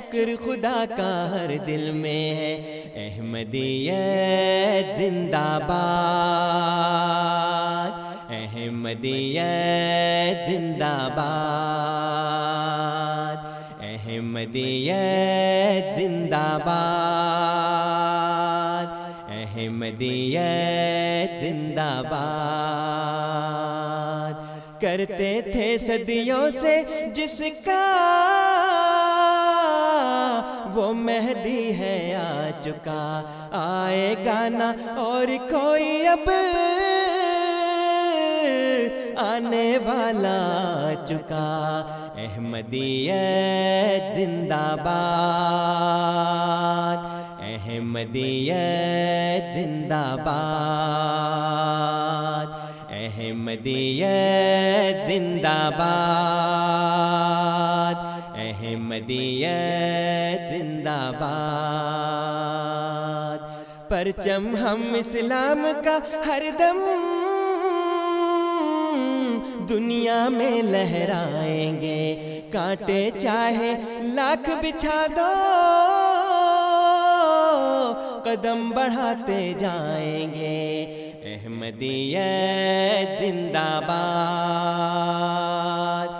شکر خدا کا ہر دل میں ہے۔ احمدیت زندہ باد احمدیت زندہ باد احمدیت زندہ باد احمدیت زندہ باد کرتے تھے صدیوں سے جس کا وہ مہدی ہے آ چکا آئے گانا اور کوئی اب آنے والا آ چکا احمدیت زندہ باد احمدیت زندہ باد احمدیت زندہ باد احمدیت زندہ باد۔ پرچم ہم اسلام کا ہر دم۔ دنیا میں لہرائیں گے۔ کانٹے چاہے لاکھ بچھا دو۔ قدم بڑھاتے جائیں گے۔ احمدیت زندہ باد۔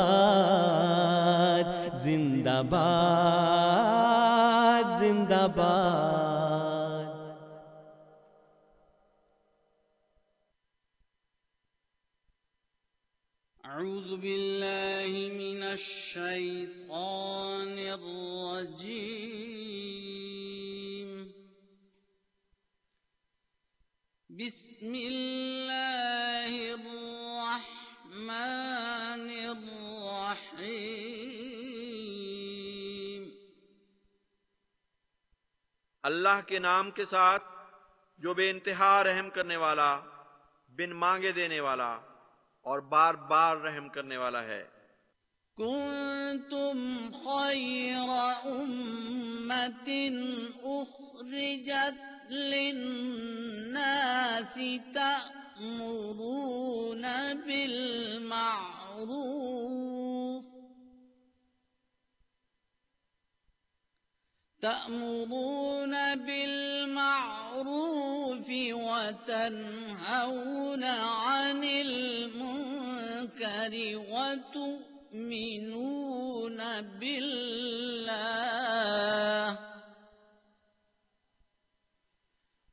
باد زندہ باد اعوذ باللہ من الشیطان الرجیم بسم اللہ الرحمن الرحیم اللہ کے نام کے ساتھ جو بے انتہا رحم کرنے والا، بن مانگے دینے والا اور بار بار رحم کرنے والا ہے۔ كنتم خير أمة أخرجت للناس تأمرون بالمعروف۔ تأمرون بالمعروف وتنهون عن المنكر وتؤمنون بالله.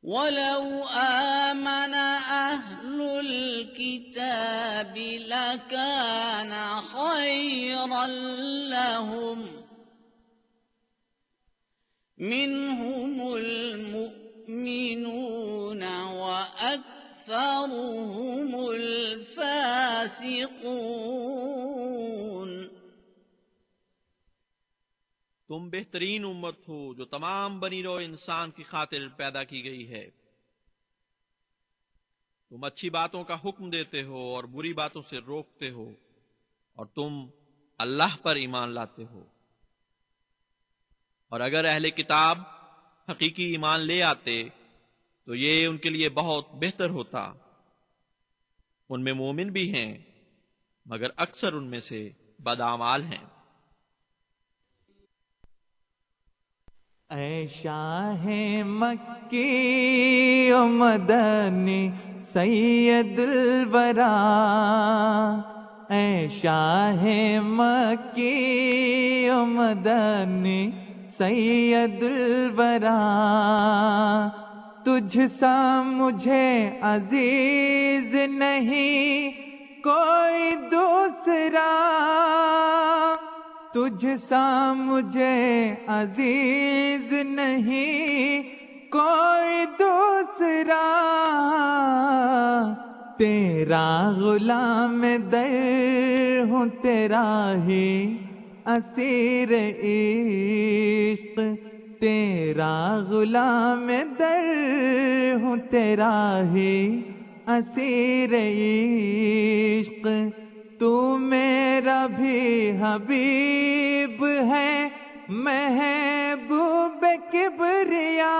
ولو آمن أهل الكتاب لكان خيرا لهم. منهم المؤمنون وأكثرهم الفاسقون. تم بہترین امت ہو جو تمام بنی رو انسان کی خاطر پیدا کی گئی ہے۔ تم اچھی باتوں کا حکم دیتے ہو اور بری باتوں سے روکتے ہو اور تم اللہ پر ایمان لاتے ہو۔ اور اگر اہل کتاب حقیقی ایمان لے آتے تو یہ ان کے لیے بہت بہتر ہوتا۔ ان میں مومن بھی ہیں، مگر اکثر ان میں سے بدعمال ہیں۔ اے شاہ مکی و مدنی سید الورا۔ اے شاہ مکی و مدنی سید الورا، تجھ سا مجھے عزیز نہیں، کوئی دوسرا۔ تجھ سا مجھے عزیز نہیں، کوئی دوسرا۔ تیرا غلام در ہوں، تیرا ہی اسیر عشق، تیرا غلام در ہوں، تیرا ہی اسیر عشق۔ تو میرا بھی حبیب ہے، محبوب کبریا۔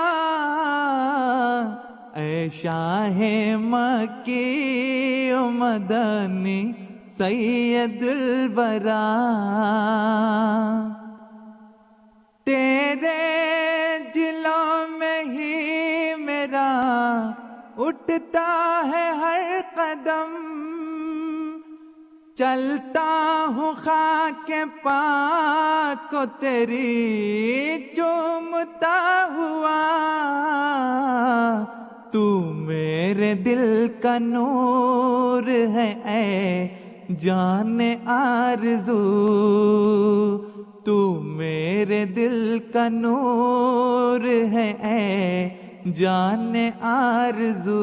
اے شاہ مکی و مدنی سید البرا تیرے جلوں میں ہی میرا اٹھتا ہے ہر قدم چلتا ہوں خاک پاک کو تیری چومتا ہوا تو میرے دل کا نور ہے اے جان آرزو، تو میرے دل کا نور ہے۔ اے جان آرزو،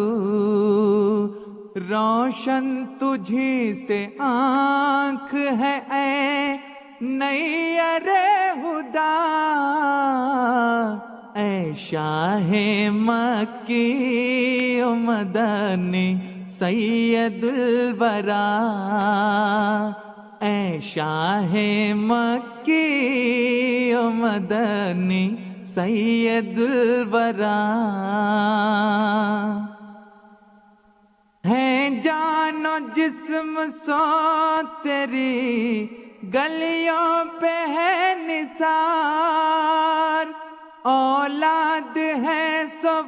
روشن تجھی سے آنکھ ہے۔ اے نئی ارے ہدا اے شاہ مکی مدنی سید البرا اے شاہ مکی و مدنی سید البرا ہے جان و جسم سو تیری، گلیوں پہ ہے نثار۔ اولاد ہے سو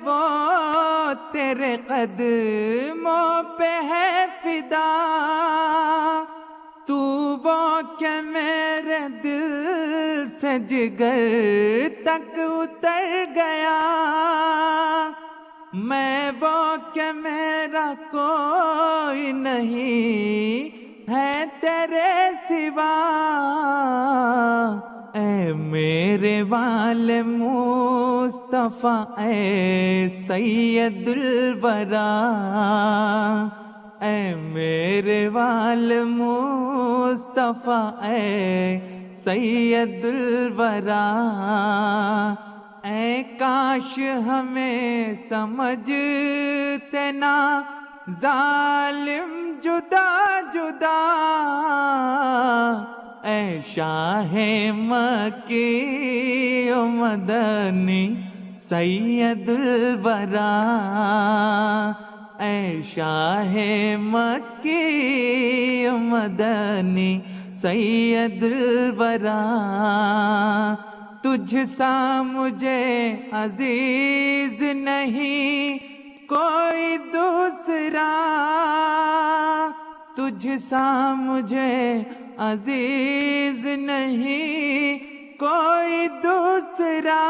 تیرے قدموں پہ ہے فدا۔ تو وہ کہ میرے دل سے جگر تک اتر گیا؟ میں وہ کہ میرا کوئی نہیں ہے تیرے سوا۔ اے میرے وال مصطفیٰ، اے سید البرا اے میرے وال مصطفیٰ، اے سید البرا اے کاش ہمیں سمجھتے نا، ظالم جدا جدا اے شاہ مکی و مدنی سید البرا اے شاہ مکی و مدنی سید البرا تجھ سا مجھے عزیز نہیں کوئی دوسرا تجھ سا مجھے عزیز نہیں، کوئی دوسرا۔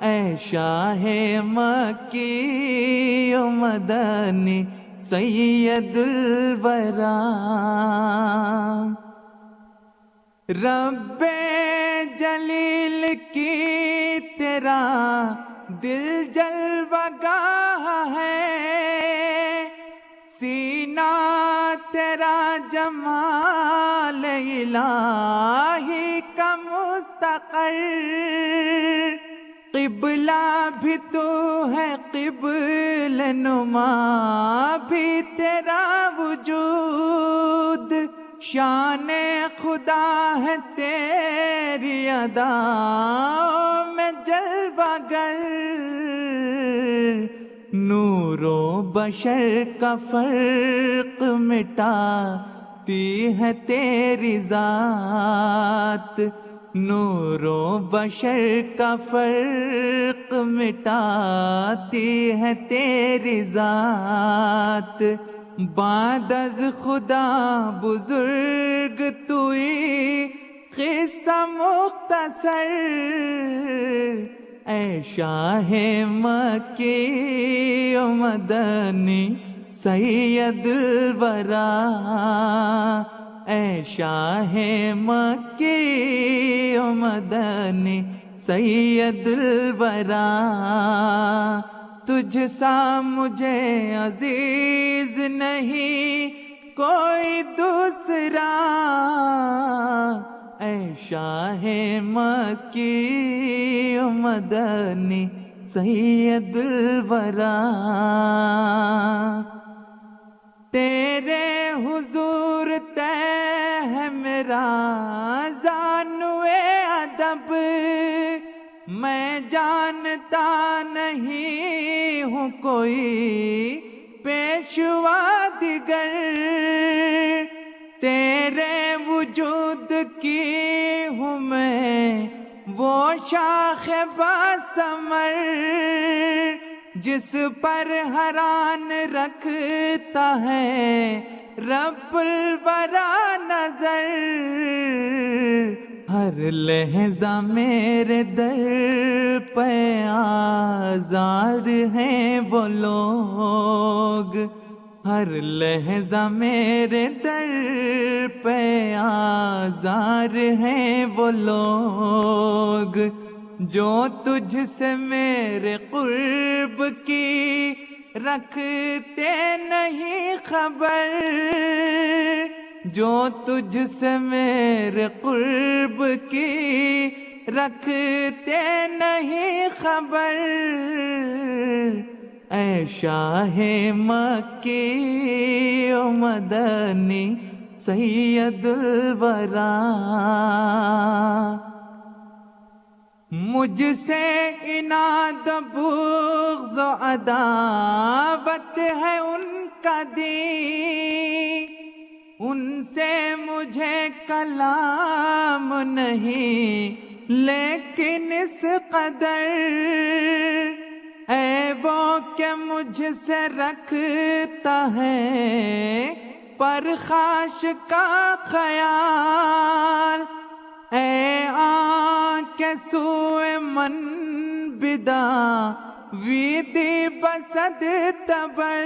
اے شاہ مکی و مدنی سید البرا رب جلیل کی تیرا دل جلوہ گاہ ہے۔ سینہ تیرا جمال الہی کا مستقر۔ قبلہ بھی تو ہے، قبل نما بھی تیرا وجود۔ شان خدا ہے تیری ادا میں جلوہ گر۔ نور و بشر کا فرق مٹاتی ہے تیری ذات۔ نور و بشر کا فرق مٹاتی ہے تیری ذات۔ بعد از خدا بزرگ توئی قصہ مختصر۔ اے شاہ مکی و مدنی سید الورا اے شاہ مکی و مدنی سید الورا تجھ سا مجھے عزیز نہیں کوئی دوسرا اے شاہ مکی مدنی سید الورا تیرے حضور تے ہے میرا زانوے ادب میں جانتا نہیں ہوں کوئی پیشوا دیگر تیرے وجود کی ہوں میں، وہ شاخ باسمر جس پر حران رکھتا ہے رب الورا نظر۔ ہر لہجہ میرے در پہ آزار ہیں وہ لوگ۔ ہر لہجہ میرے در پہ آزار ہیں وہ لوگ جو تجھ سے میرے قرب کی رکھتے نہیں خبر، جو تجھ سے میرے قرب کی رکھتے نہیں خبر۔ اے شاہ مکی و مدنی سید الورا۔ مجھ سے اناد بغض و عداوت ہے ان کا دی ان سے مجھے کلام نہیں، لیکن اس قدر۔ اے وہ کہ مجھ سے رکھتا ہے پر خاش کا خیال۔ اے آنکھ سوئے من بدا ویدی بسد تبر۔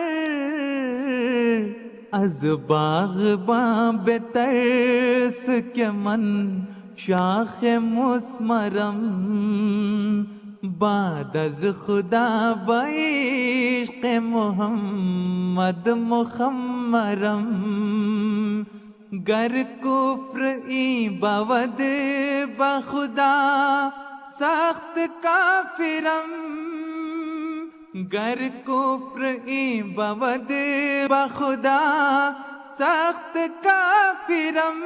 از باغ باب ترس کے من شاخ مسمرم۔ بعد از خدا بعشق محمد مخمرم گر کفر ای بود بخدا سخت کافرم، گر کفر ای بود بخدا سخت کافرم۔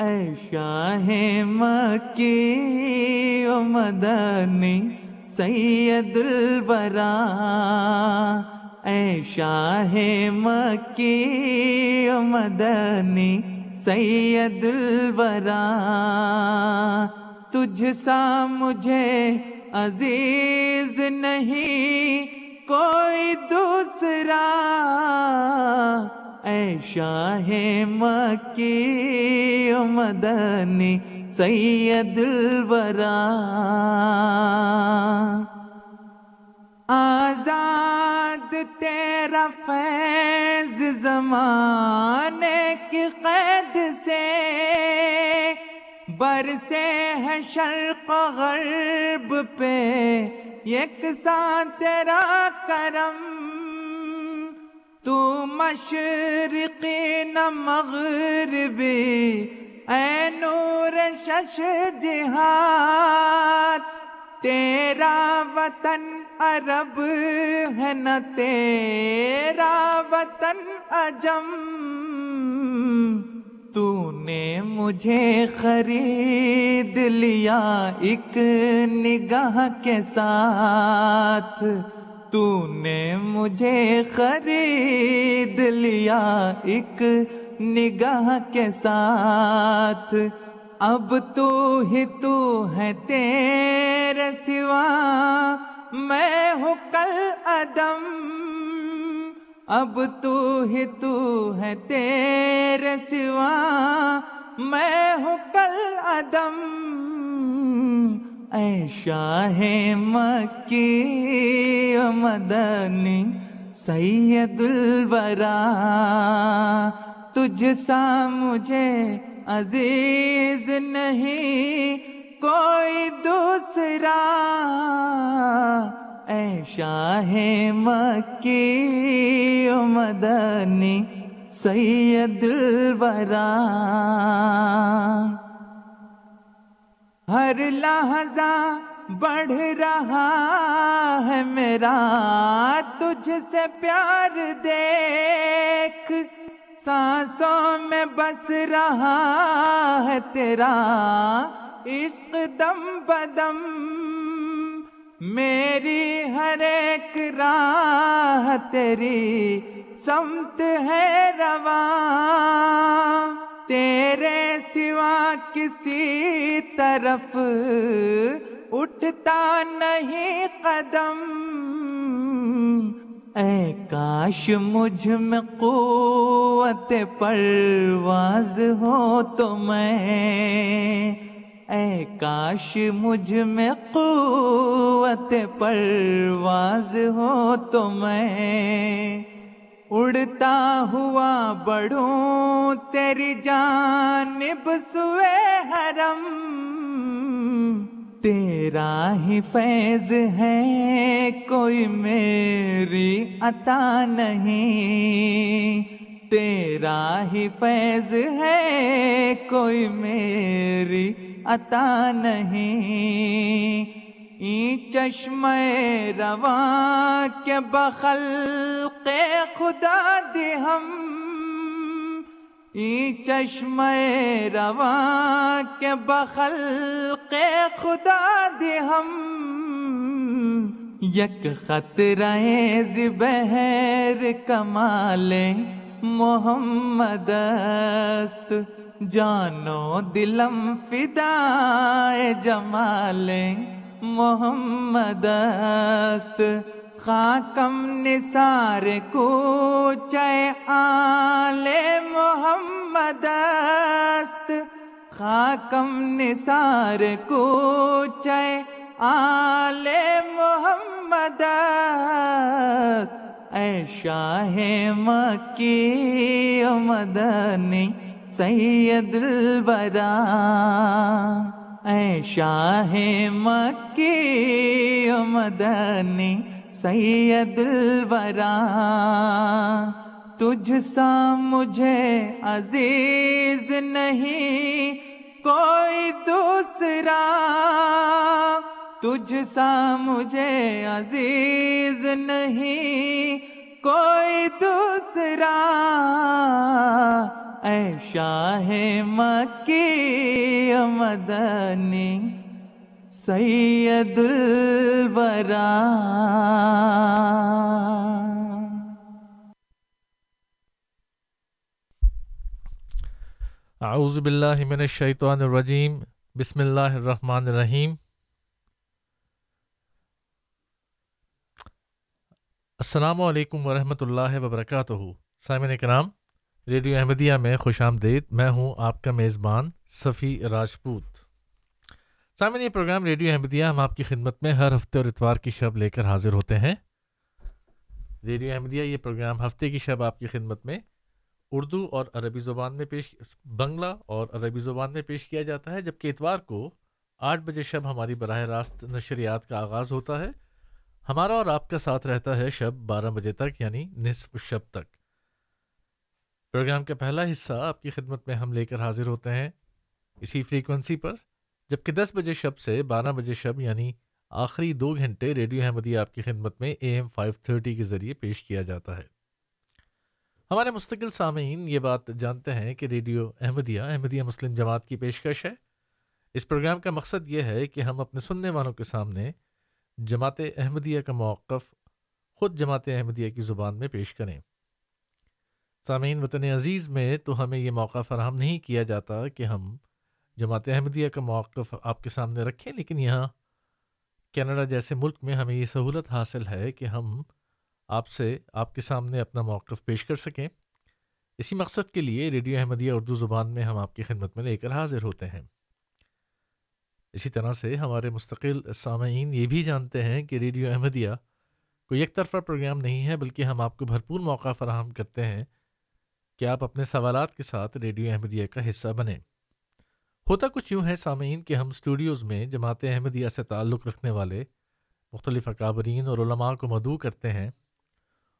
اے شاہ مکی و مدنی سید الورا اے شاہ مکی و مدنی سید الورا تجھ سا مجھے عزیز نہیں کوئی دوسرا اے شاہ مکی و مدنی سید الورا آزاد تیرا فیض زمانے کی قید سے برسے ہے شرق و غرب پہ یکساں تیرا کرم تو مشرقی نہ مغربی اے نور شش جہاد، تیرا وطن عرب ہے نہ تیرا وطن عجم۔ تو نے مجھے خرید لیا ایک نگاہ کے ساتھ۔ تو نے مجھے خرید لیا ایک نگاہ کے ساتھ۔ اب تو ہی تو ہے تیرے سوا۔ میں ہوں کل عدم۔ اب تو ہی تو ہے تیرے سوا۔ میں ہوں کل عدم۔ اے شاہ مکی و مدنی سید الورا تجھ سا مجھے عزیز نہیں کوئی دوسرا اے شاہ مکی و مدنی سید الورا ہر لہذا بڑھ رہا ہے میرا۔ تجھ سے پیار دیکھ، سانسوں میں بس رہا ہے تیرا۔ عشق دم بدم میری ہر ایک راہ تیری، سمت ہے رواں۔ تیرے سوا کسی طرف اٹھتا نہیں قدم۔ اے کاش مجھ میں قوت پرواز ہو تو میں۔ اے کاش مجھ میں قوت پرواز ہو تو میں۔ اڑتا ہوا بڑھوں تیری جانب سوے حرم۔ تیرا ہی فیض ہے، کوئی میری عطا نہیں۔ تیرا ہی فیض ہے، کوئی میری عطا نہیں۔ ای چشم رواں کے بخل کے خدا دی ہم۔ ای چشم رواں کے بخل کے خدا دی ہم۔ یک خطرہ زبہر کمال محمد است۔ جانو دلم فدائے جمال۔ محمد است۔ خاکم نثار کوچے آل محمد است۔ خاکم نثار کوچے آل محمد است۔ اے شاہ مکی مدنی سید الورا۔ اے شاہ مکی مدنی سید الورا، تجھ سا مجھے عزیز نہیں، کوئی دوسرا۔ تجھ سا مجھے عزیز نہیں، کوئی دوسرا۔ اے شاہ مکی مدنی سید الورا اعوذ باللہ من الشیطان الرجیم، بسم اللہ الرحمن الرحیم۔ السلام علیکم ورحمۃ اللہ وبرکاتہ، سامعین کرام۔ ریڈیو احمدیہ میں خوش آمدید، میں ہوں آپ کا میزبان صفی راجپوت۔ سامعین، یہ پروگرام ریڈیو احمدیہ ہم آپ کی خدمت میں ہر ہفتے اور اتوار کی شب لے کر حاضر ہوتے ہیں۔ ریڈیو احمدیہ، یہ پروگرام ہفتے کی شب آپ کی خدمت میں اردو اور عربی زبان میں پیش، بنگلہ اور عربی زبان میں پیش کیا جاتا ہے، جبکہ اتوار کو آٹھ بجے شب ہماری براہ راست نشریات کا آغاز ہوتا ہے۔ ہمارا اور آپ کا ساتھ رہتا ہے شب بارہ بجے تک یعنی نصف شب تک۔ پروگرام کا پہلا حصہ آپ کی خدمت میں ہم لے کر حاضر ہوتے ہیں اسی فریکوینسی پر، جبکہ دس بجے شب سے بارہ بجے شب یعنی آخری دو گھنٹے ریڈیو احمدیہ آپ کی خدمت میں اے ایم فائیو تھرٹی کے ذریعے پیش کیا جاتا ہے۔ ہمارے مستقل سامعین یہ بات جانتے ہیں کہ ریڈیو احمدیہ احمدیہ مسلم جماعت کی پیشکش ہے۔ اس پروگرام کا مقصد یہ ہے کہ ہم اپنے سننے والوں کے سامنے جماعت احمدیہ کا موقف خود جماعت احمدیہ کی زبان میں پیش کریں۔ سامعین، وطن عزیز میں تو ہمیں یہ موقع فراہم نہیں کیا جاتا کہ ہم جماعت احمدیہ کا موقف آپ کے سامنے رکھیں، لیکن یہاں کینیڈا جیسے ملک میں ہمیں یہ سہولت حاصل ہے کہ ہم آپ سے آپ کے سامنے اپنا موقف پیش کر سکیں۔ اسی مقصد کے لیے ریڈیو احمدیہ اردو زبان میں ہم آپ کی خدمت میں لے کر حاضر ہوتے ہیں۔ اسی طرح سے ہمارے مستقل سامعین یہ بھی جانتے ہیں کہ ریڈیو احمدیہ کوئی یک طرفہ پروگرام نہیں ہے، بلکہ ہم آپ کو بھرپور موقع فراہم کرتے ہیں کہ آپ اپنے سوالات کے ساتھ ریڈیو احمدیہ کا حصہ بنیں۔ ہوتا کچھ یوں ہے سامعین کہ ہم اسٹوڈیوز میں جماعت احمدیہ سے تعلق رکھنے والے مختلف اکابرین اور علماء کو مدعو کرتے ہیں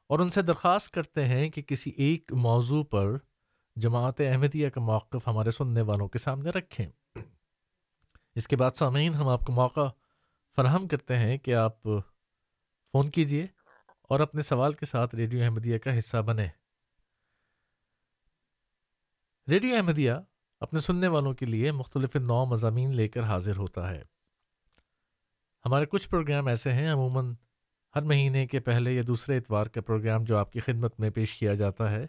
اور ان سے درخواست کرتے ہیں کہ کسی ایک موضوع پر جماعت احمدیہ کا موقف ہمارے سننے والوں کے سامنے رکھیں۔ اس کے بعد سامعین ہم آپ کو موقع فراہم کرتے ہیں کہ آپ فون کیجیے اور اپنے سوال کے ساتھ ریڈیو احمدیہ کا حصہ بنیں۔ ریڈیو احمدیہ اپنے سننے والوں کے لیے مختلف نو مضامین لے کر حاضر ہوتا ہے۔ ہمارے کچھ پروگرام ایسے ہیں، عموماً ہر مہینے کے پہلے یا دوسرے اتوار کا پروگرام جو آپ کی خدمت میں پیش کیا جاتا ہے،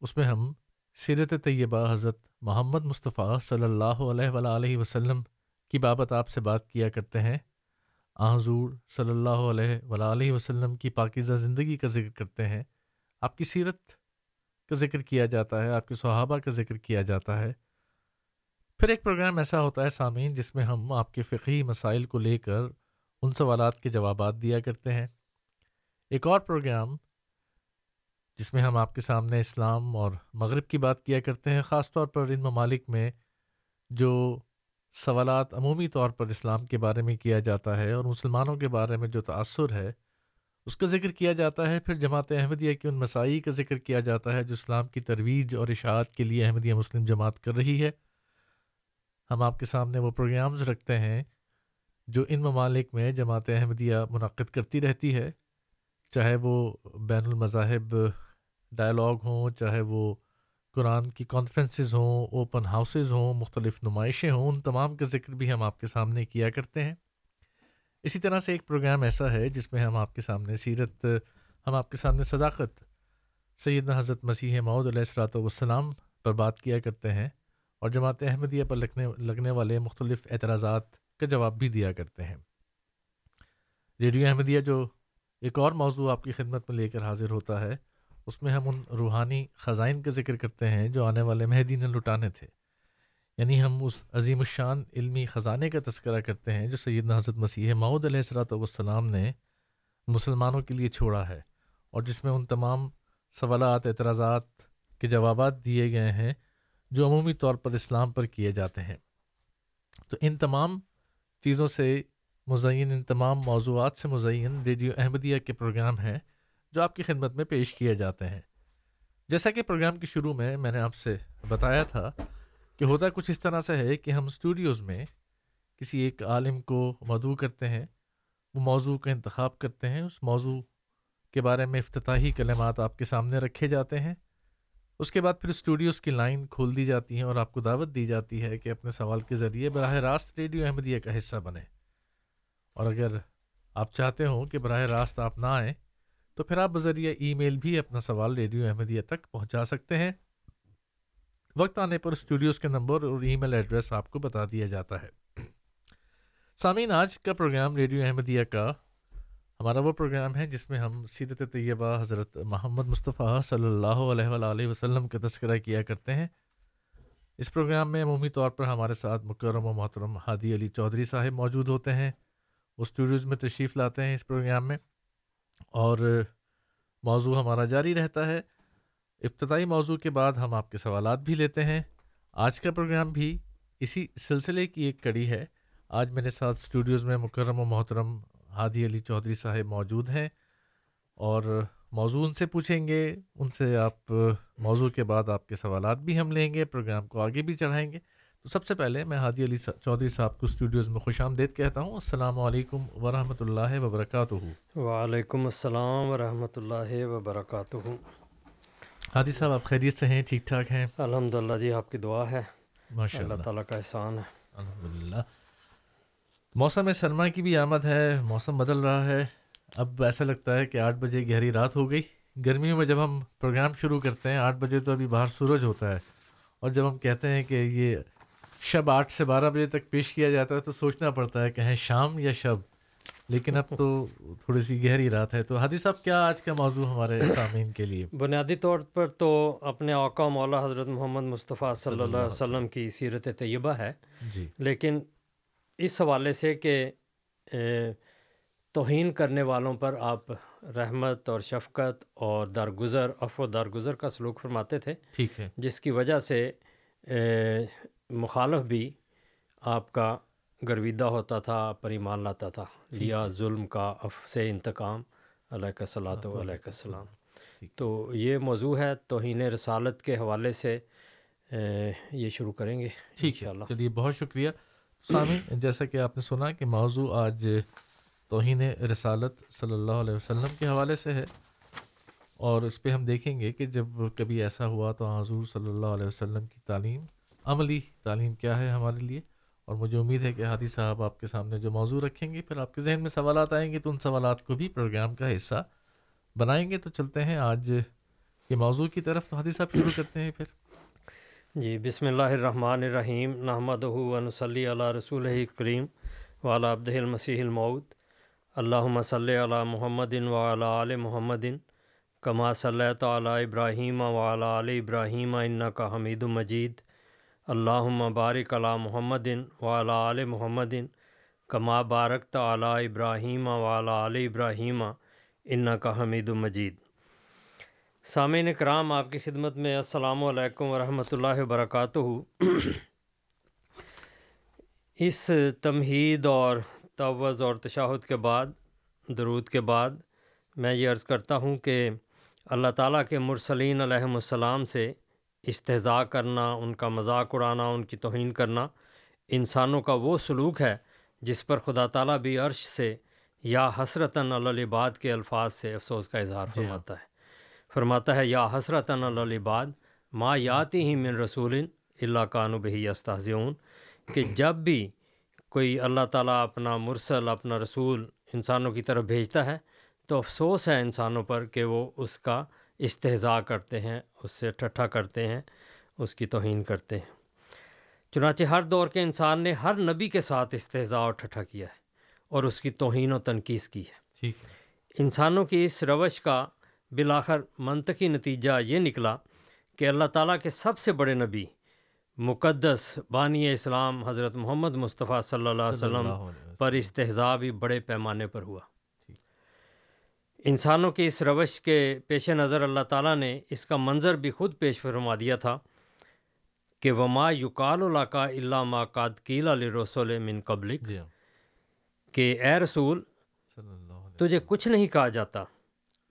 اس میں ہم سیرت طیبہ حضرت محمد مصطفیٰ صلی اللہ علیہ وآلہ وسلم کی بابت آپ سے بات کیا کرتے ہیں۔ حضور صلی اللہ علیہ وآلہ وسلم کی پاکیزہ زندگی کا ذکر کرتے ہیں۔ آپ کی سیرت کا ذکر کیا جاتا ہے، آپ کے صحابہ کا ذکر کیا جاتا ہے۔ پھر ایک پروگرام ایسا ہوتا ہے سامعین، جس میں ہم آپ کے فقہی مسائل کو لے کر ان سوالات کے جوابات دیا کرتے ہیں۔ ایک اور پروگرام، جس میں ہم آپ کے سامنے اسلام اور مغرب کی بات کیا کرتے ہیں، خاص طور پر ان ممالک میں جو سوالات عمومی طور پر اسلام کے بارے میں کیا جاتا ہے اور مسلمانوں کے بارے میں جو تأثر ہے اس کا ذکر کیا جاتا ہے، پھر جماعت احمدیہ کی ان مسائی کا ذکر کیا جاتا ہے جو اسلام کی ترویج اور اشاعت کے لیے احمدیہ مسلم جماعت کر رہی ہے۔ ہم آپ کے سامنے وہ پروگرامز رکھتے ہیں جو ان ممالک میں جماعت احمدیہ منعقد کرتی رہتی ہے۔ چاہے وہ بین المذاہب ڈائلاگ ہوں، چاہے وہ قرآن کی کانفرنسز ہوں اوپن ہاؤسز ہوں، مختلف نمائشیں ہوں، ان تمام کا ذکر بھی ہم آپ کے سامنے کیا کرتے ہیں۔ اسی طرح سے ایک پروگرام ایسا ہے جس میں ہم آپ کے سامنے سیرت، ہم آپ کے سامنے صداقت، سیدنا حضرت مسیح معود علیہ السلاۃ والسلام پر بات کیا کرتے ہیں اور جماعت احمدیہ پر لگنے لگنے والے مختلف اعتراضات کا جواب بھی دیا کرتے ہیں۔ ریڈیو احمدیہ جو ایک اور موضوع آپ کی خدمت میں لے کر حاضر ہوتا ہے، اس میں ہم ان روحانی خزائن کا ذکر کرتے ہیں جو آنے والے مہدی نے لٹانے تھے۔ یعنی ہم اس عظیم الشان علمی خزانے کا تذکرہ کرتے ہیں جو سیدنا حضرت مسیح معود علیہ السلاۃ والسلام نے مسلمانوں کے لیے چھوڑا ہے اور جس میں ان تمام سوالات، اعتراضات کے جوابات دیے گئے ہیں جو عمومی طور پر اسلام پر کیے جاتے ہیں۔ تو ان تمام چیزوں سے مزین، ان تمام موضوعات سے مزین ریڈیو احمدیہ کے پروگرام ہیں جو آپ کی خدمت میں پیش کیے جاتے ہیں۔ جیسا کہ پروگرام کے شروع میں میں نے آپ سے بتایا تھا کہ ہوتا کچھ اس طرح سے ہے کہ ہم اسٹوڈیوز میں کسی ایک عالم کو مدعو کرتے ہیں، وہ موضوع کا انتخاب کرتے ہیں، اس موضوع کے بارے میں افتتاحی کلمات آپ کے سامنے رکھے جاتے ہیں، اس کے بعد پھر اسٹوڈیوز کی لائن کھول دی جاتی ہیں اور آپ کو دعوت دی جاتی ہے کہ اپنے سوال کے ذریعے براہ راست ریڈیو احمدیہ کا حصہ بنیں۔ اور اگر آپ چاہتے ہوں کہ براہ راست آپ نہ آئیں، تو پھر آپ بذریعہ ای میل بھی اپنا سوال ریڈیو احمدیہ تک پہنچا سکتے ہیں۔ وقت آنے پر اسٹوڈیوز کے نمبر اور ای میل ایڈریس آپ کو بتا دیا جاتا ہے۔ سامعین، آج کا پروگرام ریڈیو احمدیہ کا ہمارا وہ پروگرام ہے جس میں ہم سیرت طیبہ حضرت محمد مصطفیٰ صلی اللہ علیہ وآلہ وسلم کا تذکرہ کیا کرتے ہیں۔ اس پروگرام میں عمومی طور پر ہمارے ساتھ مکرم و محترم ہادی علی چودھری صاحب موجود ہوتے ہیں۔ وہ اسٹوڈیوز میں تشریف لاتے ہیں اس پروگرام میں اور موضوع ہمارا جاری رہتا ہے۔ ابتدائی موضوع کے بعد ہم آپ کے سوالات بھی لیتے ہیں۔ آج کا پروگرام بھی اسی سلسلے کی ایک کڑی ہے۔ آج میرے ساتھ اسٹوڈیوز میں مکرم و محترم ہادی علی چودھری صاحب موجود ہیں اور موضوع ان سے پوچھیں گے۔ ان سے آپ موضوع کے بعد آپ کے سوالات بھی ہم لیں گے، پروگرام کو آگے بھی چڑھائیں گے۔ تو سب سے پہلے میں ہادی علی چودھری صاحب کو اسٹوڈیوز میں خوش آمدید کہتا ہوں۔ السلام علیکم ورحمۃ اللہ وبرکاتہ۔ وعلیکم السلام ورحمۃ اللہ وبرکاتہ۔ ہادی صاحب آپ خیریت سے ہیں؟ ٹھیک ٹھاک ہیں؟ الحمد للہ جی آپ کی دعا ہے۔ ماشاء اللہ اللہ تعالیٰ کا احسان ہے۔ الحمد للہ موسم سرما کی بھی آمد ہے موسم بدل رہا ہے۔ اب ایسا لگتا ہے کہ آٹھ بجے گہری رات ہو گئی۔ گرمیوں میں جب ہم پروگرام شروع کرتے ہیں آٹھ بجے تو ابھی باہر سورج ہوتا ہے۔ اور جب ہم کہتے ہیں کہ یہ شب آٹھ سے بارہ بجے تک پیش کیا جاتا ہے تو سوچنا پڑتا ہے کہ ہیں شام یا شب۔ لیکن اب تو تھوڑی سی گہری رات ہے تو حادی صاحب کیا آج کا موضوع ہمارے سامعین کے لیے؟ بنیادی طور پر تو اپنے آقا مولا حضرت محمد مصطفیٰ صلی اللہ علیہ وسلم کی سیرت طیبہ ہے۔ جی۔ لیکن اس حوالے سے کہ توہین کرنے والوں پر آپ رحمت اور شفقت اور درگزر عفو و درگزر کا سلوک فرماتے تھے۔ ٹھیک ہے۔ جس کی وجہ سے مخالف بھی آپ کا گرویدہ ہوتا تھا پر ایمان لاتا تھا۔ لیا ظلم کا اف سے انتقام علیہ السلاۃ و علیہ السلام۔ تو یہ موضوع ہے توہین رسالت کے حوالے سے یہ شروع کریں گے ٹھیک ہے چلیے بہت شکریہ۔ سامع جیسا کہ آپ نے سنا کہ موضوع آج توہین رسالت صلی اللہ علیہ وسلم کے حوالے سے ہے۔ اور اس پہ ہم دیکھیں گے کہ جب کبھی ایسا ہوا تو حضور صلی اللہ علیہ وسلم کی تعلیم عملی تعلیم کیا ہے ہمارے لیے؟ اور مجھے امید ہے کہ ہادی صاحب آپ کے سامنے جو موضوع رکھیں گے، پھر آپ کے ذہن میں سوالات آئیں گے تو ان سوالات کو بھی پروگرام کا حصہ بنائیں گے۔ تو چلتے ہیں آج کے موضوع کی طرف۔ تو ہادی صاحب، شروع کرتے ہیں پھر۔ جی بسم اللہ الرحمن الرحیم۔ نحمد ونسلی علی رسول کریم وعلی عبدہ المسیح المعود اللہم صلی علی محمد وعلی آل محمد کما صلی تعالی ابراہیم وعلی آل ابراہیم انکا حمید مجید۔ اللہم بارک علی محمد وعلی آل محمد کما بارکت علی ابراہیم وعلی آل ابراہیم انکا حمید مجید۔ سامعین کرام آپ کی خدمت میں السلام علیکم ورحمۃ اللہ وبرکاتہ۔ اس تمہید اور توز اور تشاہد کے بعد، درود کے بعد، میں یہ عرض کرتا ہوں کہ اللہ تعالیٰ کے مرسلین علیہم السلام سے استحضاء کرنا ان کا مذاق اڑانا ان کی توہین کرنا انسانوں کا وہ سلوک ہے جس پر خدا تعالیٰ بھی عرش سے یا حسرتاً الباد کے الفاظ سے افسوس کا اظہار فرماتا ہے۔ فرماتا ہے یا حسرتاً الباد ما یاتی ہی من رسول اللہ کانو بہی استحزیون کہ جب بھی کوئی اللہ تعالیٰ اپنا مرسل اپنا رسول انسانوں کی طرف بھیجتا ہے تو افسوس ہے انسانوں پر کہ وہ اس کا استحضاء کرتے ہیں اس سے ٹھٹھا کرتے ہیں اس کی توہین کرتے ہیں۔ چنانچہ ہر دور کے انسان نے ہر نبی کے ساتھ استحضاء اور ٹھٹھا کیا ہے اور اس کی توہین و تنقید کی ہے۔ انسانوں کی اس روش کا بالآخر منطقی نتیجہ یہ نکلا کہ اللہ تعالیٰ کے سب سے بڑے نبی مقدس بانی اسلام حضرت محمد مصطفیٰ صلی اللہ علیہ وسلم پر استحضاء بھی بڑے پیمانے پر ہوا۔ انسانوں کے اس روش کے پیش نظر اللہ تعالیٰ نے اس کا منظر بھی خود پیش فرما دیا تھا کہ وما یقال القا اللہ ما قاد کیل علی رسول من قبلک جی ہاں۔ کہ اے رسول علیہ تجھے کچھ نہیں کہا جاتا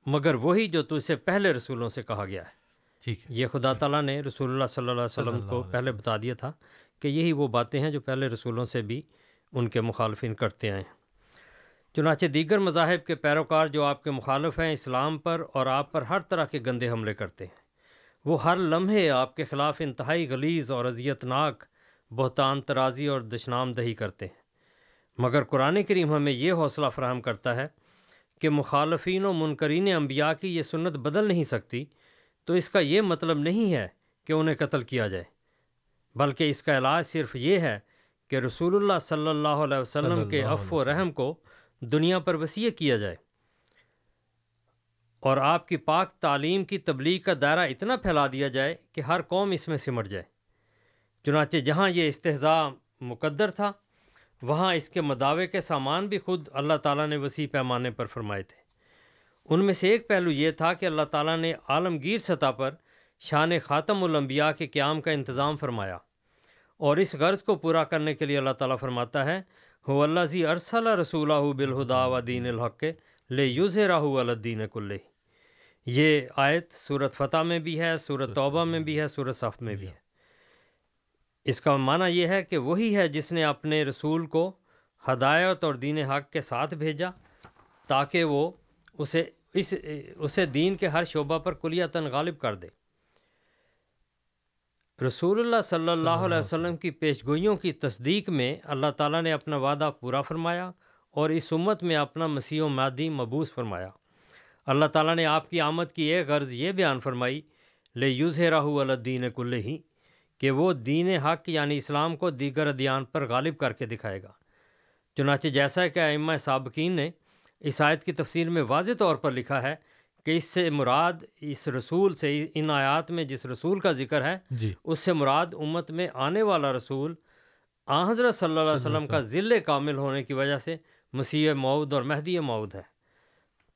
مگر وہی جو تجھ سے پہلے رسولوں سے کہا گیا ہے۔ ٹھیک یہ خدا تعالیٰ نے رسول اللہ صلی اللہ علیہ وسلم کو علیہ پہلے بتا دیا تھا کہ یہی وہ باتیں ہیں جو پہلے رسولوں سے بھی ان کے مخالفین کرتے آئے ہیں۔ چنانچہ دیگر مذاہب کے پیروکار جو آپ کے مخالف ہیں اسلام پر اور آپ پر ہر طرح کے گندے حملے کرتے ہیں۔ وہ ہر لمحے آپ کے خلاف انتہائی غلیظ اور اذیت ناک بہتان ترازی اور دشنام دہی کرتے ہیں۔ مگر قرآن کریم ہمیں یہ حوصلہ فراہم کرتا ہے کہ مخالفین و منکرین انبیاء کی یہ سنت بدل نہیں سکتی تو اس کا یہ مطلب نہیں ہے کہ انہیں قتل کیا جائے۔ بلکہ اس کا علاج صرف یہ ہے کہ رسول اللہ صلی اللہ علیہ وسلم کے عفو و رحم کو دنیا پر وسیع کیا جائے۔ اور آپ کی پاک تعلیم کی تبلیغ کا دائرہ اتنا پھیلا دیا جائے کہ ہر قوم اس میں سمٹ جائے۔ چنانچہ جہاں یہ استحضاء مقدر تھا، وہاں اس کے مداوے کے سامان بھی خود اللہ تعالیٰ نے وسیع پیمانے پر فرمائے تھے۔ ان میں سے ایک پہلو یہ تھا کہ اللہ تعالیٰ نے عالمگیر سطح پر شان خاتم الانبیاء کے قیام کا انتظام فرمایا۔ اور اس غرض کو پورا کرنے کے لیے اللہ تعالیٰ فرماتا ہے ہو اللہ زی ارسل رسولہ بالہدا و دین الحق لے یوز راہو الدین کل یہ آیت صورت فتح میں بھی ہے صورت توبہ میں بھی ہے صورت صف میں بھی ہے اس کا معنی یہ ہے کہ وہی ہے جس نے اپنے رسول کو ہدایت اور دین حق کے ساتھ بھیجا تاکہ وہ اسے اس اسے دین کے ہر شعبہ پر کلیتاً غالب کر دے رسول اللہ صلی اللہ علیہ وسلم کی پیشگوئیوں کی تصدیق میں اللہ تعالیٰ نے اپنا وعدہ پورا فرمایا اور اس امت میں اپنا مسیح و مادی مبوس فرمایا۔ اللہ تعالیٰ نے آپ کی آمد کی ایک غرض یہ بیان فرمائی لے یوز راہو الدین کل ہی کہ وہ دین حق یعنی اسلام کو دیگر ادیان پر غالب کر کے دکھائے گا۔ چنانچہ جیسا کہ ائمہ سابقین نے اس آیت کی تفسیر میں واضح طور پر لکھا ہے کہ اس سے مراد اس رسول سے ان آیات میں جس رسول کا ذکر ہے جی۔ اس سے مراد امت میں آنے والا رسول آ حضرت صلی اللہ علیہ وسلم کا ذل کامل ہونے کی وجہ سے مسیح معود اور مہدی معود ہے۔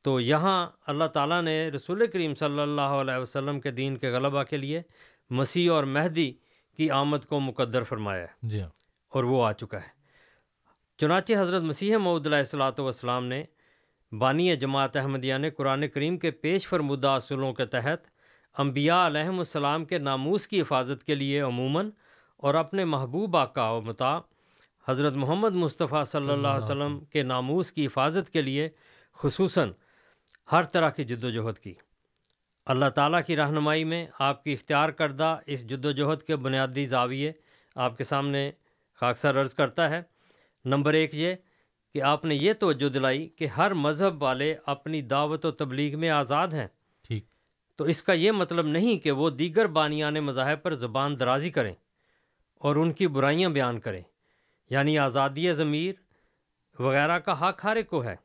تو یہاں اللہ تعالیٰ نے رسول کریم صلی اللہ علیہ وسلم کے دین کے غلبہ کے لیے مسیح اور مہدی کی آمد کو مقدر فرمایا ہے۔ جی ہاں۔ اور وہ آ چکا ہے۔ چنانچہ حضرت مسیح معود علیہ الصلاۃ والسلام نے بانی جماعت احمدیہ نے قرآن کریم کے پیش فرمودہ اصولوں کے تحت انبیاء علیہم السلام کے ناموس کی حفاظت کے لیے عموماً اور اپنے محبوب آقا و متا حضرت محمد مصطفیٰ صلی اللہ علیہ وسلم کے ناموس کی حفاظت کے لیے خصوصاً ہر طرح کی جد و جہد کی۔ اللہ تعالیٰ کی رہنمائی میں آپ کی اختیار کردہ اس جد و جہد کے بنیادی زاویے آپ کے سامنے خاکسر عرض کرتا ہے۔ نمبر ایک یہ کہ آپ نے یہ توجہ دلائی کہ ہر مذہب والے اپنی دعوت و تبلیغ میں آزاد ہیں۔ ٹھیک۔ تو اس کا یہ مطلب نہیں کہ وہ دیگر بانیان مذاہب پر زبان درازی کریں اور ان کی برائیاں بیان کریں۔ یعنی آزادی ضمیر وغیرہ کا حق ہر ایک کو ہے۔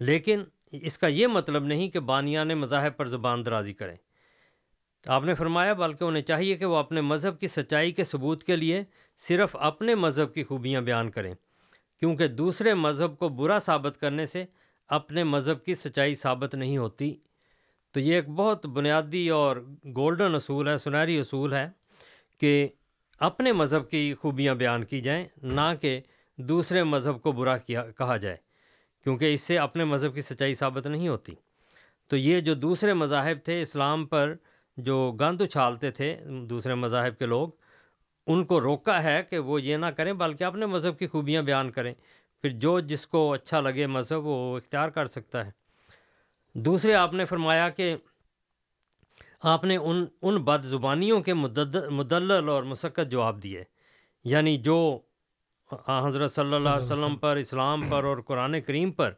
لیکن اس کا یہ مطلب نہیں کہ بانیان مذاہب پر زبان درازی کریں۔ آپ نے فرمایا بلکہ انہیں چاہیے کہ وہ اپنے مذہب کی سچائی کے ثبوت کے لیے صرف اپنے مذہب کی خوبیاں بیان کریں۔ کیونکہ دوسرے مذہب کو برا ثابت کرنے سے اپنے مذہب کی سچائی ثابت نہیں ہوتی۔ تو یہ ایک بہت بنیادی اور گولڈن اصول ہے، سنہری اصول ہے کہ اپنے مذہب کی خوبیاں بیان کی جائیں، نہ کہ دوسرے مذہب کو برا کیا، کہا جائے، کیونکہ اس سے اپنے مذہب کی سچائی ثابت نہیں ہوتی۔ تو یہ جو دوسرے مذاہب تھے، اسلام پر جو گند اچھالتے تھے دوسرے مذاہب کے لوگ ان کو روکا ہے کہ وہ یہ نہ کریں بلکہ اپنے مذہب کی خوبیاں بیان کریں۔ پھر جو جس کو اچھا لگے مذہب وہ اختیار کر سکتا ہے۔ دوسرے آپ نے فرمایا کہ آپ نے ان ان بد زبانیوں کے مدلل اور مسقت جواب دیے۔ یعنی جو حضرت صلی اللہ علیہ وسلم۔ پر اسلام پر اور قرآن کریم پر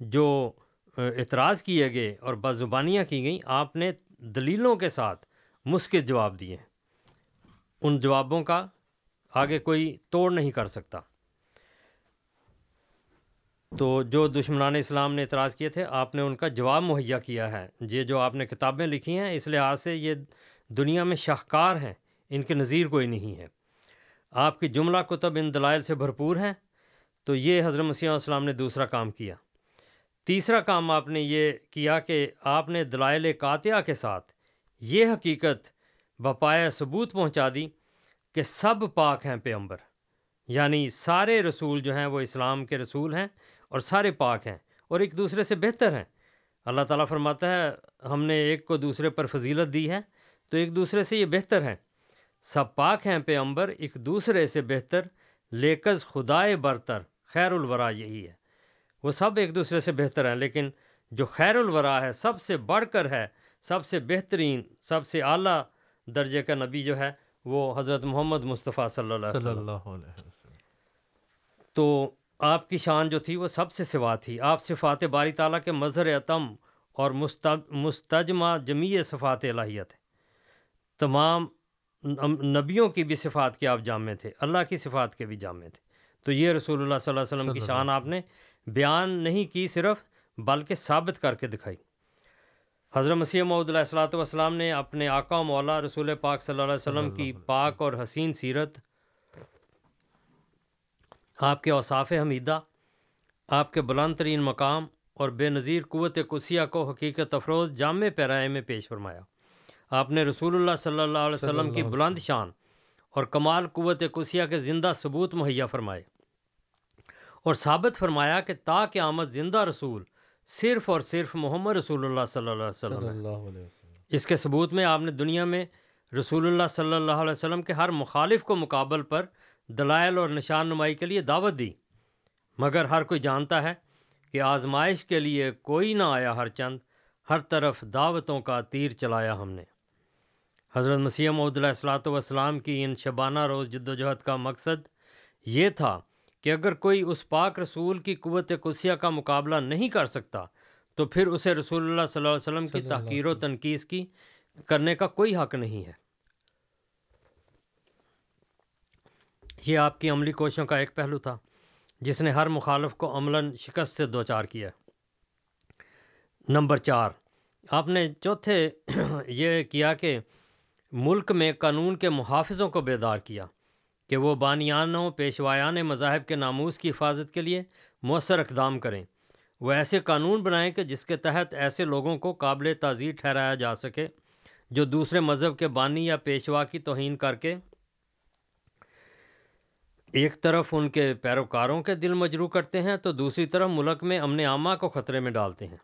جو اعتراض کیے گئے اور بد زبانیاں کی گئیں آپ نے دلیلوں کے ساتھ مسکت جواب دیے۔ ان جوابوں کا آگے کوئی توڑ نہیں کر سکتا۔ تو جو دشمنان اسلام نے اعتراض کیے تھے، آپ نے ان کا جواب مہیا کیا ہے۔ یہ جو آپ نے کتابیں لکھی ہیں، اس لحاظ سے یہ دنیا میں شاہکار ہیں، ان کے نظیر کوئی نہیں ہے۔ آپ کی جملہ کتب ان دلائل سے بھرپور ہیں۔ تو یہ حضرت مسیح السلام نے دوسرا کام کیا۔ تیسرا کام آپ نے یہ کیا کہ آپ نے دلائل قاتعہ کے ساتھ یہ حقیقت بپایا ثبوت پہنچا دی کہ سب پاک ہیں پیمبر یعنی سارے رسول جو ہیں وہ اسلام کے رسول ہیں اور سارے پاک ہیں اور ایک دوسرے سے بہتر ہیں۔ اللہ تعالیٰ فرماتا ہے، ہم نے ایک کو دوسرے پر فضیلت دی ہے تو ایک دوسرے سے یہ بہتر ہیں۔ سب پاک ہیں پیمبر ایک دوسرے سے بہتر لیکز خدائے برتر، خیر الورا یہی ہے۔ وہ سب ایک دوسرے سے بہتر ہیں، لیکن جو خیر الورا ہے، سب سے بڑھ کر ہے، سب سے بہترین، سب سے اعلیٰ درجے کا نبی جو ہے وہ حضرت محمد مصطفیٰ صلی اللہ علیہ وسلم۔ اللہ علیہ وسلم۔ تو آپ کی شان جو تھی وہ سب سے سوا تھی۔ آپ صفات باری تعالیٰ کے مظہر عتم اور مستجمہ جمیع صفات الہیت ہے تمام نبیوں کی بھی صفات کے آپ جامع تھے۔ اللہ کی صفات کے بھی جامع تھے۔ تو یہ رسول اللہ صلی اللہ علیہ وسلم کی شان آپ نے بیان نہیں کی صرف بلکہ ثابت کر کے دکھائی۔ حضرت مسیح محدود علیہ السلاۃ والسلام نے اپنے آقا و مولا رسول پاک صلی اللہ علیہ وسلم کی پاک اور حسین سیرت آپ کے اوصاف حمیدہ آپ کے بلند ترین مقام اور بے نظیر قوت قدسیہ کو حقیقت افروز جامع پیرائے میں پیش فرمایا۔ آپ نے رسول اللہ صلی اللہ علیہ وسلم کی بلند شان اور کمال قوت قدسیہ کے زندہ ثبوت مہیا فرمائے اور ثابت فرمایا کہ تا کہ آمد زندہ رسول صرف اور صرف محمد رسول اللہ صلی اللہ علیہ وسلم صلی ہے اللہ علیہ وسلم۔ اس کے ثبوت میں آپ نے دنیا میں رسول اللہ صلی اللہ علیہ وسلم کے ہر مخالف کو مقابل پر دلائل اور نشان نمائی کے لیے دعوت دی۔ مگر ہر کوئی جانتا ہے کہ آزمائش کے لیے کوئی نہ آیا ہر چند ہر طرف دعوتوں کا تیر چلایا ہم نے۔ حضرت مسیح محدود السلاۃ والسلام کی ان شبانہ روز جد و جہد کا مقصد یہ تھا کہ اگر کوئی اس پاک رسول کی قوت قدسیہ کا مقابلہ نہیں کر سکتا تو پھر اسے رسول اللہ صلی اللہ علیہ وسلم کی تحقیر و تنقید کی کرنے کا کوئی حق نہیں ہے۔ یہ آپ کی عملی کوششوں کا ایک پہلو تھا جس نے ہر مخالف کو عملاً شکست سے دوچار کیا۔ نمبر چار آپ نے چوتھے یہ کیا کہ ملک میں قانون کے محافظوں کو بیدار کیا۔ کہ وہ بانیانوں، پیشوایان مذاہب کے ناموس کی حفاظت کے لیے مؤثر اقدام کریں۔ وہ ایسے قانون بنائیں کہ جس کے تحت ایسے لوگوں کو قابل تعزیر ٹھہرایا جا سکے، جو دوسرے مذہب کے بانی یا پیشوا کی توہین کر کے ایک طرف ان کے پیروکاروں کے دل مجروح کرتے ہیں، تو دوسری طرف ملک میں امن عامہ کو خطرے میں ڈالتے ہیں۔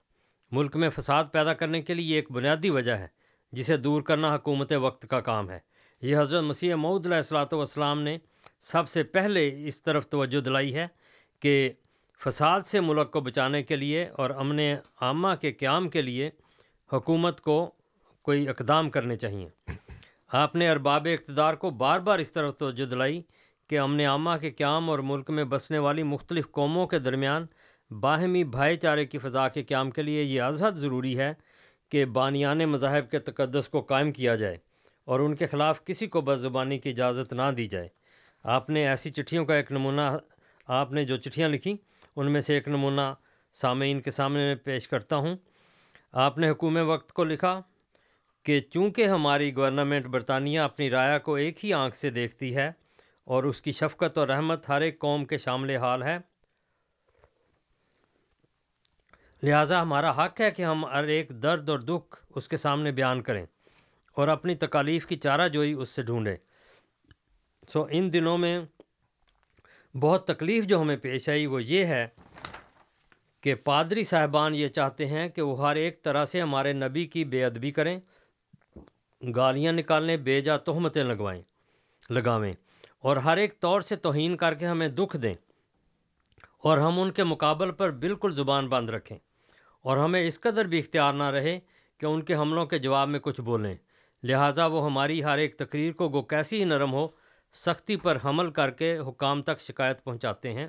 ملک میں فساد پیدا کرنے کے لیے ایک بنیادی وجہ ہے، جسے دور کرنا حکومت وقت کا کام ہے۔ یہ حضرت مسیح معود علیہ السلاۃ والسلام نے سب سے پہلے اس طرف توجہ دلائی ہے کہ فساد سے ملک کو بچانے کے لیے اور امن عامہ کے قیام کے لیے حکومت کو کوئی اقدام کرنے چاہیے۔ آپ نے ارباب اقتدار کو بار بار اس طرف توجہ دلائی کہ امن عامہ کے قیام اور ملک میں بسنے والی مختلف قوموں کے درمیان باہمی بھائی چارے کی فضا کے قیام کے لیے یہ ازحد ضروری ہے کہ بانیان مذاہب کے تقدس کو قائم کیا جائے۔ اور ان کے خلاف کسی کو بد زبانی کی اجازت نہ دی جائے۔ آپ نے ایسی چٹھیوں کا ایک نمونہ، آپ نے جو چٹھیاں لکھیں، ان میں سے ایک نمونہ سامعین کے سامنے میں پیش کرتا ہوں۔ آپ نے حکومت وقت کو لکھا کہ چونکہ ہماری گورنمنٹ برطانیہ اپنی رایا کو ایک ہی آنکھ سے دیکھتی ہے اور اس کی شفقت اور رحمت ہر ایک قوم کے شامل حال ہے، لہٰذا ہمارا حق ہے کہ ہم ہر ایک درد اور دکھ اس کے سامنے بیان کریں۔ اور اپنی تکالیف کی چارہ جوئی اس سے ڈھونڈیں۔ سو ان دنوں میں بہت تکلیف جو ہمیں پیش آئی وہ یہ ہے کہ پادری صاحبان یہ چاہتے ہیں کہ وہ ہر ایک طرح سے ہمارے نبی کی بے ادبی کریں، گالیاں نکالنے، بے جا تہمتیں لگوائیں، لگاویں، اور ہر ایک طور سے توہین کر کے ہمیں دکھ دیں، اور ہم ان کے مقابل پر بالکل زبان بند رکھیں، اور ہمیں اس قدر بھی اختیار نہ رہے کہ ان کے حملوں کے جواب میں کچھ بولیں۔ لہٰذا وہ ہماری ہر ایک تقریر کو گو کیسی ہی نرم ہو، سختی پر حمل کر کے حکام تک شکایت پہنچاتے ہیں۔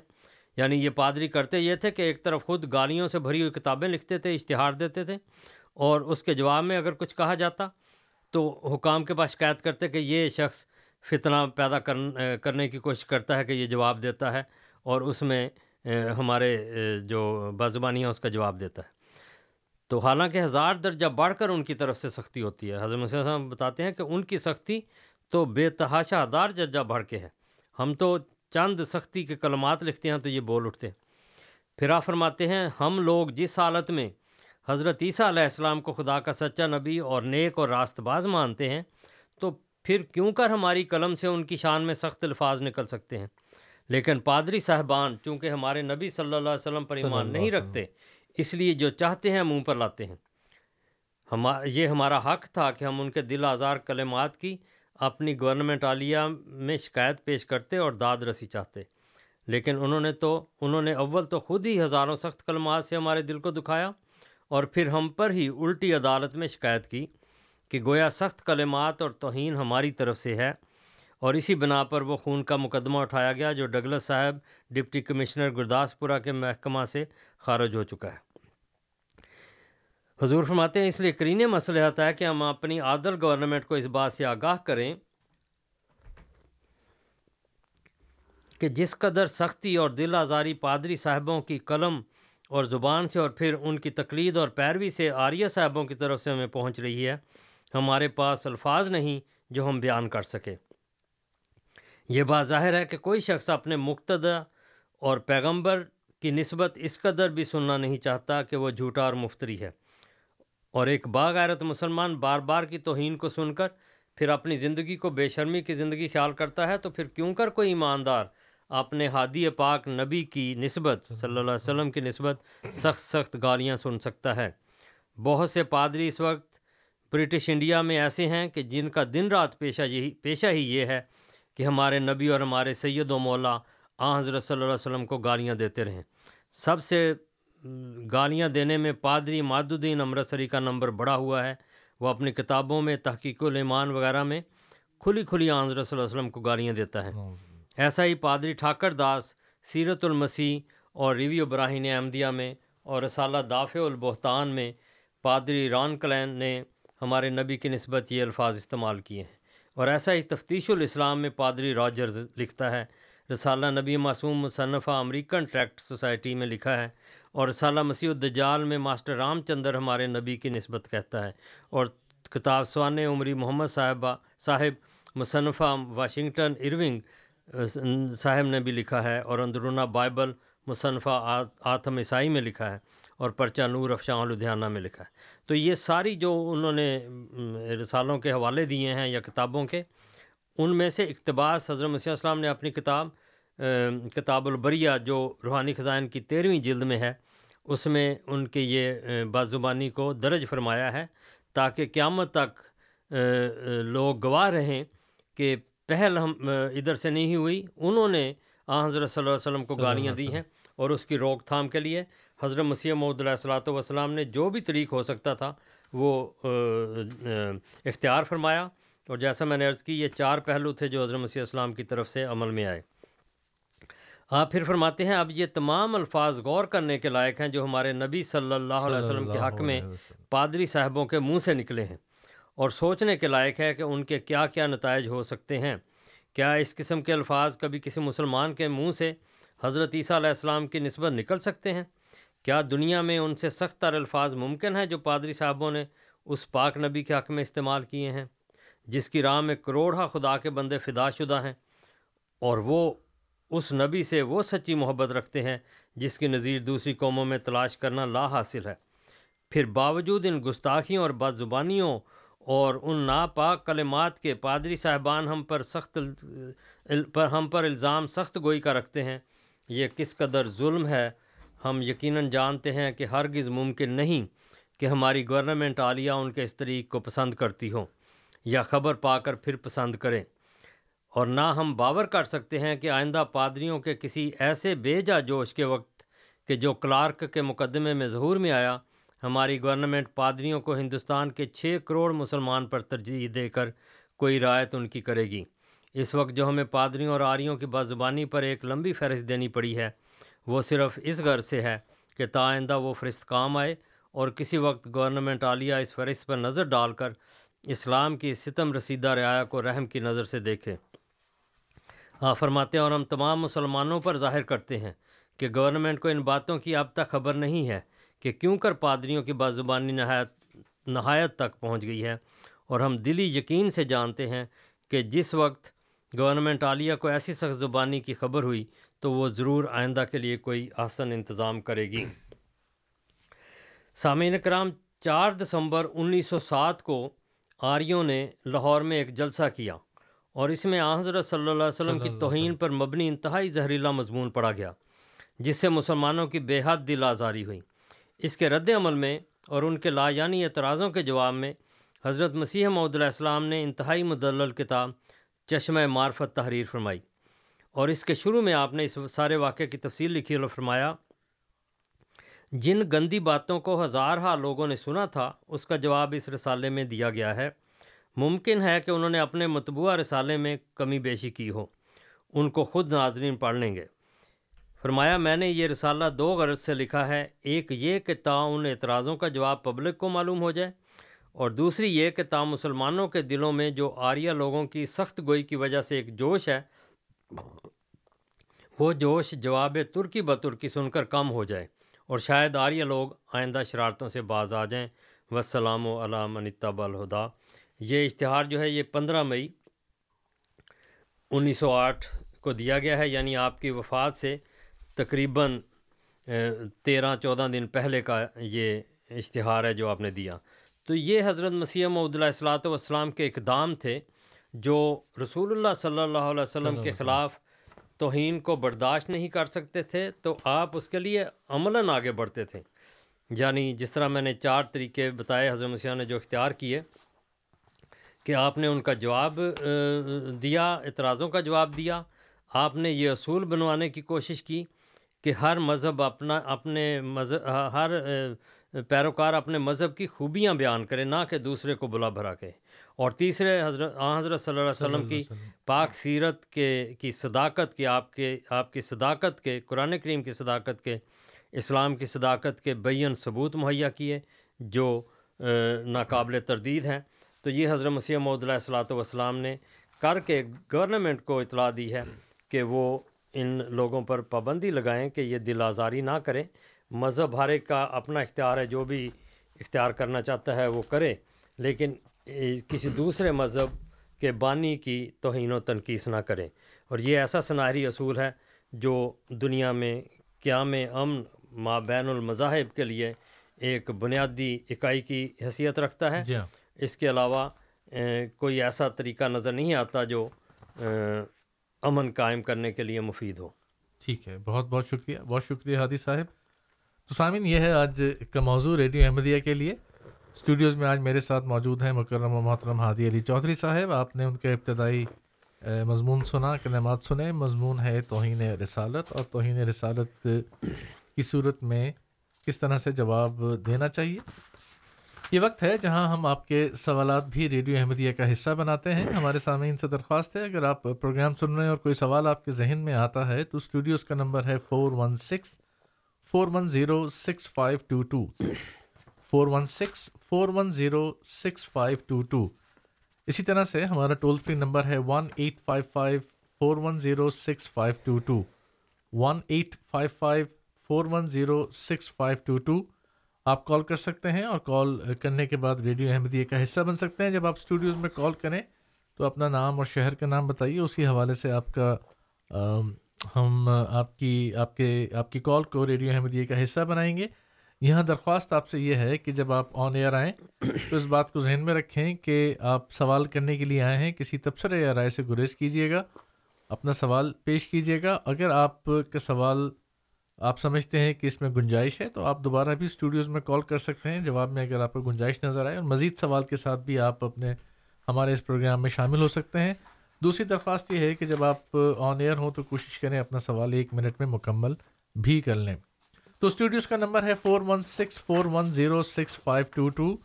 یعنی یہ پادری کرتے یہ تھے کہ ایک طرف خود گالیوں سے بھری ہوئی کتابیں لکھتے تھے، اشتہار دیتے تھے اور اس کے جواب میں اگر کچھ کہا جاتا تو حکام کے پاس شکایت کرتے کہ یہ شخص فتنہ پیدا کرنے کی کوشش کرتا ہے کہ یہ جواب دیتا ہے اور اس میں ہمارے جو بازبانی ہیں، اس کا جواب دیتا ہے۔ تو حالانکہ ہزار درجہ بڑھ کر ان کی طرف سے سختی ہوتی ہے۔ حضرت مسلم صاحب بتاتے ہیں کہ ان کی سختی تو بے تحاشا ہزار درجہ بڑھ کے ہے۔ ہم تو چند سختی کے کلمات لکھتے ہیں تو یہ بول اٹھتے ہیں۔ پھر آپ فرماتے ہیں ہم لوگ جس حالت میں حضرت عیسیٰ علیہ السلام کو خدا کا سچا نبی اور نیک اور راست باز مانتے ہیں تو پھر کیوں کر ہماری قلم سے ان کی شان میں سخت الفاظ نکل سکتے ہیں؟ لیکن پادری صاحبان چونکہ ہمارے نبی صلی اللہ علیہ وسلم پر ایمان نہیں رکھتے اس لیے جو چاہتے ہیں منہ پر لاتے ہیں۔ ہمارا یہ ہمارا حق تھا کہ ہم ان کے دل آزار کلمات کی اپنی گورنمنٹ عالیہ میں شکایت پیش کرتے اور داد رسی چاہتے۔ لیکن انہوں نے تو، انہوں نے اول تو خود ہی ہزاروں سخت کلمات سے ہمارے دل کو دکھایا اور پھر ہم پر ہی الٹی عدالت میں شکایت کی کہ گویا سخت کلمات اور توہین ہماری طرف سے ہے۔ اور اسی بنا پر وہ خون کا مقدمہ اٹھایا گیا جو ڈگلس صاحب ڈپٹی کمشنر گرداسپورہ کے محکمہ سے خارج ہو چکا ہے۔ حضور فرماتے ہیں، اس لیے کرین مسئلہ ہے کہ ہم اپنی عادل گورنمنٹ کو اس بات سے آگاہ کریں کہ جس قدر سختی اور دل آزاری پادری صاحبوں کی قلم اور زبان سے اور پھر ان کی تقلید اور پیروی سے آریہ صاحبوں کی طرف سے ہمیں پہنچ رہی ہے، ہمارے پاس الفاظ نہیں جو ہم بیان کر سکے یہ بات ظاہر ہے کہ کوئی شخص اپنے مقتدہ اور پیغمبر کی نسبت اس قدر بھی سننا نہیں چاہتا کہ وہ جھوٹا اور مفتری ہے۔ اور ایک باغیرت مسلمان بار بار کی توہین کو سن کر پھر اپنی زندگی کو بے شرمی کی زندگی خیال کرتا ہے تو پھر کیوں کر کوئی ایماندار اپنے ہادی پاک نبی کی نسبت صلی اللہ علیہ وسلم کی نسبت سخت سخت گالیاں سن سکتا ہے۔ بہت سے پادری اس وقت برٹش انڈیا میں ایسے ہیں کہ جن کا دن رات پیشہ یہی پیشہ ہی یہ ہے کہ ہمارے نبی اور ہمارے سید و مولا آ حضرت صلی اللہ علیہ وسلم کو گالیاں دیتے رہیں۔ سب سے گالیاں دینے میں پادری ماددین امرتسری کا نمبر بڑا ہوا ہے۔ وہ اپنی کتابوں میں، تحقیق الایمان وغیرہ میں کھلی کھلی آ حضرت صلی اللہ علیہ وسلم کو گالیاں دیتا ہے۔ ایسا ہی پادری ٹھاکر داس، سیرت المسیح اور ریوی براہین احمدیہ میں اور رسالہ دافع البہتان میں پادری ران کلین نے ہمارے نبی کی نسبت یہ الفاظ استعمال کیے ہیں۔ اور ایسا ہی تفتیش الاسلام میں پادری راجرز لکھتا ہے۔ رسالہ نبی معصوم مصنفہ امریکن ٹریکٹ سوسائٹی میں لکھا ہے اور رسالہ مسیح الدجال میں ماسٹر رام چندر ہمارے نبی کی نسبت کہتا ہے اور کتاب سوان عمری محمد صاحبہ صاحب مصنفہ واشنگٹن ارونگ صاحب نے بھی لکھا ہے اور اندرونہ بائبل مصنفہ آتم عیسائی میں لکھا ہے اور پرچہ نور افشاں لدھیانہ میں لکھا ہے۔ تو یہ ساری جو انہوں نے رسالوں کے حوالے دیے ہیں یا کتابوں کے ان میں سے اقتباس حضرت مسیح السلام نے اپنی کتاب کتاب البریہ جو روحانی خزائن کی تیرہویں جلد میں ہے اس میں ان کے یہ بعض زبانی کو درج فرمایا ہے تاکہ قیامت تک لوگ گواہ رہیں کہ پہل ہم ادھر سے نہیں ہوئی۔ انہوں نے آ حضرت صلی اللہ علیہ وسلم کو گالیاں دی ہیں اور اس کی روک تھام کے لیے حضرت مسیح محدود علیہ السلاۃ والسلام نے جو بھی طریق ہو سکتا تھا وہ اختیار فرمایا اور جیسا میں نے عرض کی یہ چار پہلو تھے جو حضرت مسیح السلام کی طرف سے عمل میں آئے۔ آپ پھر فرماتے ہیں اب یہ تمام الفاظ غور کرنے کے لائق ہیں جو ہمارے نبی صلی اللہ علیہ وسلم کے حق میں پادری صاحبوں کے منہ سے نکلے ہیں۔ اور سوچنے کے لائق ہے کہ ان کے کیا کیا نتائج ہو سکتے ہیں۔ کیا اس قسم کے الفاظ کبھی کسی مسلمان کے منہ سے حضرت عیسیٰ علیہ السلام کی نسبت نکل سکتے ہیں؟ کیا دنیا میں ان سے سخت تر الفاظ ممکن ہیں جو پادری صاحبوں نے اس پاک نبی کے حق میں استعمال کیے ہیں، جس کی راہ میں کروڑہ خدا کے بندے فدا شدہ ہیں اور وہ اس نبی سے وہ سچی محبت رکھتے ہیں جس کی نظیر دوسری قوموں میں تلاش کرنا لا حاصل ہے۔ پھر باوجود ان گستاخیوں اور بد زبانیوں اور ان ناپاک کلمات کے پادری صاحبان ہم پر سخت پر ہم پر الزام سخت گوئی کا رکھتے ہیں، یہ کس قدر ظلم ہے ہم یقیناً جانتے ہیں کہ ہرگز ممکن نہیں کہ ہماری گورنمنٹ عالیہ ان کے اس طریق کو پسند کرتی ہوں یا خبر پا کر پھر پسند کریں۔ اور نہ ہم باور کر سکتے ہیں کہ آئندہ پادریوں کے کسی ایسے بے جا جوش کے وقت کہ جو کلارک کے مقدمے میں ظہور میں آیا، ہماری گورنمنٹ پادریوں کو ہندوستان کے چھ کروڑ مسلمان پر ترجیح دے کر کوئی رعایت ان کی کرے گی۔ اس وقت جو ہمیں پادریوں اور آریوں کی بازبانی پر ایک لمبی فہرست دینی پڑی ہے وہ صرف اس غرض سے ہے کہ تا آئندہ وہ فہرست کام آئے اور کسی وقت گورنمنٹ عالیہ اس فہرست پر نظر ڈال کر اسلام کی ستم رسیدہ رعایا کو رحم کی نظر سے دیکھے۔ آپ فرماتے ہیں، اور ہم تمام مسلمانوں پر ظاہر کرتے ہیں کہ گورنمنٹ کو ان باتوں کی اب تک خبر نہیں ہے کہ کیوں کر پادریوں کی بازبانی نہایت نہایت تک پہنچ گئی ہے۔ اور ہم دلی یقین سے جانتے ہیں کہ جس وقت گورنمنٹ عالیہ کو ایسی سخت زبانی کی خبر ہوئی تو وہ ضرور آئندہ کے لیے کوئی آسن انتظام کرے گی۔ سامعین کرام چار دسمبر انیس سو سات کو آریوں نے لاہور میں ایک جلسہ کیا اور اس میں حضرت صلی اللہ علیہ وسلم کی توہین پر مبنی انتہائی زہریلا مضمون پڑا گیا جس سے مسلمانوں کی بے حد دل آزاری ہوئی۔ اس کے رد عمل میں اور ان کے لا یعنی اعتراضوں کے جواب میں حضرت مسیح محدود السلام نے انتہائی مدلل کتاب چشمہ معرفت تحریر فرمائی۔ اور اس کے شروع میں آپ نے اس سارے واقعے کی تفصیل لکھی اور فرمایا، جن گندی باتوں کو ہزارہ لوگوں نے سنا تھا، اس کا جواب اس رسالے میں دیا گیا ہے۔ ممکن ہے کہ انہوں نے اپنے متبوعہ رسالے میں کمی بیشی کی ہو، ان کو خود ناظرین پڑھ لیں گے۔ فرمایا، میں نے یہ رسالہ دو غرض سے لکھا ہے، ایک یہ کہ تا ان اعتراضوں کا جواب پبلک کو معلوم ہو جائے، اور دوسری یہ کہ تا مسلمانوں کے دلوں میں جو آریہ لوگوں کی سخت گوئی کی وجہ سے ایک جوش ہے وہ جوش جواب ترکی بترکی سن کر کم ہو جائے اور شاید آریہ لوگ آئندہ شرارتوں سے باز آ جائیں۔ وسلام و علام انتب الہدا یہ اشتہار جو ہے یہ پندرہ مئی انیس سو آٹھ کو دیا گیا ہے یعنی آپ کی وفات سے تقریباً تیرہ، چودہ دن پہلے کا یہ اشتہار ہے جو آپ نے دیا۔ تو یہ حضرت مسیح محدود السلاۃ والسلام کے اقدام تھے۔ جو رسول اللہ صلی اللہ علیہ وسلم کے خلاف توہین کو برداشت نہیں کر سکتے تھے تو آپ اس کے لیے عملاً آگے بڑھتے تھے۔ یعنی جس طرح میں نے چار طریقے بتائے حضرت مسیح نے جو اختیار کیے کہ آپ نے ان کا جواب دیا اعتراضوں کا جواب دیا آپ نے یہ اصول بنوانے کی کوشش کی کہ ہر مذہب اپنا اپنے مذہب ہر پیروکار اپنے مذہب کی خوبیاں بیان کرے نہ کہ دوسرے کو بلا بھرا کے اور تیسرے حضرت حضرت صلی اللہ علیہ وسلم کی پاک سیرت کے کی صداقت کی آپ کے آپ کی صداقت کے قرآن کریم کی صداقت کے اسلام کی صداقت کے بین ثبوت مہیا کیے جو ناقابل تردید ہیں۔ تو یہ حضرت مسیح محدود علیہ السلاۃ والسلام نے کر کے گورنمنٹ کو اطلاع دی ہے کہ وہ ان لوگوں پر پابندی لگائیں کہ یہ دل آزاری نہ کریں مذہب ہر ایک کا اپنا اختیار ہے جو بھی اختیار کرنا چاہتا ہے وہ کرے۔ لیکن کسی دوسرے مذہب کے بانی کی توہین و تنقید نہ کریں۔ اور یہ ایسا سنہری اصول ہے جو دنیا میں قیام امن ما بین المذاہب کے لیے ایک بنیادی اکائی کی حیثیت رکھتا ہے۔ جی ہاں۔ اس کے علاوہ کوئی ایسا طریقہ نظر نہیں آتا جو امن قائم کرنے کے لیے مفید ہو۔ ٹھیک ہے بہت بہت شکریہ بہت شکریہ ہادی صاحب۔ تو سامعین یہ ہے آج کا موضوع ریڈیو احمدیہ کے لیے۔ اسٹوڈیوز میں آج میرے ساتھ موجود ہیں مکرم و محترم ہادی علی چودھری صاحب۔ آپ نے ان کے ابتدائی مضمون سنا، کلمات سنے۔ مضمون ہے توہین رسالت اور توہین رسالت کی صورت میں کس طرح سے جواب دینا چاہیے؟ یہ وقت ہے جہاں ہم آپ کے سوالات بھی ریڈیو احمدیہ کا حصہ بناتے ہیں۔ ہمارے سامعین سے درخواست ہے، اگر آپ پروگرام سن رہے ہیں اور کوئی سوال آپ کے ذہن میں آتا ہے تو اسٹوڈیوز کا نمبر ہے four one six, four one zero six five two two. Four one six four one zero six five two two اسی طرح سے ہمارا ٹول فری نمبر ہے one eight five five four one zero six five two two one eight five five four one zero six five two two آپ call کر سکتے ہیں اور کال کرنے کے بعد ریڈیو احمدیہ کا حصہ بن سکتے ہیں۔ جب آپ اسٹوڈیوز میں کال کریں تو اپنا نام اور شہر کا نام بتائیے، اسی حوالے سے آپ کا ہم، آپ کی، آپ کے، آپ کی کال کو ریڈیو احمدیہ کا حصہ بنائیں گے۔ یہاں درخواست آپ سے یہ ہے کہ جب آپ آن ایئر آئیں تو اس بات کو ذہن میں رکھیں کہ آپ سوال کرنے کے لیے آئے ہیں، کسی تبصرے یا رائے سے گریز کیجیے گا، اپنا سوال پیش کیجیے گا۔ اگر آپ کا سوال آپ سمجھتے ہیں کہ اس میں گنجائش ہے تو آپ دوبارہ بھی اسٹوڈیوز میں کال کر سکتے ہیں۔ جواب میں اگر آپ کو گنجائش نظر آئے اور مزید سوال کے ساتھ بھی آپ اپنے ہمارے اس پروگرام میں شامل ہو سکتے ہیں۔ دوسری درخواست یہ ہے کہ جب آپ آن ایئر ہوں تو کوشش کریں اپنا سوال ایک منٹ میں مکمل بھی کر لیں۔ تو اسٹوڈیوز کا نمبر ہے four one six four one zero six five two two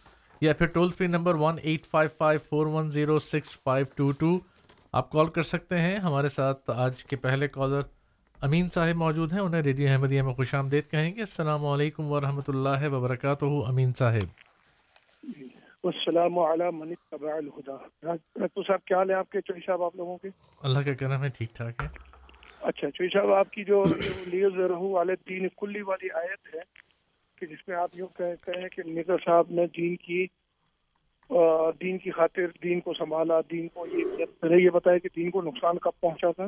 یا پھر toll free number one eight five five four one zero six five two two آپ کال کر سکتے ہیں۔ ہمارے ساتھ آج کے پہلے کالر امین صاحب موجود ہیں انہیں ریڈیو احمدیہ میں خوش آمدید کہیں گے۔ السلام علیکم ورحمۃ اللہ وبرکاتہ امین صاحب۔ السلام صاحب کیا حال ہے آپ کے؟ چوئی صاحب آپ لوگوں کے؟ اللہ کا کرم ہے ٹھیک ٹھاک ہے اچھا, اچھا، چوئی صاحب آپ کی جو لیز رہو والے دین کلی والی آیت ہے کہ جس میں آپ یوں کہیں کہ مرزا صاحب نے دین کی دین کی خاطر دین کو سنبھالا، دین کو یہ بتایا کہ دین کو نقصان کب پہنچا تھا۔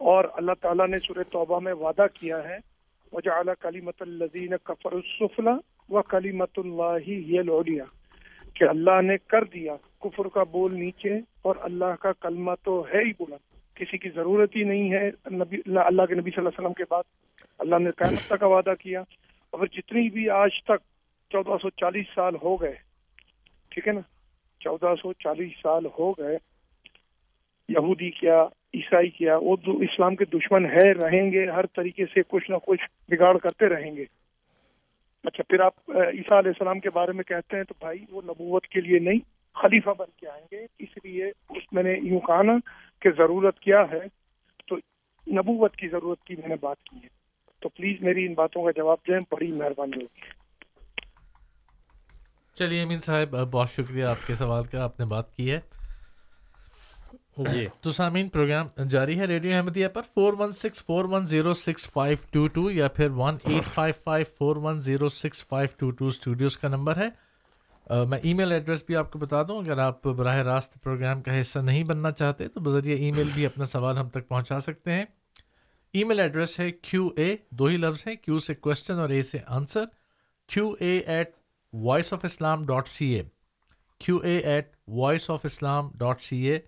اور اللہ تعالیٰ نے سورہ توبہ میں وعدہ کیا ہے وجہ اعلیٰ کلیمت الزین کفر السفلا و کلیمت اللہ ہی الولیا کہ اللہ نے کر دیا، کفر کا بول نیچے اور اللہ کا کلمہ تو ہے ہی بلند۔ کسی کی ضرورت ہی نہیں ہے۔ نبی اللہ کے نبی صلی اللہ علیہ وسلم کے بعد اللہ نے قیامت کا وعدہ کیا۔ اور جتنی بھی آج تک چودہ سو چالیس سال ہو گئے ٹھیک ہے نا؟ چودہ سو چالیس سال ہو گئے۔ یہودی کیا عیسائی کیا وہ اسلام کے دشمن ہے رہیں گے ہر طریقے سے کچھ نہ کچھ بگاڑ کرتے رہیں گے۔ اچھا پھر آپ عیسیٰ علیہ السلام کے بارے میں کہتے ہیں تو بھائی وہ نبوت کے لیے نہیں خلیفہ بن کے آئیں گے۔ اس لیے اس میں نے یوں کہا نا کہ ضرورت کیا ہے تو نبوت کی ضرورت کی میں نے بات کی ہے۔ تو پلیز میری ان باتوں کا جواب دیں بڑی مہربانی ہوگی۔ چلیے امین صاحب بہت شکریہ آپ کے سوال کا آپ نے بات کی ہے۔ جی۔ تو سامعین پروگرام جاری ہے ریڈیو احمدیہ پر۔ Four one six four one zero six five two two یا پھر one eight five five four one zero six five two two studios کا نمبر ہے۔ میں ای میل ایڈریس بھی آپ کو بتا دوں، اگر آپ براہ راست پروگرام کا حصہ نہیں بننا چاہتے، تو بذریعہ ای میل بھی اپنا سوال ہم تک پہنچا سکتے ہیں۔ ای میل ایڈریس ہے کیو اے دو ہی لفظ ہیں کیو سے کوشچن اور اے سے answer Q A at Voice of Islam dot C A Q A at Voice of Islam dot C A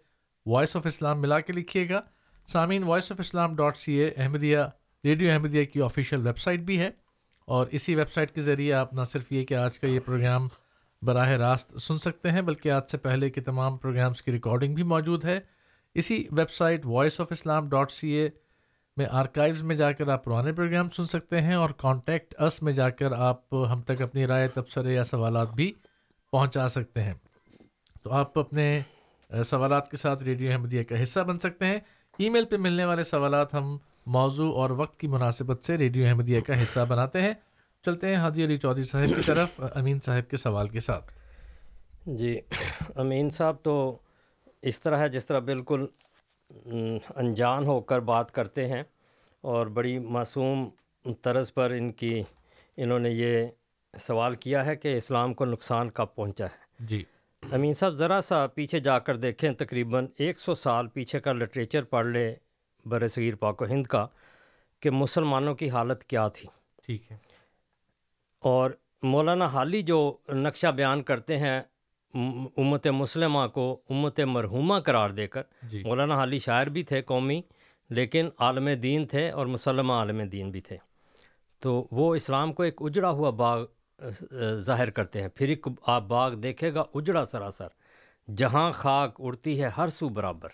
Voice of Islam ملا کے لکھیے گا۔ سامعین Voice of Islam dot C A Ahmadiyya, radio Ahmadiyya کی official web site بھی ہے۔ اور اسی ویب سائٹ کے ذریعے آپ نہ صرف یہ کہ آج کا یہ پروگرام براہ راست سن سکتے ہیں، بلکہ آج سے پہلے کے تمام پروگرامس کی ریکارڈنگ بھی موجود ہے۔ اسی website Voice of Islam dot C A میں آرکائیوز میں جا کر آپ پرانے پروگرام سن سکتے ہیں اور کانٹیکٹ اس میں جا کر آپ ہم تک اپنی رائے، تبصرے یا سوالات بھی پہنچا سکتے ہیں۔ تو آپ اپنے سوالات کے ساتھ ریڈیو احمدیہ کا حصہ بن سکتے ہیں۔ ای میل پہ ملنے والے سوالات ہم موضوع اور وقت کی مناسبت سے ریڈیو احمدیہ کا حصہ بناتے ہیں۔ چلتے ہیں ہادی علی چودھری صاحب کی طرف امین صاحب کے سوال کے ساتھ۔ جی امین صاحب تو اس طرح ہے جس طرح بالکل انجان ہو کر بات کرتے ہیں اور بڑی معصوم طرز پر ان کی انہوں نے یہ سوال کیا ہے کہ اسلام کو نقصان کب پہنچا ہے۔ جی۔ امین صاحب ذرا سا پیچھے جا کر دیکھیں تقریباً ایک سو سال پیچھے کا لٹریچر پڑھ لے بر صغیر پاک و ہند کا کہ مسلمانوں کی حالت کیا تھی۔ ٹھیک ہے۔ اور مولانا حالی جو نقشہ بیان کرتے ہیں ام- امت مسلمہ کو امت مرحومہ قرار دے کر جی۔ مولانا حالی شاعر بھی تھے قومی لیکن عالم دین تھے اور مسلمہ عالم دین بھی تھے۔ تو وہ اسلام کو ایک اجڑا ہوا باغ ظاہر کرتے ہیں۔ پھر ایک آپ باغ دیکھے گا اجڑا سراسر۔ جہاں خاک اڑتی ہے ہر سو برابر۔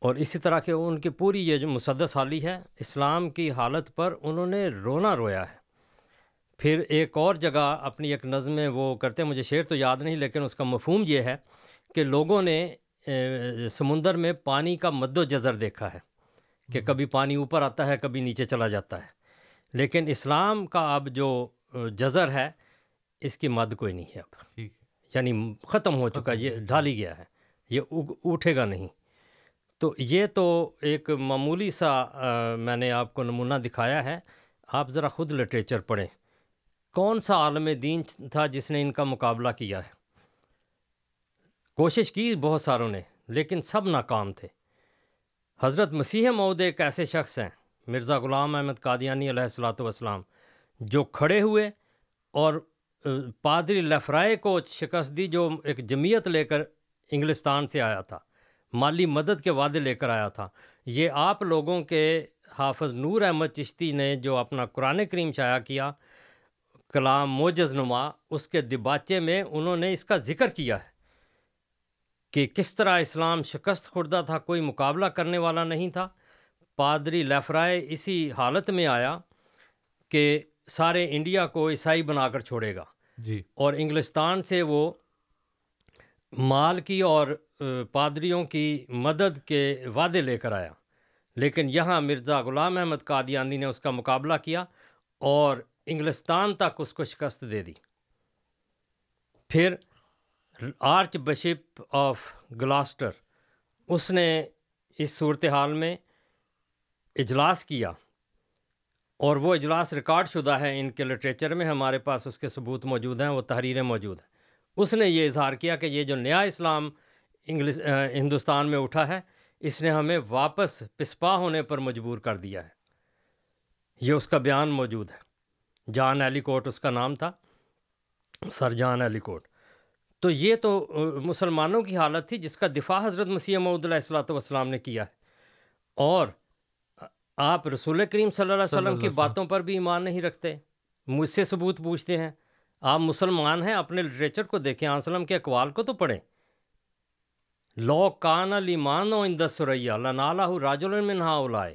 اور اسی طرح کے ان کی پوری یہ جو مسدس حالی ہے اسلام کی حالت پر انہوں نے رونا رویا ہے۔ پھر ایک اور جگہ اپنی ایک نظم میں وہ کرتے ہیں مجھے شعر تو یاد نہیں لیکن اس کا مفہوم یہ ہے کہ لوگوں نے سمندر میں پانی کا مد و جزر دیکھا ہے کہ کبھی پانی اوپر آتا ہے کبھی نیچے چلا جاتا ہے۔ لیکن اسلام کا اب جو جزر ہے اس کی مد کوئی نہیں ہے اب۔ یعنی ختم ہو چکا یہ ڈھالی گیا ہے یہ اٹھے گا نہیں۔ تو یہ تو ایک معمولی سا میں نے آپ کو نمونہ دکھایا ہے۔ آپ ذرا خود لٹریچر پڑھیں۔ کون سا عالم دین تھا جس نے ان کا مقابلہ کیا ہے؟ کوشش کی بہت ساروں نے، لیکن سب ناکام تھے۔ حضرت مسیح مود ایک ایسے شخص ہیں، مرزا غلام احمد قادیانی علیہ الصلاۃ والسلام، جو کھڑے ہوئے اور پادری لفرائے کو شکست دی جو ایک جمعیت لے کر انگلستان سے آیا تھا۔ مالی مدد کے وعدے لے کر آیا تھا۔ یہ آپ لوگوں کے حافظ نور احمد چشتی نے جو اپنا قرآن کریم شائع کیا کلام موجز نما اس کے دباچے میں انہوں نے اس کا ذکر کیا ہے کہ کس طرح اسلام شکست خوردہ تھا کوئی مقابلہ کرنے والا نہیں تھا۔ پادری لیفرائے اسی حالت میں آیا کہ سارے انڈیا کو عیسائی بنا کر چھوڑے گا۔ جی۔ اور انگلستان سے وہ مال کی اور پادریوں کی مدد کے وعدے لے کر آیا۔ لیکن یہاں مرزا غلام احمد قادیانی نے اس کا مقابلہ کیا اور انگلستان تک اس کو شکست دے دی۔ پھر آرچ بشپ آف گلاسٹر، اس نے اس صورتحال میں اجلاس کیا اور وہ اجلاس ریکارڈ شدہ ہے۔ ان کے لٹریچر میں ہمارے پاس اس کے ثبوت موجود ہیں، وہ تحریریں موجود ہیں۔ اس نے یہ اظہار کیا کہ یہ جو نیا اسلام انگلش ہندوستان میں اٹھا ہے، اس نے ہمیں واپس پسپا ہونے پر مجبور کر دیا ہے۔ یہ اس کا بیان موجود ہے۔ جان ایلی کوٹ اس کا نام تھا سر جان ایلی کوٹ۔ تو یہ تو مسلمانوں کی حالت تھی جس کا دفاع حضرت مسیح معود علیہ السلاۃ والسلام نے کیا ہے۔ اور آپ رسول کریم صلی اللہ علیہ اللہ وسلم کی۔ باتوں پر بھی ایمان نہیں رکھتے مجھ سے ثبوت پوچھتے ہیں۔ آپ مسلمان ہیں اپنے لٹریچر کو دیکھیں وسلم کے اقوال کو تو پڑھیں۔ لو کان المان و اندس سریا لنالہ راجل منہا اولائے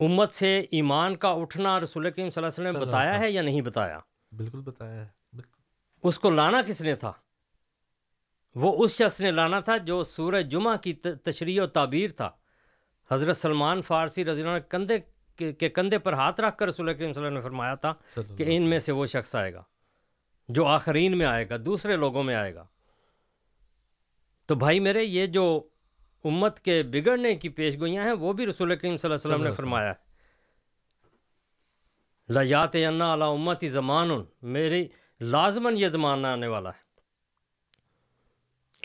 امت سے ایمان کا اٹھنا رسول کریم صلی اللہ علیہ وسلم نے بتایا ہے یا نہیں بتایا؟ بالکل بتایا ہے۔ بالکل۔ اس کو لانا کس نے تھا؟ وہ اس شخص نے لانا تھا جو سورہ جمعہ کی تشریح و تعبیر تھا۔ حضرت سلمان فارسی رضی اللہ عنہ کندھے کے کندھے پر ہاتھ رکھ کر رسول کریم صلی اللہ علیہ وسلم نے فرمایا تھا کہ ان میں سے وہ شخص آئے گا جو آخرین میں آئے گا دوسرے لوگوں میں آئے گا۔ تو بھائی میرے یہ جو امت کے بگڑنے کی پیش گوئیاں ہیں وہ بھی رسول کریم صلی اللہ علیہ وسلم نے فرمایا ہے لیات انا علی امتی زمان میری لازماً یہ زمانہ آنے والا ہے۔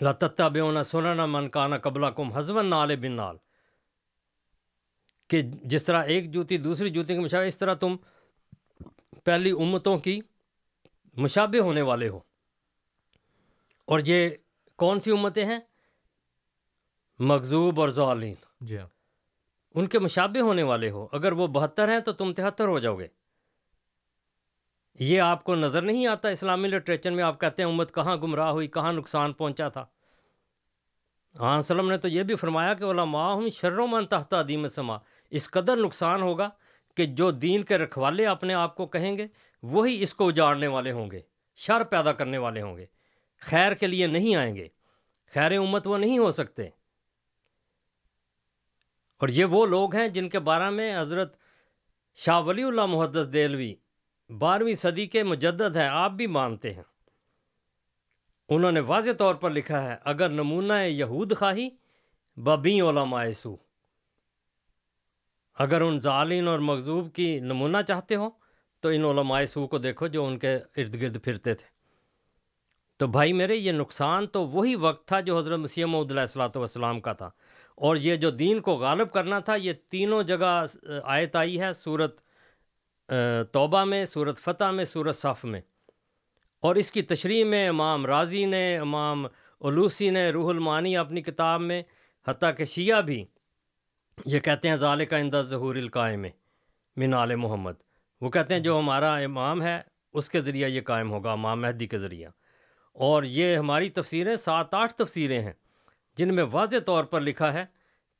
لتتا بیونا سننا من کانا قبلہ کم حزون نال بن نال کہ جس طرح ایک جوتی دوسری جوتی کے مشابہ اس طرح تم پہلی امتوں کی مشابہ ہونے والے ہو۔ اور یہ کون سی امتیں ہیں؟ مغزوب اور ظالین۔ جی ہاں۔ ان کے مشابہ ہونے والے ہو۔ اگر وہ بہتر ہیں تو تم تہتر ہو جاؤ گے۔ یہ آپ کو نظر نہیں آتا اسلامی لٹریچر میں آپ کہتے ہیں امت کہاں گمراہ ہوئی کہاں نقصان پہنچا تھا۔ ہاں وسلم نے تو یہ بھی فرمایا کہ علماء ہم شروں من تحت عدیم سما اس قدر نقصان ہوگا کہ جو دین کے رکھوالے اپنے آپ کو کہیں گے وہی اس کو اجاڑنے والے ہوں گے شر پیدا کرنے والے ہوں گے۔ خیر کے لیے نہیں آئیں گے۔ خیر امت وہ نہیں ہو سکتے۔ اور یہ وہ لوگ ہیں جن کے بارے میں حضرت شاہ ولی اللہ محدث دہلوی بارہویں صدی کے مجدد ہیں، آپ بھی مانتے ہیں۔ انہوں نے واضح طور پر لکھا ہے، اگر نمونہ یہود خواہی ببی علماء سو۔ اگر ان ظالین اور مغزوب کی نمونہ چاہتے ہو، تو ان علماء سو کو دیکھو جو ان کے ارد گرد پھرتے تھے۔ تو بھائی میرے، یہ نقصان تو وہی وقت تھا جو حضرت مسیح محدود علیہ السلاۃ والسلام کا تھا۔ اور یہ جو دین کو غالب کرنا تھا، یہ تینوں جگہ آیت آئی ہے صورت توبہ میں صورت فتح میں صورت صف میں۔ اور اس کی تشریح میں امام راضی نے، امام علوسی نے، روح المانی اپنی کتاب میں، حتیٰ کہ شیعہ بھی یہ کہتے ہیں ظال کا اندہ ظہور القائم من آل محمد۔ وہ کہتے ہیں، جو ہمارا امام ہے، اس کے ذریعہ یہ قائم ہوگا، امام مہدی کے ذریعہ۔ اور یہ ہماری تفسیریں، سات، آٹھ تفسیریں ہیں۔ جن میں واضح طور پر لکھا ہے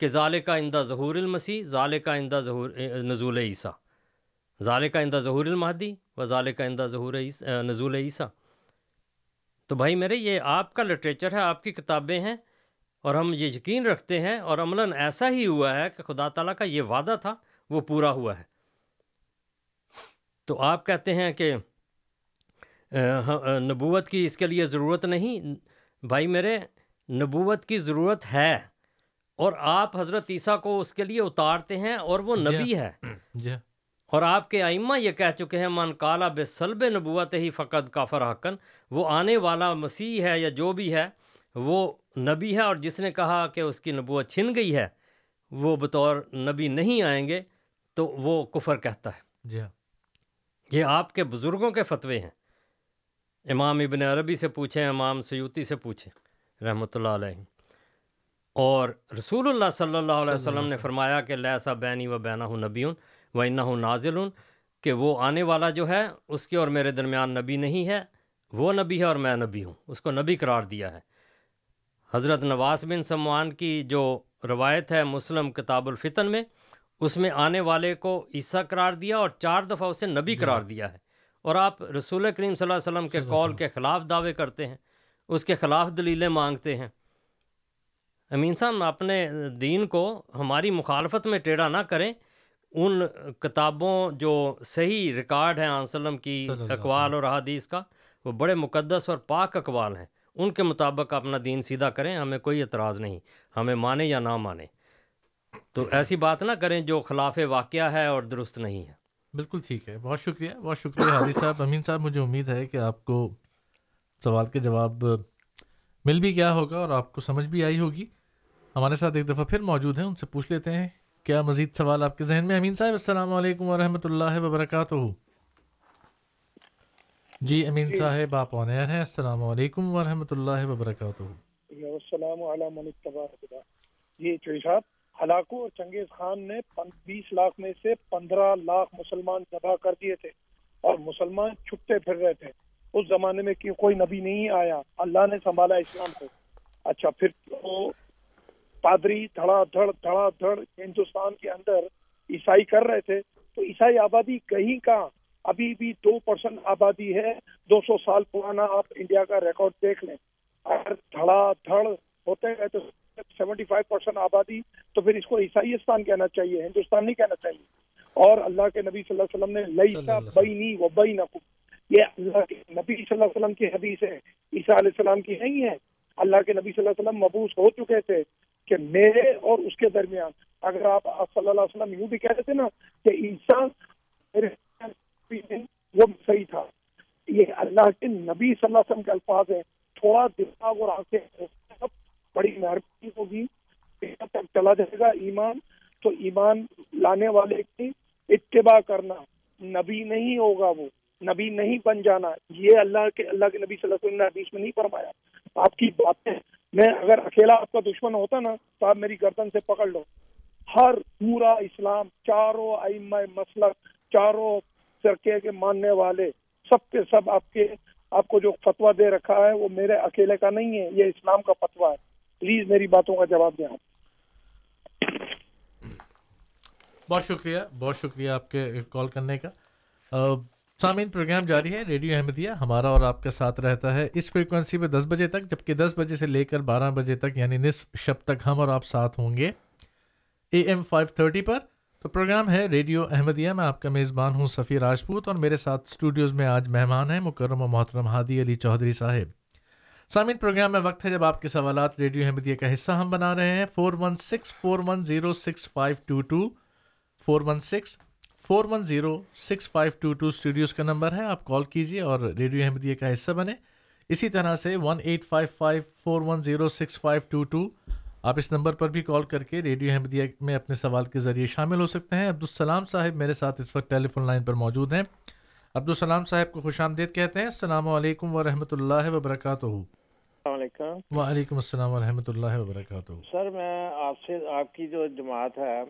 کہ ظال کا اندہ ظہور المسیح ظال کا اندہ ظہور نزول عیسیٰ۔ ظال کا اندہ ظہور المہدی و ظال کا اندہ ظہور نزول عیسیٰ۔ تو بھائی میرے، یہ آپ کا لٹریچر ہے، آپ کی کتابیں ہیں اور ہم یہ یقین رکھتے ہیں اور عملاً ایسا ہی ہوا ہے کہ خدا تعالیٰ کا یہ وعدہ تھا، وہ پورا ہوا ہے۔ تو آپ کہتے ہیں کہ نبوت کی اس کے لیے ضرورت نہیں۔ بھائی میرے نبوت کی ضرورت ہے اور آپ حضرت عیسیٰ کو اس کے لیے اتارتے ہیں اور وہ جی نبی ہے۔ جی۔ اور آپ کے ائمہ یہ کہہ چکے ہیں من کالا بے سلب نبوت ہی فقط کافر حقن وہ آنے والا مسیح ہے یا جو بھی ہے وہ نبی ہے اور جس نے کہا کہ اس کی نبوت چھن گئی ہے وہ بطور نبی نہیں آئیں گے تو وہ کفر کہتا ہے۔ جی۔ ہاں یہ آپ کے بزرگوں کے فتوے ہیں۔ امام ابن عربی سے پوچھیں امام سیوتی سے پوچھیں۔ رحمۃ اللہ علیہ۔ اور رسول اللہ صلی اللہ علیہ وسلم نے فرمایا کہ لیسا بینی و بینا ہوں نبی و انّ نازل کہ وہ آنے والا جو ہے اس کے اور میرے درمیان نبی نہیں ہے وہ نبی ہے اور میں نبی ہوں۔ اس کو نبی قرار دیا ہے۔ حضرت نواز بن سمان کی جو روایت ہے مسلم کتاب الفتن میں اس میں آنے والے کو عیسیٰ قرار دیا اور چار دفعہ اسے نبی قرار دیا ہے۔ اور آپ رسول کریم صلی اللہ علیہ وسلم کے قول کے خلاف دعوے کرتے ہیں۔ اس کے خلاف دلیلیں مانگتے ہیں۔ امین صاحب اپنے دین کو ہماری مخالفت میں ٹیڑھا نہ کریں۔ ان کتابوں جو صحیح ریکارڈ ہیں وسلم کی اقوال اور احادیث کا وہ بڑے مقدس اور پاک اقوال ہیں۔ ان کے مطابق اپنا دین سیدھا کریں ہمیں کوئی اعتراض نہیں ہمیں مانے یا نہ مانے تو ایسی بات نہ کریں جو خلاف واقعہ ہے اور درست نہیں ہے۔ بالکل ٹھیک ہے بہت شکریہ بہت شکریہ حادی صاحب۔ امین صاحب مجھے امید ہے کہ آپ کو سوال کے جواب مل بھی گیا ہوگا اور آپ کو سمجھ بھی آئی ہوگی۔ ہمارے ساتھ ایک دفعہ پھر موجود ہیں ان سے پوچھ لیتے ہیں کیا مزید سوال آپ کے ذہن میں؟ امین صاحب السلام علیکم ورحمۃ اللہ وبرکاتہ۔ جی امین صاحب آپ آنر ہیں۔ السلام علیکم ورحمۃ اللہ وبرکاتہ۔ السلام علیکم جی چوئی صاحب ہلاکو اور چنگیز خان نے بیس لاکھ میں سے پندرہ لاکھ مسلمان تباہ کر دیے تھے اور مسلمان چھپتے پھر رہے تھے۔ اس زمانے میں کوئی نبی نہیں آیا اللہ نے سنبھالا اسلام کو۔ اچھا پھر تو پادری دھڑا دھڑ دھڑا دھڑ ہندوستان کے اندر عیسائی کر رہے تھے۔ تو عیسائی آبادی کہیں کا؟ ابھی بھی دو پرسنٹ آبادی ہے۔ دو سو سال پرانا آپ انڈیا کا ریکارڈ دیکھ لیں۔ اگر دھڑا دھڑ ہوتے ہیں تو سیونٹی فائیو پرسینٹ آبادی تو پھر اس کو عیسائیستان کہنا چاہیے ہندوستان نہیں کہنا چاہیے۔ اور اللہ کے نبی صلی اللہ علیہ وسلم نے لئی کا بئی و بئی نقو یہ اللہ کے نبی صلی اللہ علیہ وسلم کی حدیث ہے، عیسیٰ علیہ السلام کی نہیں ہے۔ اللہ کے نبی صلی اللہ علیہ وسلم مبوس ہو چکے تھے کہ میرے اور اس کے درمیان۔ اگر آپ صلی اللہ علیہ وسلم یوں بھی کہہ رہے تھے نا کہ عیسیٰ وہ صحیح تھا۔ یہ اللہ کے نبی صلی اللہ علیہ وسلم کے الفاظ ہیں۔ تھوڑا دماغ اور آنکھیں بڑی مہربانی ہوگی۔ تک چلا جائے گا ایمان۔ تو ایمان لانے والے کی اتباع کرنا، نبی نہیں ہوگا وہ۔ نبی نہیں بن جانا، یہ اللہ کے اللہ کے نبی صلی اللہ علیہ وسلم نے حدیث میں نہیں فرمایا۔ آپ کی باتیں، میں اگر اکیلا آپ کا دشمن ہوتا نا، تو آپ میری گردن سے پکڑ لو۔ ہر پورا اسلام، چاروں ائمہ مسلک، چاروں فرقے کے ماننے والے، سب کے سب آپ کے، آپ کو جو فتوا دے رکھا ہے، وہ میرے اکیلے کا نہیں ہے، یہ اسلام کا فتوا ہے۔ پلیز میری باتوں کا جواب دیں آپ۔ بہت شکریہ بہت شکریہ آپ کے کال کرنے کا۔ سامعین، پروگرام جاری ہے، ریڈیو احمدیہ ہمارا اور آپ کا ساتھ رہتا ہے اس فریکوینسی پہ دس بجے تک، جبکہ دس بجے سے لے کر بارہ بجے تک یعنی نصف شب تک ہم اور آپ ساتھ ہوں گے اے ایم فائیو تھرٹی پر۔ تو پروگرام ہے ریڈیو احمدیہ، میں آپ کا میزبان ہوں سفیر راجپوت اور میرے ساتھ اسٹوڈیوز میں آج مہمان ہیں مکرم و محترم ہادی علی چودھری صاحب۔ سامعین، پروگرام میں وقت ہے جب آپ کے سوالات ریڈیو احمدیہ کا حصہ ہم بنا رہے ہیں۔ Four one six four one zero six five two two four one six four one zero six five two two studios کا نمبر ہے آپ کال کیجیے اور ریڈیو احمدیہ کا حصہ بنے اسی طرح سے one eight five five four one zero six five two two آپ اس نمبر پر بھی کال کر کے ریڈیو احمدیہ میں اپنے سوال کے ذریعے شامل ہو سکتے ہیں۔ عبدالسلام صاحب میرے ساتھ اس وقت ٹیلی فون لائن پر موجود ہیں۔ عبدالسلام صاحب کو خوش آمدید کہتے ہیں۔ السلام علیکم ورحمۃ اللہ وبرکاتہ۔ السلام علیکم۔ وعلیکم السلام ورحمۃ اللہ وبرکاتہ۔ سر میں آپ سے آپ کی جو جماعت ہے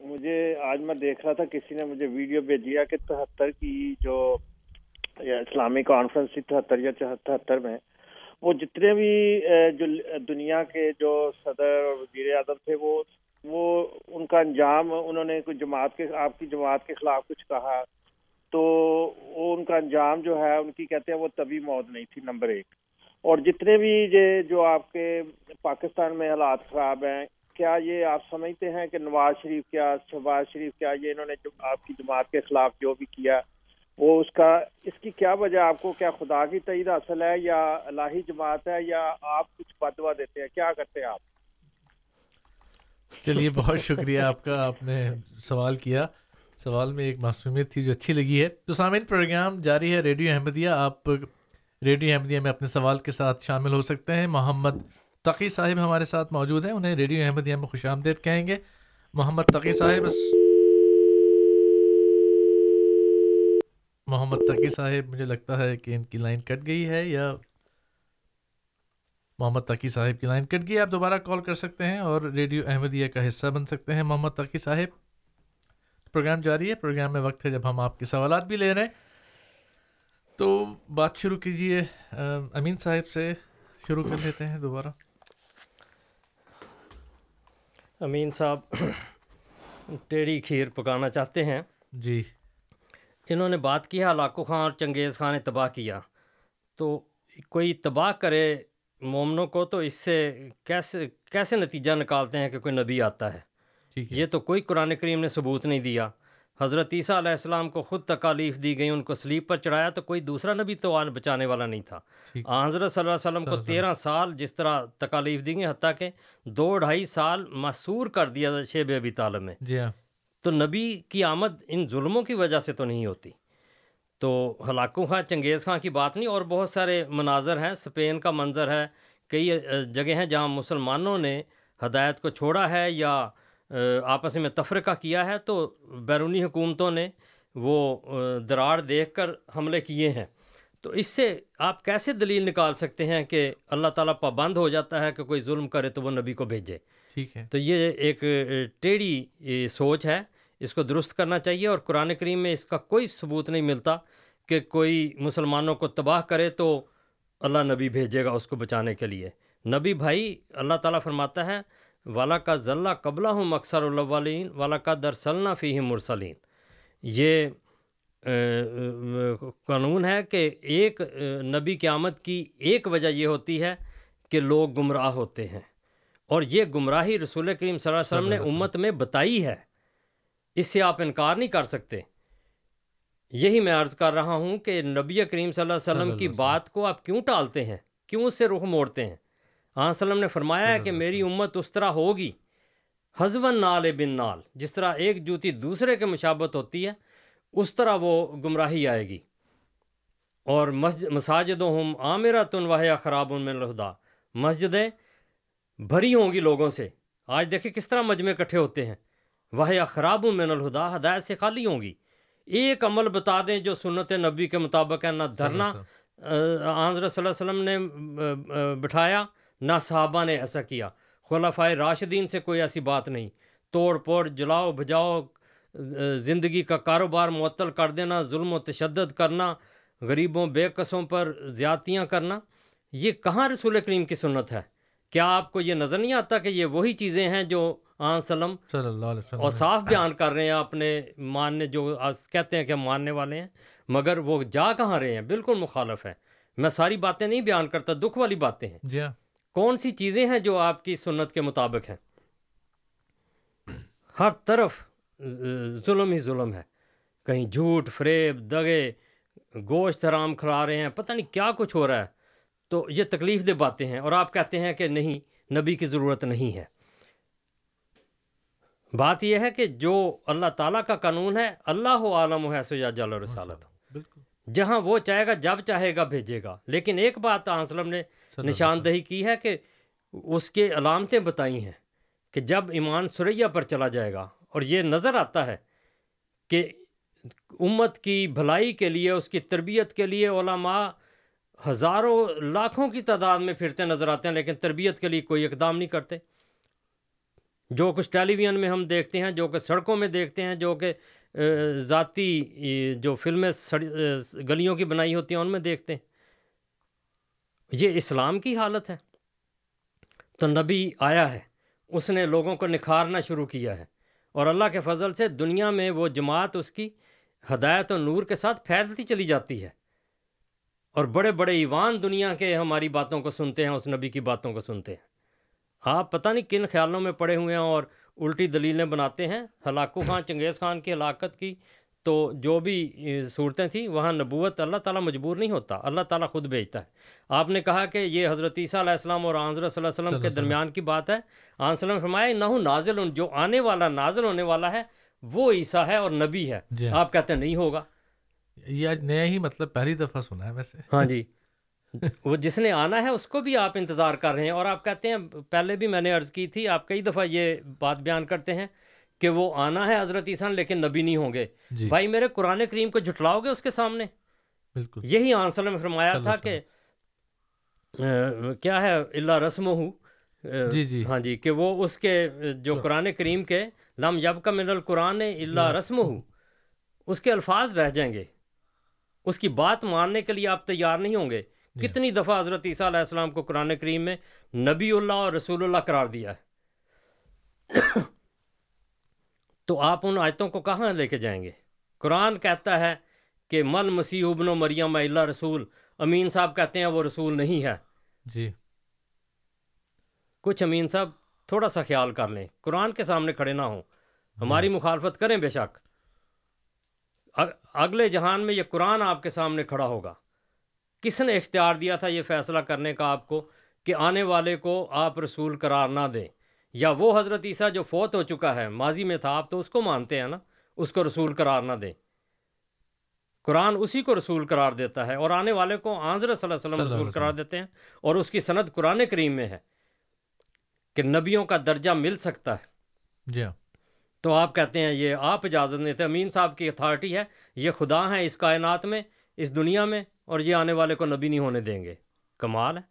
مجھے آج میں دیکھ رہا تھا، کسی نے مجھے ویڈیو بھیجیا کہ تہتر کی جو اسلامی کانفرنس تھی، تہتر یا تہتر میں، وہ جتنے بھی جو دنیا کے جو صدر اور وزیر اعظم تھے، وہ وہ ان کا انجام، انہوں نے کوئی جماعت کے، آپ کی جماعت کے خلاف کچھ کہا، تو وہ ان کا انجام جو ہے، ان کی کہتے ہیں وہ تبھی موت نہیں تھی، نمبر ایک۔ اور جتنے بھی یہ جو آپ کے پاکستان میں حالات خراب ہیں کیا یہ آپ سمجھتے ہیں کہ نواز شریف کیا شہباز شریف کیا یہ انہوں نے جو آپ کی جماعت کے خلاف جو بھی کیا، وہ اس کا اس کی کیا وجہ؟ آپ کو کیا خدا کی تعید حاصل ہے یا الہی جماعت ہے یا آپ کچھ بدوا دیتے ہیں؟ کیا کرتے ہیں آپ؟ چلیے، بہت شکریہ آپ کا، آپ نے سوال کیا۔ سوال میں ایک معصومیت تھی جو اچھی لگی ہے۔ تو سامعین، پروگرام جاری ہے ریڈیو احمدیہ۔ آپ ریڈیو احمدیہ میں اپنے سوال کے ساتھ شامل ہو سکتے ہیں۔ محمد تقی صاحب ہمارے ساتھ موجود ہیں، انہیں ریڈیو احمدیہ میں خوش آمدید کہیں گے۔ محمد تقی صاحب محمد تقی صاحب، مجھے لگتا ہے کہ ان کی لائن کٹ گئی ہے یا محمد تقی صاحب کی لائن کٹ گئی آپ دوبارہ کال کر سکتے ہیں اور ریڈیو احمدیہ کا حصہ بن سکتے ہیں۔ محمد تقی صاحب، پروگرام جاری ہے۔ پروگرام میں وقت ہے جب ہم آپ کے سوالات بھی لے رہے ہیں۔ تو بات شروع کیجیے امین صاحب سے شروع کر لیتے ہیں دوبارہ۔ امین صاحب ٹیڑھی کھیر پکانا چاہتے ہیں۔ جی۔ انہوں نے بات کی ہے ہلاکو خان اور چنگیز خان نے تباہ کیا۔ تو کوئی تباہ کرے مومنوں کو تو اس سے کیسے کیسے نتیجہ نکالتے ہیں کہ کوئی نبی آتا ہے۔ یہ تو کوئی قرآن کریم نے ثبوت نہیں دیا۔ حضرت عیسیٰ علیہ السلام کو خود تکالیف دی گئی ان کو سلیپ پر چڑھایا تو کوئی دوسرا نبی تو آن بچانے والا نہیں تھا۔ حضرت صلی اللہ علیہ وسلم کو تیرہ سال جس طرح تکالیف دی گئی حتیٰ کہ دو ڈھائی سال مسور کر دیا شیب ابی طالب میں۔ جی ہاں۔ تو نبی کی آمد ان ظلموں کی وجہ سے تو نہیں ہوتی۔ تو ہلاکو خاں چنگیز خاں کی بات نہیں اور بہت سارے مناظر ہیں اسپین کا منظر ہے کئی جگہ ہیں جہاں مسلمانوں نے ہدایت کو چھوڑا ہے یا آپس میں تفرقہ کیا ہے تو بیرونی حکومتوں نے وہ دراڑ دیکھ کر حملے کیے ہیں۔ تو اس سے آپ کیسے دلیل نکال سکتے ہیں کہ اللہ تعالیٰ پابند ہو جاتا ہے کہ کوئی ظلم کرے تو وہ نبی کو بھیجے؟ ٹھیک ہے۔ تو یہ ایک ٹیڑھی سوچ ہے۔ اس کو درست کرنا چاہیے اور قرآن کریم میں اس کا کوئی ثبوت نہیں ملتا کہ کوئی مسلمانوں کو تباہ کرے تو اللہ نبی بھیجے گا اس کو بچانے کے لیے۔ نبی بھائی اللہ تعالیٰ فرماتا ہے والا کا ذلہ قبلہ ہوں مکسر الاولین والا کا درسلنا فی مرسلین۔ یہ قانون ہے کہ ایک نبی کی آمد کی ایک وجہ یہ ہوتی ہے کہ لوگ گمراہ ہوتے ہیں۔ اور یہ گمراہی رسول کریم صلی اللہ علیہ وسلم نے امت میں بتائی ہے۔ اس سے آپ انکار نہیں کر سکتے۔ یہی میں عرض کر رہا ہوں کہ نبی کریم صلی اللہ علیہ وسلم کی بات کو آپ کیوں ٹالتے ہیں؟ کیوں اس سے رخ موڑتے ہیں؟ آن وسلم نے فرمایا ہے کہ میری امت اس طرح ہوگی۔ حضون نال بن نال جس طرح ایک جوتی دوسرے کے مشابت ہوتی ہے اس طرح وہ گمراہی آئے گی۔ اور مسجد مساجد ہم عامرہ تن واہ خراب ان میں لہدا مسجدیں بھری ہوں گی لوگوں سے۔ آج دیکھیں کس طرح مجمع اکٹھے ہوتے ہیں۔ واہ خراب من الہدا ہدایت سے خالی ہوں گی۔ ایک عمل بتا دیں جو سنت نبی کے مطابق ہے نہ دھرنا حضرت صلی اللہ علیہ وسلم نے بٹھایا۔ نہ صحابہ نے ایسا کیا۔ خلفۂ راشدین سے کوئی ایسی بات نہیں۔ توڑ پھوڑ جلاؤ بھجاؤ زندگی کا کاروبار معطل کر دینا ظلم و تشدد کرنا غریبوں بے قصوں پر زیادتیاں کرنا۔ یہ کہاں رسول کریم کی سنت ہے؟ کیا آپ کو یہ نظر نہیں آتا کہ یہ وہی چیزیں ہیں جو آن سلم صلی اللہ علیہ وسلم اور صاف بیان کر رہے ہیں اپنے ماننے جو کہتے ہیں کہ ماننے والے ہیں مگر وہ جا کہاں رہے ہیں؟ بالکل مخالف ہے۔ میں ساری باتیں نہیں بیان کرتا دکھ والی باتیں ہیں۔ جی ہاں۔ کون سی چیزیں ہیں جو آپ کی سنت کے مطابق ہیں؟ ہر طرف ظلم ہی ظلم ہے۔ کہیں جھوٹ، فریب، دگے، گوشت حرام کھلا رہے ہیں، پتہ نہیں کیا کچھ ہو رہا ہے۔ تو یہ تکلیف دہ باتیں ہیں اور آپ کہتے ہیں کہ نہیں، نبی کی ضرورت نہیں ہے۔ بات یہ ہے کہ جو اللہ تعالیٰ کا قانون ہے، اللہ عالم و حیث یا جل رسالت۔ بالکل جہاں وہ چاہے گا جب چاہے گا بھیجے گا۔ لیکن ایک بات وسلم نے نشاندہی کی ہے کہ اس کے علامتیں بتائی ہیں کہ جب ایمان سریا پر چلا جائے گا اور یہ نظر آتا ہے کہ امت کی بھلائی کے لیے اس کی تربیت کے لیے علماء ہزاروں لاکھوں کی تعداد میں پھرتے نظر آتے ہیں لیکن تربیت کے لیے کوئی اقدام نہیں کرتے۔ جو کچھ ٹیلی ویژن میں ہم دیکھتے ہیں جو کہ سڑکوں میں دیکھتے ہیں جو کہ ذاتی جو فلمیں گلیوں کی بنائی ہوتی ہیں، ان میں دیکھتے ہیں۔ یہ اسلام کی حالت ہے۔ تو نبی آیا ہے، اس نے لوگوں کو نکھارنا شروع کیا ہے۔ اور اللہ کے فضل سے دنیا میں وہ جماعت اس کی ہدایت و نور کے ساتھ پھیلتی چلی جاتی ہے۔ اور بڑے بڑے ایوان دنیا کے ہماری باتوں کو سنتے ہیں، اس نبی کی باتوں کو سنتے ہیں۔ آپ پتہ نہیں کن خیالوں میں پڑے ہوئے ہیں اور الٹی دلیلیں بناتے ہیں۔ ہلاکو خان چنگیز خان کی ہلاکت کی تو جو بھی صورتیں تھیں وہاں نبوت اللہ تعالیٰ مجبور نہیں ہوتا اللہ تعالیٰ خود بھیجتا ہے۔ آپ نے کہا کہ یہ حضرت عیسیٰ علیہ السلام اور آنظر صلی اللہ علیہ وسلم کے درمیان کی بات ہے۔ آن وسلم فرمایا نہ نازل جو آنے والا نازل ہونے والا ہے وہ عیسیٰ ہے اور نبی ہے۔ جی آپ کہتے ہیں نہیں ہوگا۔ یہ آج نیا ہی مطلب پہلی دفعہ سنا ہے ویسے۔ ہاں جی۔ وہ جس نے آنا ہے اس کو بھی آپ انتظار کر رہے ہیں اور آپ کہتے ہیں پہلے بھی میں نے عرض کی تھی آپ کئی دفعہ یہ بات بیان کرتے ہیں کہ وہ آنا ہے حضرت عیسیٰ لیکن نبی نہیں ہوں گے۔ جی۔ بھائی میرے قرآن کریم کو جھٹلاؤ گے اس کے سامنے؟ بالکل۔ یہی آنسل میں فرمایا تھا کہ کیا ہے؟ اللہ رسم ہوں جی جی۔ ہاں جی کہ وہ اس کے جو قرآن کریم کے لم یب کا من القرآن اللہ رسم ہوں اس کے الفاظ رہ جائیں گے۔ اس کی بات ماننے کے لیے آپ تیار نہیں ہوں گے۔ کتنی دفعہ حضرت عیسیٰ علیہ السلام کو قرآن کریم میں نبی اللہ اور رسول اللہ قرار دیا ہے۔ تو آپ ان آیتوں کو کہاں لے کے جائیں گے؟ قرآن کہتا ہے کہ مل مسیح ابن و مریم اللہ رسول امین صاحب کہتے ہیں وہ رسول نہیں ہے۔ جی۔ کچھ امین صاحب تھوڑا سا خیال کر لیں۔ قرآن کے سامنے کھڑے نہ ہوں۔ ہماری جی۔ مخالفت کریں بے شک۔ اگلے جہان میں یہ قرآن آپ کے سامنے کھڑا ہوگا۔ کس نے اختیار دیا تھا یہ فیصلہ کرنے کا آپ کو کہ آنے والے کو آپ رسول قرار نہ دیں؟ یا وہ حضرت عیسیٰ جو فوت ہو چکا ہے ماضی میں تھا آپ تو اس کو مانتے ہیں نا؟ اس کو رسول قرار نہ دیں۔ قرآن اسی کو رسول قرار دیتا ہے اور آنے والے کو آنظر صلی اللہ علیہ وسلم رسول قرار دیتے ہیں اور اس کی صنعت قرآن کریم میں ہے کہ نبیوں کا درجہ مل سکتا ہے۔ جی ہاں۔ تو آپ کہتے ہیں یہ آپ اجازت نہیں تھے امین صاحب کی اتھارٹی ہے یہ خدا ہیں اس کائنات میں اس دنیا میں۔ اور یہ آنے والے کو نبی نہیں ہونے دیں گے۔ کمال ہے۔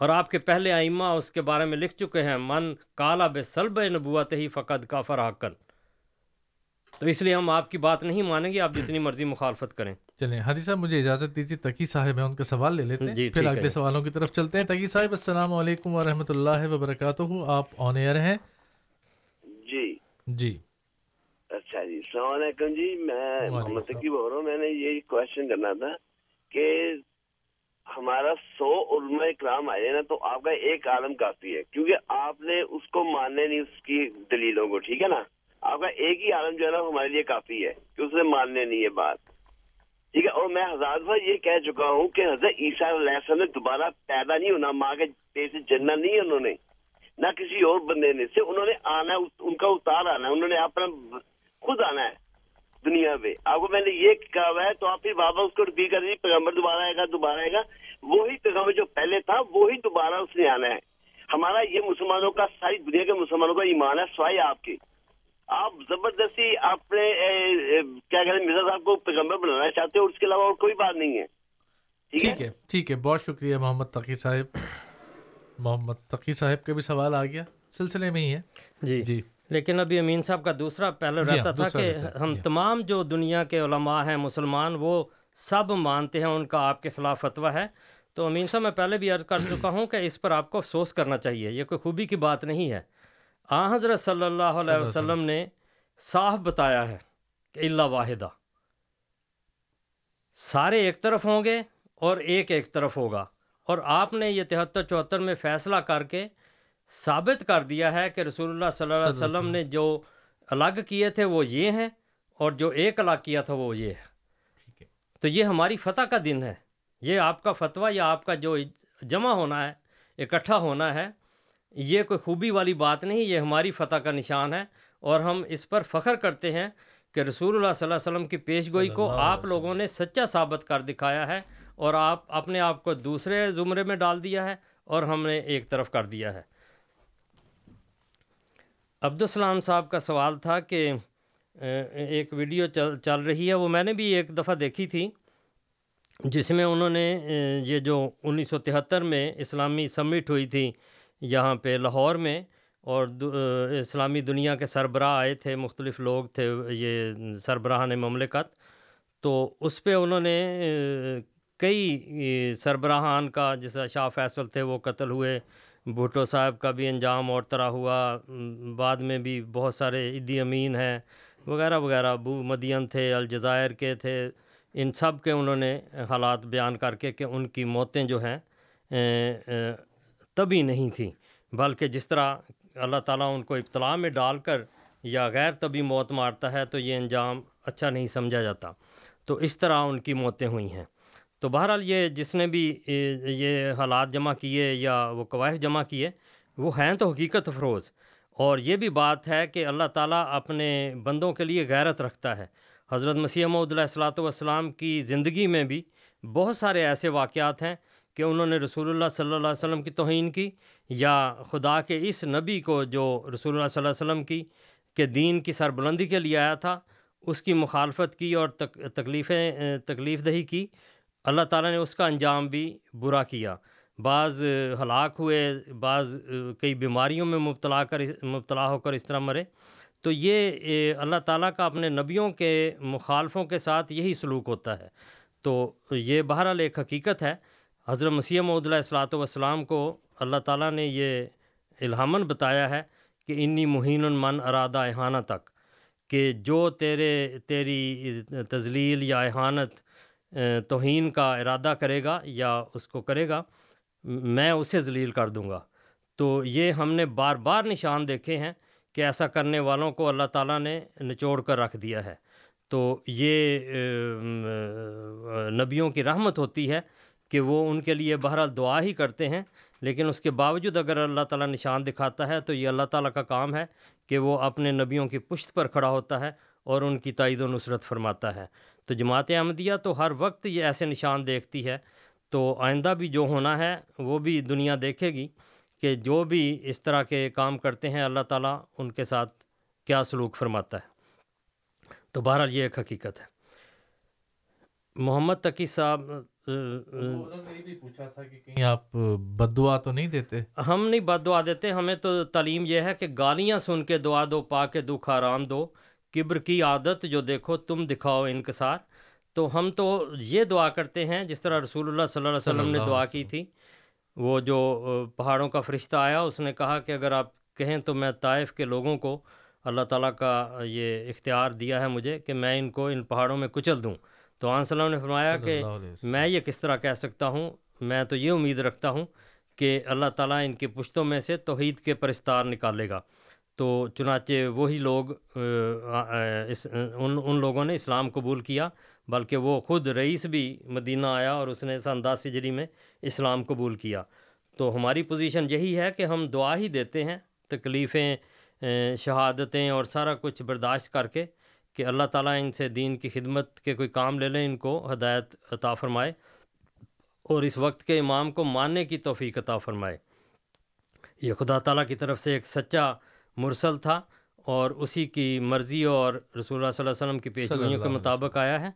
اور آپ کے پہلے آئمہ اس کے بارے میں لکھ چکے ہیں من کالا بے سلب نبوت ہی فقط کا فراکن تو اس لیے ہم آپ کی بات نہیں مانیں گے آپ جتنی مرضی مخالفت کریں۔ چلیں حدیث صاحب مجھے اجازت دیجیے تقی صاحب ہیں ان کا سوال لے لیتے ہیں۔ جی پھر اگلے سوالوں کی طرف چلتے ہیں۔ تقی صاحب السلام علیکم ورحمۃ اللہ وبرکاتہ۔ آپ آن ایئر ہیں؟ جی۔ جی۔ اچھا جی السلام علیکم جی میں محمد تقی بول رہا ہوں میں نے یہی کوشچن کرنا تھا۔ کہ ہمارا سو علماء اکرام آئے نا، تو آپ کا ایک عالم کافی ہے، کیونکہ آپ نے اس کو ماننے نہیں، اس کی دلیلوں کو، ٹھیک ہے نا؟ آپ کا ایک ہی عالم جو ہے نا، ہمارے لیے کافی ہے، کہ اسے ماننے نہیں یہ بات۔ ٹھیک ہے، اور میں حضرت بھائی یہ کہہ چکا ہوں کہ حضرت عیسیٰ علیہ السلام نے دوبارہ پیدا نہیں ہونا، ماں کے پیٹ سے جننا نہیں ہے انہوں نے، نہ کسی اور بندے نے سے انہوں نے آنا، ان کا اتار آنا ہے، انہوں نے اپنا خود آنا ہے۔ دنیا پہ آپ کو میں نے یہ کہا ہوا ہے تو آپ پھر بابا اس کو ریپیٹ کر دیجیے پیغمبر دوبارہ آئے گا دوبارہ آئے گا۔ وہی پیغمبر جو پہلے تھا وہی دوبارہ اس نے آنا ہے۔ ہمارا یہ مسلمانوں کا ساری دنیا کے مسلمانوں کا ایمان ہے سوائے آپ کے۔ آپ زبردستی اپنے کیا کہتے ہیں مرزا صاحب کو پیغمبر بنانا چاہتے اور اس کے علاوہ اور کوئی بات نہیں ہے۔ ٹھیک ہے؟ ٹھیک ہے بہت شکریہ محمد تقی صاحب۔ محمد تقی صاحب کا بھی سوال آ گیا سلسلے میں ہی ہے۔ جی۔ جی۔ لیکن ابھی امین صاحب کا دوسرا پہلے جی ہاں، رہتا تھا کہ ہم جی۔ تمام جو دنیا کے علماء ہیں مسلمان وہ سب مانتے ہیں ان کا آپ کے خلاف فتویٰ ہے۔ تو امین صاحب میں پہلے بھی عرض کر چکا ہوں کہ اس پر آپ کو افسوس کرنا چاہیے۔ یہ کوئی خوبی کی بات نہیں ہے۔ آ حضرت صلی اللہ علیہ وسلم نے صاف بتایا ہے کہ اللہ واحدہ۔ سارے ایک طرف ہوں گے اور ایک ایک طرف ہوگا۔ اور آپ نے یہ تہتر چوہتر میں فیصلہ کر کے ثابت کر دیا ہے کہ رسول اللہ صلی اللہ علیہ وسلم نے جو الگ کیے تھے وہ یہ ہیں اور جو ایک الگ کیا تھا وہ یہ ہے۔ تو یہ ہماری فتح کا دن ہے۔ یہ آپ کا فتویٰ یا آپ کا جو جمع ہونا ہے اکٹھا ہونا ہے یہ کوئی خوبی والی بات نہیں یہ ہماری فتح کا نشان ہے۔ اور ہم اس پر فخر کرتے ہیں کہ رسول اللہ صلی اللہ علیہ وسلم کی پیش گوئی کو آپ لوگوں نے سچا ثابت کر دکھایا ہے اور آپ اپنے آپ کو دوسرے زمرے میں ڈال دیا ہے اور ہم نے ایک طرف کر دیا ہے۔ عبدالسلام صاحب کا سوال تھا کہ ایک ویڈیو چل چل رہی ہے، وہ میں نے بھی ایک دفعہ دیکھی تھی، جس میں انہوں نے یہ جو انیس سو تہتر میں اسلامی سمٹ ہوئی تھی یہاں پہ لاہور میں، اور اسلامی دنیا کے سربراہ آئے تھے، مختلف لوگ تھے، یہ سربراہان مملکت، تو اس پہ انہوں نے کئی سربراہان کا، جیسا شاہ فیصل تھے، وہ قتل ہوئے بھٹو صاحب کا بھی انجام اور طرح ہوا، بعد میں بھی بہت سارے عدی امین ہیں، وغیرہ وغیرہ، ابو مدین تھے، الجزائر کے تھے، ان سب کے انہوں نے حالات بیان کر کے کہ ان کی موتیں جو ہیں تبھی نہیں تھیں، بلکہ جس طرح اللہ تعالیٰ ان کو ابتلاع میں ڈال کر یا غیر طبی موت مارتا ہے تو یہ انجام اچھا نہیں سمجھا جاتا۔ تو اس طرح ان کی موتیں ہوئی ہیں۔ تو بہرحال یہ جس نے بھی یہ حالات جمع کیے یا وہ قواعد جمع کیے، وہ ہیں تو حقیقت افروز۔ اور یہ بھی بات ہے کہ اللہ تعالیٰ اپنے بندوں کے لیے غیرت رکھتا ہے۔ حضرت مسیح محدود علیہ السلاۃ والسلام کی زندگی میں بھی بہت سارے ایسے واقعات ہیں کہ انہوں نے رسول اللہ صلی اللہ علیہ وسلم کی توہین کی یا خدا کے اس نبی کو جو رسول اللہ صلی اللہ علیہ وسلم کی کہ دین کی سربلندی کے لیے آیا تھا، اس کی مخالفت کی اور تکلیفیں، تکلیف دہی کی۔ اللہ تعالیٰ نے اس کا انجام بھی برا کیا۔ بعض ہلاک ہوئے، بعض کئی بیماریوں میں مبتلا کر، مبتلا ہو کر اس طرح مرے۔ تو یہ اللہ تعالیٰ کا اپنے نبیوں کے مخالفوں کے ساتھ یہی سلوک ہوتا ہے۔ تو یہ بہرحال ایک حقیقت ہے۔ حضرت مسیح محدود الصلاۃ والسلام کو اللہ تعالیٰ نے یہ الہامن بتایا ہے کہ انی مہین من ارادہ احانہ تک کہ جو تیرے، تیری تزلیل یا احانت توہین کا ارادہ کرے گا یا اس کو کرے گا، میں اسے ذلیل کر دوں گا۔ تو یہ ہم نے بار بار نشان دیکھے ہیں کہ ایسا کرنے والوں کو اللہ تعالیٰ نے نچوڑ کر رکھ دیا ہے۔ تو یہ نبیوں کی رحمت ہوتی ہے کہ وہ ان کے لیے بہرحال دعا ہی کرتے ہیں، لیکن اس کے باوجود اگر اللہ تعالیٰ نشان دکھاتا ہے تو یہ اللہ تعالیٰ کا کام ہے کہ وہ اپنے نبیوں کی پشت پر کھڑا ہوتا ہے اور ان کی تائید و نصرت فرماتا ہے۔ تو جماعت احمدیہ تو ہر وقت یہ ایسے نشان دیکھتی ہے۔ تو آئندہ بھی جو ہونا ہے وہ بھی دنیا دیکھے گی کہ جو بھی اس طرح کے کام کرتے ہیں اللہ تعالیٰ ان کے ساتھ کیا سلوک فرماتا ہے۔ تو بہرحال یہ ایک حقیقت ہے۔ محمد تقی صاحب پوچھا تھا کہ کہیں آپ بد دعا تو نہیں دیتے؟ ہم نہیں بد دعا دیتے ہمیں تو تعلیم یہ ہے کہ گالیاں سن کے دعا دو پا کے دکھ آرام دو۔ کبر کی عادت جو دیکھو تم دکھاؤ انکسار۔ تو ہم تو یہ دعا کرتے ہیں جس طرح رسول اللہ صلی اللہ علیہ وسلم نے دعا کی تھی وہ جو پہاڑوں کا فرشتہ آیا اس نے کہا کہ اگر آپ کہیں تو میں طائف کے لوگوں کو اللہ تعالیٰ کا یہ اختیار دیا ہے مجھے کہ میں ان کو ان پہاڑوں میں کچل دوں۔ تو آن صلی نے فرمایا کہ میں یہ کس طرح کہہ سکتا ہوں میں تو یہ امید رکھتا ہوں کہ اللہ تعالیٰ ان کی پشتوں میں سے توحید کے پرستار نکالے گا۔ تو چنانچہ وہی لوگ اس، ان ان لوگوں نے اسلام قبول کیا، بلکہ وہ خود رئیس بھی مدینہ آیا اور اس نے سن سجری میں اسلام قبول کیا۔ تو ہماری پوزیشن یہی ہے کہ ہم دعا ہی دیتے ہیں، تکلیفیں شہادتیں اور سارا کچھ برداشت کر کے کہ اللہ تعالیٰ ان سے دین کی خدمت کے کوئی کام لے لیں ان کو ہدایت عطا فرمائے اور اس وقت کے امام کو ماننے کی توفیق عطا فرمائے۔ یہ خدا تعالیٰ کی طرف سے ایک سچا مرسل تھا اور اسی کی مرضی اور رسول اللہ صلی اللہ علیہ وسلم کی پیشگوئیوں کے مطابق آیا ہے۔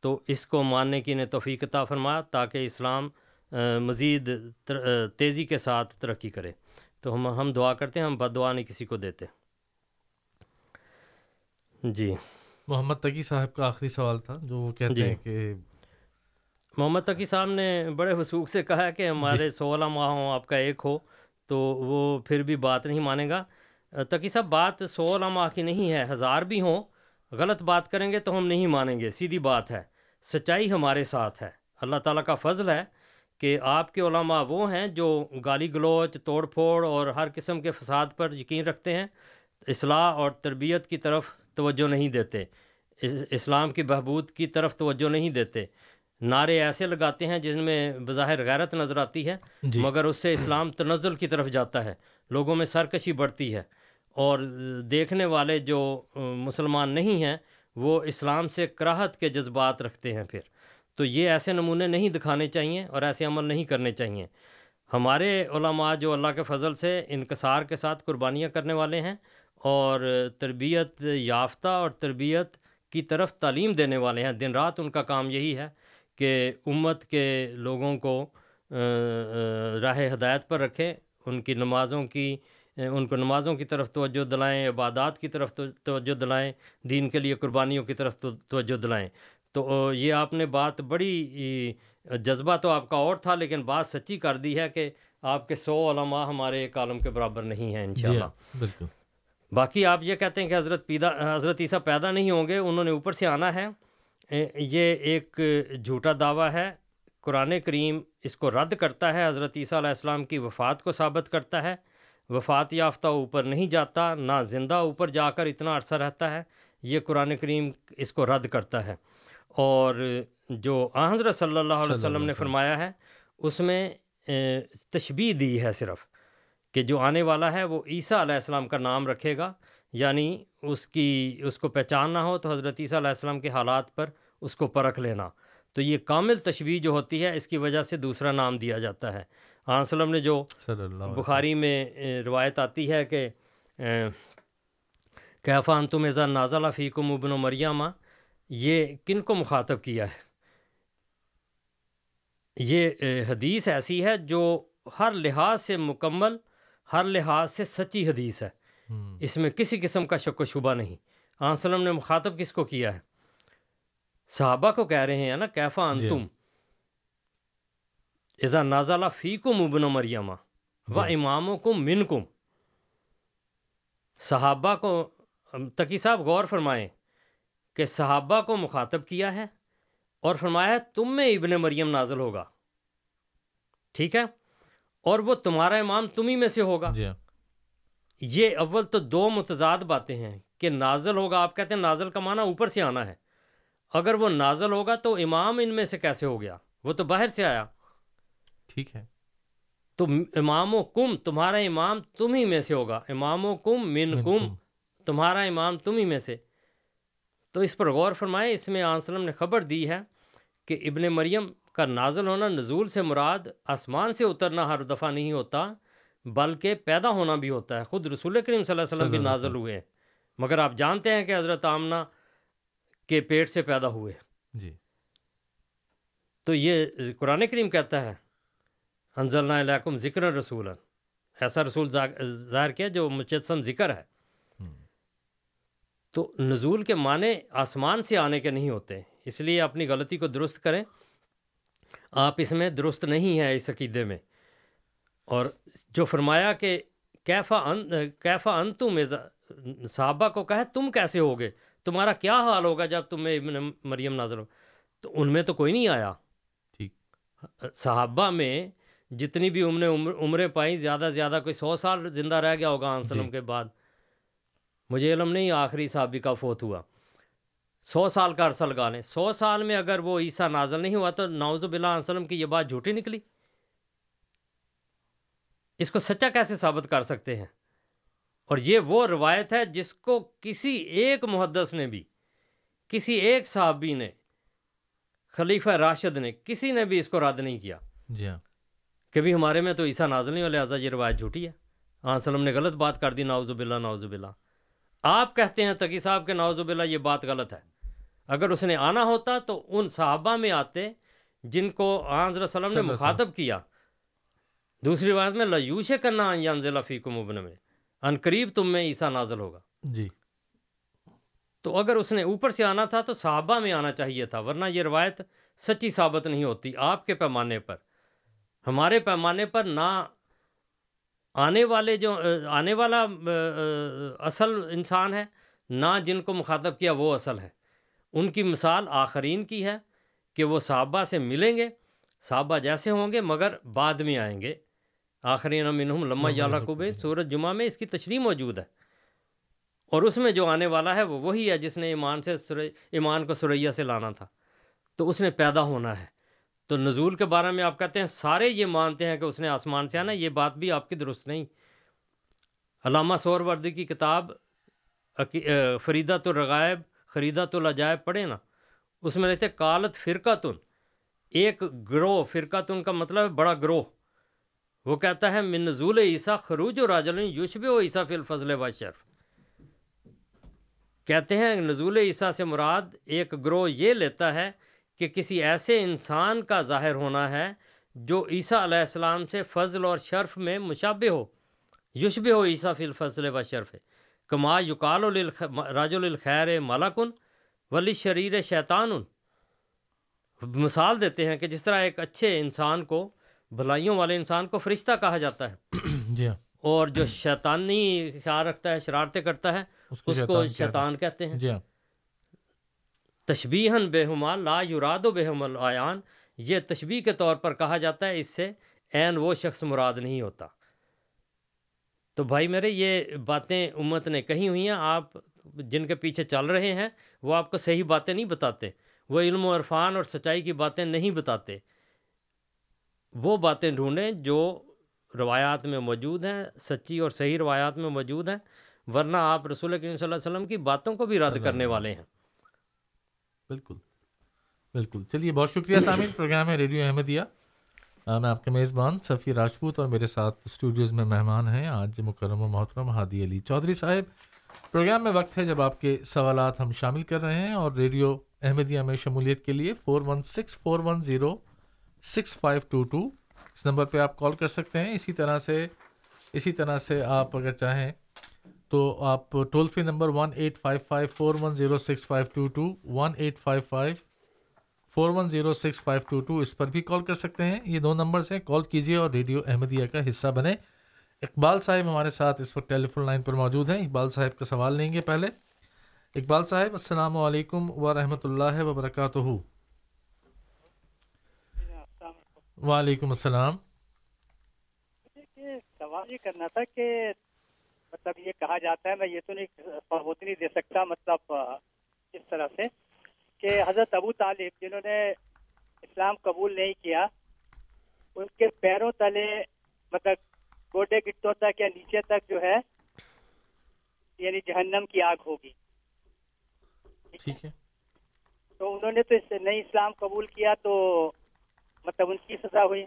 تو اس کو ماننے کی انہیں توفیق عطا فرمایا تاکہ اسلام مزید تیزی کے ساتھ ترقی کرے۔ تو ہم ہم دعا کرتے ہیں ہم بد دعا نہیں کسی کو دیتے۔ جی۔ محمد تقی صاحب کا آخری سوال تھا جو وہ کہتے جی۔ ہیں کہ محمد تقی صاحب نے بڑے وسوخ سے کہا کہ ہمارے جی۔ سولہ ماہ ہوں آپ کا ایک ہو تو وہ پھر بھی بات نہیں مانے گا۔ تقی صاحب بات سولہ ماہ کی نہیں ہے ہزار بھی ہوں غلط بات کریں گے تو ہم نہیں مانیں گے سیدھی بات ہے سچائی ہمارے ساتھ ہے۔ اللہ تعالیٰ کا فضل ہے کہ آپ کے علماء وہ ہیں جو گالی گلوچ توڑ پھوڑ اور ہر قسم کے فساد پر یقین رکھتے ہیں۔ اصلاح اور تربیت کی طرف توجہ نہیں دیتے اسلام کی بہبود کی طرف توجہ نہیں دیتے۔ نعرے ایسے لگاتے ہیں جن میں بظاہر غیرت نظر آتی ہے جی۔ مگر اس سے اسلام تنزل کی طرف جاتا ہے لوگوں میں سرکشی بڑھتی ہے۔ اور دیکھنے والے جو مسلمان نہیں ہیں، وہ اسلام سے کراہت کے جذبات رکھتے ہیں پھر۔ تو یہ ایسے نمونے نہیں دکھانے چاہیے اور ایسے عمل نہیں کرنے چاہیے ہمارے علماء جو اللہ کے فضل سے انکسار کے ساتھ قربانیاں کرنے والے ہیں اور تربیت یافتہ اور تربیت کی طرف تعلیم دینے والے ہیں، دن رات ان کا کام یہی ہے کہ امت کے لوگوں کو راہ ہدایت پر رکھیں، ان کی نمازوں کی ان کو نمازوں کی طرف توجہ دلائیں عبادات کی طرف توجہ دلائیں دین کے لیے قربانیوں کی طرف توجہ دلائیں۔ تو یہ آپ نے بات بڑی جذبہ تو آپ کا اور تھا لیکن بات سچی کر دی ہے کہ آپ کے سو علماء ہمارے ایک عالم کے برابر نہیں ہیں انشاءاللہ۔ جی بالکل۔ باقی آپ یہ کہتے ہیں کہ حضرت پیدا حضرت عیسیٰ پیدا نہیں ہوں گے انہوں نے اوپر سے آنا ہے۔ یہ ایک جھوٹا دعویٰ ہے۔ قرآن کریم اس کو رد کرتا ہے حضرت عیسیٰ علیہ السلام کی وفات کو ثابت کرتا ہے۔ وفات یافتہ اوپر نہیں جاتا نہ زندہ اوپر جا کر اتنا عرصہ رہتا ہے یہ قرآن کریم اس کو رد کرتا ہے۔ اور جو حضرت صلی اللہ علیہ وسلم نے فرمایا ہے اس میں تشبیح دی ہے صرف کہ جو آنے والا ہے وہ عیسیٰ علیہ السلام کا نام رکھے گا۔ یعنی اس کی اس کو پہچان نہ ہو تو حضرت عیسیٰ علیہ السلام کے حالات پر اس کو پرکھ لینا۔ تو یہ کامل تشبیح جو ہوتی ہے اس کی وجہ سے دوسرا نام دیا جاتا ہے۔ آن وسلم نے جو بخاری میں روایت آتی ہے کہ کیفان تم ازا نازلہ فیکم ابن و مریامہ یہ کن کو مخاطب کیا ہے؟ یہ حدیث ایسی ہے جو ہر لحاظ سے مکمل ہر لحاظ سے سچی حدیث ہے۔ اس میں کسی قسم کا شک و شبہ نہیں۔ آن وسلم نے مخاطب کس کو کیا ہے؟ صحابہ کو کہہ رہے ہیں نا کیفا انتم؟ ازا نازلہ فی کم ابن مریمہ و اماموں کم من کم صحابہ کو تقی صاحب غور فرمائیں کہ صحابہ کو مخاطب کیا ہے اور فرمایا تم میں ابن مریم نازل ہوگا۔ ٹھیک ہے؟ اور وہ تمہارا امام تمہیں میں سے ہوگا۔ جی۔ یہ اول تو دو متضاد باتیں ہیں کہ نازل ہوگا آپ کہتے ہیں نازل کا معنی اوپر سے آنا ہے۔ اگر وہ نازل ہوگا تو امام ان میں سے کیسے ہو گیا؟ وہ تو باہر سے آیا۔ ٹھیک ہے۔ تو امام و کم تمہارا امام تم ہی میں سے ہوگا۔ امام و کم من کم تمہارا امام تم ہی میں سے۔ تو اس پر غور فرمائے اس میں آنسلم نے خبر دی ہے کہ ابن مریم کا نازل ہونا نزول سے مراد آسمان سے اترنا ہر دفعہ نہیں ہوتا بلکہ پیدا ہونا بھی ہوتا ہے۔ خود رسول کریم صلی اللہ علیہ وسلم بھی نازل ہوئے مگر آپ جانتے ہیں کہ حضرت آمنہ کے پیٹ سے پیدا ہوئے۔ جی۔ تو یہ قرآن کریم کہتا ہے انضل علیکم ذکر رسول ایسا رسول ظاہر کیا جو مجسم ذکر ہے۔ تو نزول کے معنی آسمان سے آنے کے نہیں ہوتے۔ اس لیے اپنی غلطی کو درست کریں۔ آپ اس میں درست نہیں ہیں اس عقیدے میں۔ اور جو فرمایا کہ کیفا ان کیفا ان تم صحابہ کو کہے تم کیسے ہوگے؟ تمہارا کیا حال ہوگا جب تم میں ابن مریم نازل ہو؟ تو ان میں تو کوئی نہیں آیا۔ ٹھیک۔ صحابہ میں جتنی بھی عمریں عمریں پائیں زیادہ زیادہ کوئی سو سال زندہ رہ گیا ہوگا وسلم کے بعد۔ مجھے علم نہیں آخری صحابی کا فوت ہوا۔ سو سال کا عرصہ لگا لیں۔ سو سال میں اگر وہ عیسیٰ نازل نہیں ہوا تو نوز بلا وسلم کی یہ بات جھوٹی نکلی۔ اس کو سچا کیسے ثابت کر سکتے ہیں؟ اور یہ وہ روایت ہے جس کو کسی ایک محدث نے بھی کسی ایک صحابی نے خلیفہ راشد نے کسی نے بھی اس کو رد نہیں کیا۔ جی ہاں۔ کبھی ہمارے میں تو عیسیٰ نازل نہیں لہٰذا یہ روایت جھوٹی ہے۔ ہاں وسلم نے غلط بات کر دی ناوز باللہ ناوز باللہ۔ آپ کہتے ہیں تقی صاحب کے ناوز باللہ یہ بات غلط ہے۔ اگر اس نے آنا ہوتا تو ان صحابہ میں آتے جن کو حضرت وسلم نے مخاطب کیا۔ دوسری بات میں لیوش کرنا ضلع فیق مبن میں ان قریب تم میں عیسیٰ نازل ہوگا۔ جی۔ تو اگر اس نے اوپر سے آنا تھا تو صحابہ میں آنا چاہیے تھا ورنہ یہ روایت سچی ثابت نہیں ہوتی آپ کے پیمانے پر۔ ہمارے پیمانے پر نہ آنے والے جو آنے والا اصل انسان ہے نہ جن کو مخاطب کیا وہ اصل ہے۔ ان کی مثال آخرین کی ہے کہ وہ صحابہ سے ملیں گے صحابہ جیسے ہوں گے مگر بعد میں آئیں گے۔ آخرین منہم لمہ یا قبے سورج جمعہ میں اس کی تشریح موجود ہے۔ اور اس میں جو آنے والا ہے وہ وہی ہے جس نے ایمان سے ایمان کو سریا سے لانا تھا۔ تو اس نے پیدا ہونا ہے۔ تو نزول کے بارے میں آپ کہتے ہیں، سارے یہ مانتے ہیں کہ اس نے آسمان سے آنا، یہ بات بھی آپ کی درست نہیں۔ علامہ سور وردی کی کتاب فریدہ تو رغائب خریدا تو لجائب پڑھے نا، اس میں رہتے کالت فرقہ تن ایک گروہ فرقہ تن کا مطلب ہے بڑا گروہ۔ وہ کہتا ہے، من نزول عیسیٰ خروج و راجل یوشب و عیسیٰ فی الفضل و شرف کہتے ہیں، نزول عیسیٰ سے مراد ایک گروہ یہ لیتا ہے کہ کسی ایسے انسان کا ظاہر ہونا ہے جو عیسیٰ علیہ السلام سے فضل اور شرف میں مشابہ ہو۔ یشب ہو عیسیٰ فی الفضل و شرف۔ کما یقال راج الخیر ملاکن ولی شریر شیطان مثال دیتے ہیں کہ جس طرح ایک اچھے انسان کو بھلائیوں والے انسان کو فرشتہ کہا جاتا ہے۔ جی ہاں۔ اور جو شیطانی خیال رکھتا ہے شرارتیں کرتا ہے اس کو شیطان, شیطان کہتے ہیں۔ جی ہاں۔ تشبیہن بے لا یراد و بے آیان یہ تشبیح کے طور پر کہا جاتا ہے اس سے عین وہ شخص مراد نہیں ہوتا۔ تو بھائی میرے یہ باتیں امت نے کہی ہوئی ہیں آپ جن کے پیچھے چل رہے ہیں وہ آپ کو صحیح باتیں نہیں بتاتے۔ وہ علم و عرفان اور سچائی کی باتیں نہیں بتاتے۔ وہ باتیں ڈھونڈیں جو روایات میں موجود ہیں سچی اور صحیح روایات میں موجود ہیں ورنہ آپ رسول کریم صلی اللہ علیہ وسلم کی باتوں کو بھی رد کرنے والے ہیں۔ بالکل۔ بالکل۔ چلیے، بہت شکریہ سامعین، پروگرام ہے ریڈیو احمدیہ۔ میں آپ کے میزبان صفی راجپوت اور میرے ساتھ اسٹوڈیوز میں مہمان ہیں۔ آج مکرم و محترم ہادی علی چودھری صاحب۔ پروگرام میں وقت ہے جب آپ کے سوالات ہم شامل کر رہے ہیں اور ریڈیو احمدیہ میں شمولیت کے لیے four one six four one zero six five two two اس نمبر پہ آپ کال کر سکتے ہیں۔ اسی طرح سے، اسی طرح سے آپ اگر چاہیں تو آپ toll free number one eight five five four one zero six five two two one eight five five four one zero six five two two اس پر بھی کال کر سکتے ہیں۔ یہ دو نمبرس ہیں۔ کال کیجیے اور ریڈیو احمدیہ کا حصہ بنے اقبال صاحب ہمارے ساتھ اس وقت ٹیلی فون لائن پر موجود ہیں۔ اقبال صاحب کا سوال لیں گے پہلے۔ اقبال صاحب، السلام علیکم ورحمۃ اللہ وبرکاتہ۔ وعلیکم السلام۔ سوال یہ کرنا تھا کہ مطلب یہ کہا جاتا ہے میں یہ تو نہیں ثبوت نہیں دے سکتا مطلب اس طرح سے کہ حضرت ابو طالب جنہوں نے اسلام قبول نہیں کیا ان کے پیروں تلے مطلب گوڈے گٹوں تک یا نیچے تک جو ہے یعنی جہنم کی آگ ہوگی۔ ٹھیک ہے؟ تو انہوں نے تو نہیں اسلام قبول کیا تو مطلب ان کی سزا ہوئی۔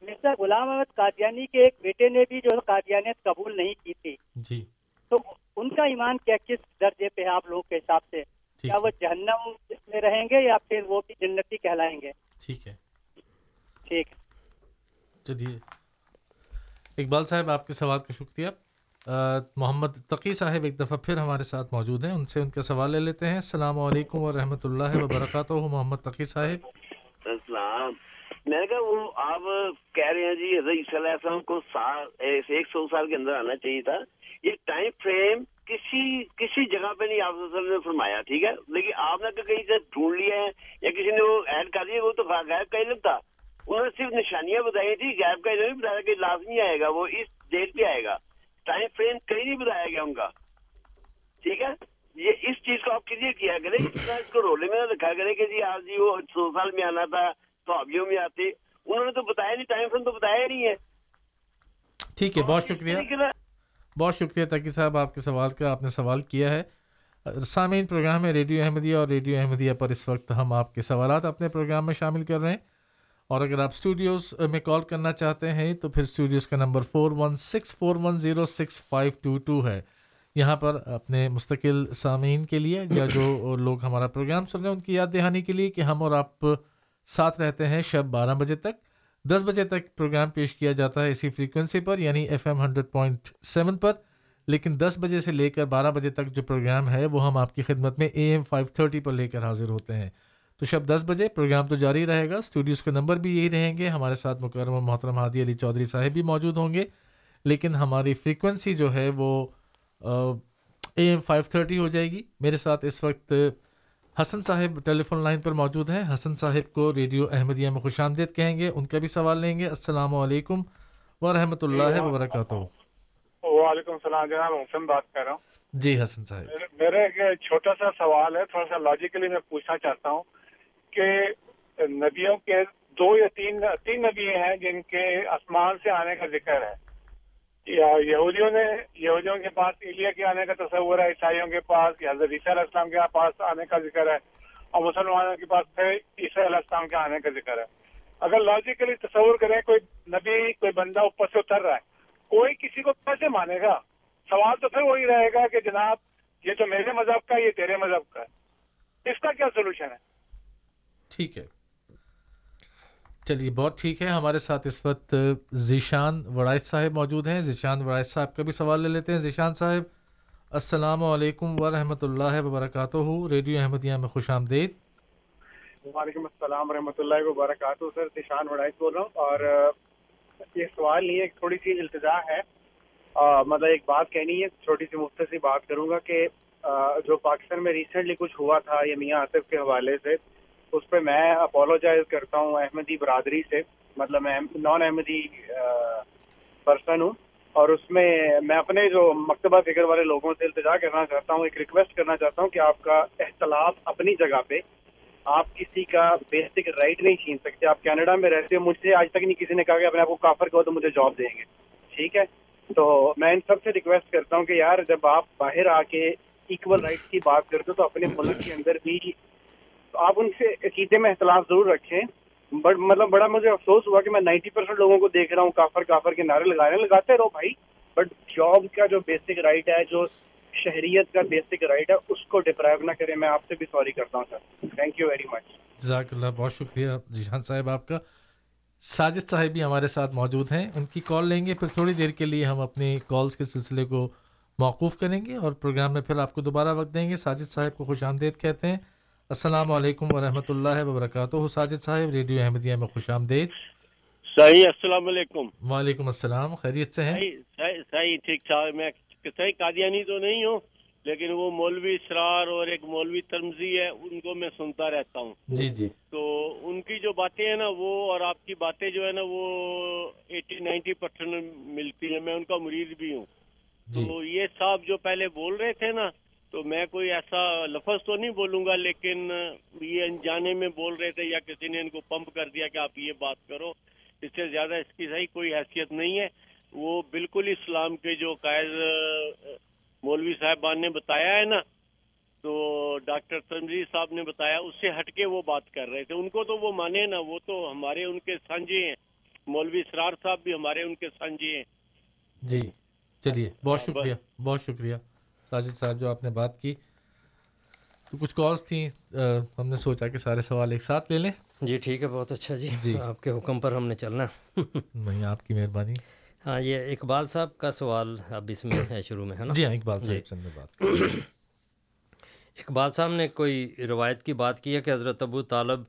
مرزا غلام احمد قادیانی کے ایک بیٹے نے بھی جو قادیانیت قبول نہیں کی تھی۔ جی۔ تو ان کا ایمان کیا کس درجے پہ ہے آپ لوگوں کے حساب سے؟ کیا وہ جہنم میں رہیں گے یا پھر وہ بھی جنتی کہلائیں گے؟ ٹھیک ہے۔ ٹھیک۔ چلیے۔ اقبال صاحب آپ کے سوال کا شکریہ۔ محمد تقی صاحب ایک دفعہ پھر ہمارے ساتھ موجود ہیں ان سے ان کا سوال لے لیتے ہیں۔ السلام علیکم ورحمۃ اللہ وبرکاتہ۔ محمد تقی صاحب۔ السلام۔ میں نے کہا وہ آپ کہہ رہے ہیں جی حضرت علیہ السلام کو سال، ایک سو سال کے اندر آنا چاہیے تھا۔ یہ ٹائم فریم کسی کسی جگہ پہ نہیں، آپ نے فرمایا، ٹھیک ہے؟ لیکن آپ نے کہیں سے ڈھونڈ لیا ہے یا کسی نے وہ ایڈ کر دیا وہ تو غائب کا علم تھا۔ انہوں نے صرف نشانیاں بتائی تھی غائب کا علم نہیں بتایا کہ لازمی آئے گا، وہ اس ڈیٹ پہ آئے گا۔ ٹائم فریم کہیں نہیں بتایا گیا ان کا۔ ٹھیک ہے؟ یہ اس چیز کو آپ کلیئر کیا کریں، اس کو رولے میں نہ رکھا کریں کہ جی آج جی وہ سو سال میں آنا تھا تو میں آتے انہوں نے تو بتایا نہیں ٹائم فریم تو بتایا نہیں ہے۔ ٹھیک ہے بہت شکریہ۔ بہت شکریہ تاکہ صاحب آپ کے سوال کا آپ نے سوال کیا ہے۔ سامعین پروگرام ہے ریڈیو احمدیہ اور ریڈیو احمدیہ پر اس وقت ہم آپ کے سوالات اپنے پروگرام میں شامل کر رہے ہیں۔ اور اگر آپ اسٹوڈیوز میں کال کرنا چاہتے ہیں تو پھر اسٹوڈیوز کا number four one six four one zero six five two two ہے۔ یہاں پر اپنے مستقل سامعین کے لیے یا جو لوگ ہمارا پروگرام سن رہے ہیں ان کی یاد دہانی کے لیے کہ ہم اور آپ ساتھ رہتے ہیں شب بارہ بجے تک۔ دس بجے تک پروگرام پیش کیا جاتا ہے اسی فریکوینسی پر یعنی F M hundred point seven پر۔ لیکن دس بجے سے لے کر بارہ بجے تک جو پروگرام ہے، وہ ہم آپ کی خدمت میں اے ایم فائیو تھرٹی پر لے کر حاضر ہوتے ہیں۔ تو شب دس بجے پروگرام تو جاری رہے گا۔ اسٹوڈیوز کے نمبر بھی یہی رہیں گے۔ ہمارے ساتھ مکرم محترم ہادی علی چودھری صاحب بھی موجود ہوں گے۔ لیکن ہماری فریکوینسی جو ہے، وہ اے ایم فائیو تھرٹی ہو جائے گی۔ میرے ساتھ اس وقت حسن صاحب ٹیلی فون لائن پر موجود ہیں۔ حسن صاحب کو ریڈیو احمدیہ میں خوش آمدید کہیں گے ان کا بھی سوال لیں گے۔ السلام علیکم ورحمۃ اللہ وبرکاتہ۔ وعلیکم السلام جناب حسن بات کر رہا ہوں۔ جی حسن صاحب۔ میرے ایک چھوٹا سا سوال ہے تھوڑا سا لاجیکلی میں پوچھنا چاہتا ہوں کہ نبیوں کے دو یا تین تین نبی ہیں جن کے آسمان سے آنے کا ذکر ہے۔ یہودیوں نے یہودیوں کے پاس ایلیا کے آنے کا تصور ہے، عیسائیوں کے پاس یا حضرت عیسیٰ علیہ السلام کے پاس آنے کا ذکر ہے اور مسلمانوں کے پاس پھر عیسیٰ علیہ السلام کے آنے کا ذکر ہے۔ اگر لاجیکلی تصور کریں، کوئی نبی، کوئی بندہ اوپر سے اتر رہا ہے، کوئی کسی کو کیسے مانے گا؟ سوال تو پھر وہی رہے گا کہ جناب، یہ تو میرے مذہب کا ہے، یہ تیرے مذہب کا ہے۔ اس کا کیا سولوشن ہے؟ ٹھیک ہے۔ چلیے، بہت ٹھیک ہے۔ ہمارے ساتھ اس وقت ذیشان وڑائش صاحب موجود ہیں۔ ذیشان وڑائش صاحب کا بھی سوال لے لیتے ہیں۔ ذیشان صاحب، السلام علیکم ورحمۃ اللہ وبرکاتہ۔ ریڈیو احمدیہ میں خوش آمدید۔ وعلیکم السلام ورحمۃ اللہ وبرکاتہ۔ سر ذیشان وڑائش بول رہا ہوں۔ اور یہ سوال نہیں ہے ایک تھوڑی سی التجا ہے۔ مطلب ایک بات کہنی ہے، چھوٹی سی مختصر بات کروں گا کہ جو پاکستان میں ریسنٹلی کچھ ہوا تھا، یہ میاں آصف کے حوالے سے اس پہ میں اپولوجائز کرتا ہوں احمدی برادری سے مطلب میں نان احمدی پرسن ہوں۔ اور اس میں میں اپنے جو مکتبہ فکر والے لوگوں سے التجا کرنا چاہتا ہوں، ایک ریکویسٹ کرنا چاہتا ہوں کہ آپ کا اختلاف اپنی جگہ پہ آپ کسی کا بیسک رائٹ نہیں چھین سکتے۔ آپ کینیڈا میں رہتے ہو مجھ سے آج تک نہیں کسی نے کہا کہ اپنے آپ کو کافر کہو تو مجھے جاب دیں گے۔ ٹھیک ہے؟ تو میں ان سب سے ریکویسٹ کرتا ہوں کہ یار جب آپ باہر آ کے ایکول رائٹس کی بات کرتے ہو تو اپنے ملک کے اندر بھی آپ ان سے عقیدے میں اختلاف ضرور رکھیں۔ بٹ مطلب بڑا مجھے افسوس ہوا کہ میں نائنٹی پرسینٹ لوگوں کو دیکھ رہا ہوں، کافر کافر کے نعرے لگانے لگاتے رہو بھائی، بٹ جاب کا جو بیسک رائٹ ہے، جو شہریت کا بیسک رائٹ ہے، اس کو ڈپرائیو نہ کریں۔ میں آپ سے بھی سوری کرتا ہوں، sir. Thank you very much جزاک اللہ بہت شکریہ جیشان صاحب آپ کا۔ ساجد صاحب بھی ہمارے ساتھ موجود ہیں۔ ان کی کال لیں گے، پھر تھوڑی دیر کے لیے ہم اپنی کالز کے سلسلے کو موقوف کریں گے اور پروگرام میں پھر آپ کو دوبارہ وقت دیں گے۔ ساجد صاحب کو خوش آمدید کہتے ہیں۔ السلام علیکم ورحمۃ اللہ وبرکاتہ ساجد صاحب ریڈیو احمدیہ میں خوش آمدید۔ صحیح السلام علیکم۔ وعلیکم السلام خیریت سے ہیں؟ صحیح ٹھیک ٹھاک۔ میں صحیح قادیانی تو نہیں ہوں لیکن وہ مولوی اسرار اور ایک مولوی ترمزی ہے ان کو میں سنتا رہتا ہوں۔ جی جی۔ تو ان کی جو باتیں ہیں نا وہ اور آپ کی باتیں جو ہے نا وہ ایٹی نائنٹی پرسینٹ ملتی ہیں۔ میں ان کا مرید بھی ہوں۔ جی۔ تو یہ صاحب جو پہلے بول رہے تھے نا تو میں کوئی ایسا لفظ تو نہیں بولوں گا لیکن یہ انجانے میں بول رہے تھے یا کسی نے ان کو پمپ کر دیا کہ آپ یہ بات کرو اس سے زیادہ اس کی صحیح کوئی حیثیت نہیں ہے۔ وہ بالکل اسلام کے جو قائد مولوی صاحبان نے بتایا ہے نا تو ڈاکٹر تنظیر صاحب نے بتایا اس سے ہٹ کے وہ بات کر رہے تھے۔ ان کو تو وہ مانے نا وہ تو ہمارے ان کے سانجے ہیں۔ مولوی اسرار صاحب بھی ہمارے ان کے سانجے ہیں۔ جی چلیے بہت شکریہ بہت شکریہ۔ ساجد صاحب جو آپ نے بات کی تو کچھ کالس تھیں ہم نے سوچا کہ سارے سوال ایک ساتھ لے لیں۔ جی ٹھیک ہے بہت اچھا جی۔ جی۔ آپ کے حکم پر ہم نے چلنا۔ نہیں آپ کی مہربانی۔ ہاں یہ اقبال صاحب کا سوال اب اس میں ہے شروع میں ہے نا؟ جی ہاں اقبال صاحب سے بات اقبال صاحب نے کوئی روایت کی بات کی ہے کہ حضرت ابو طالب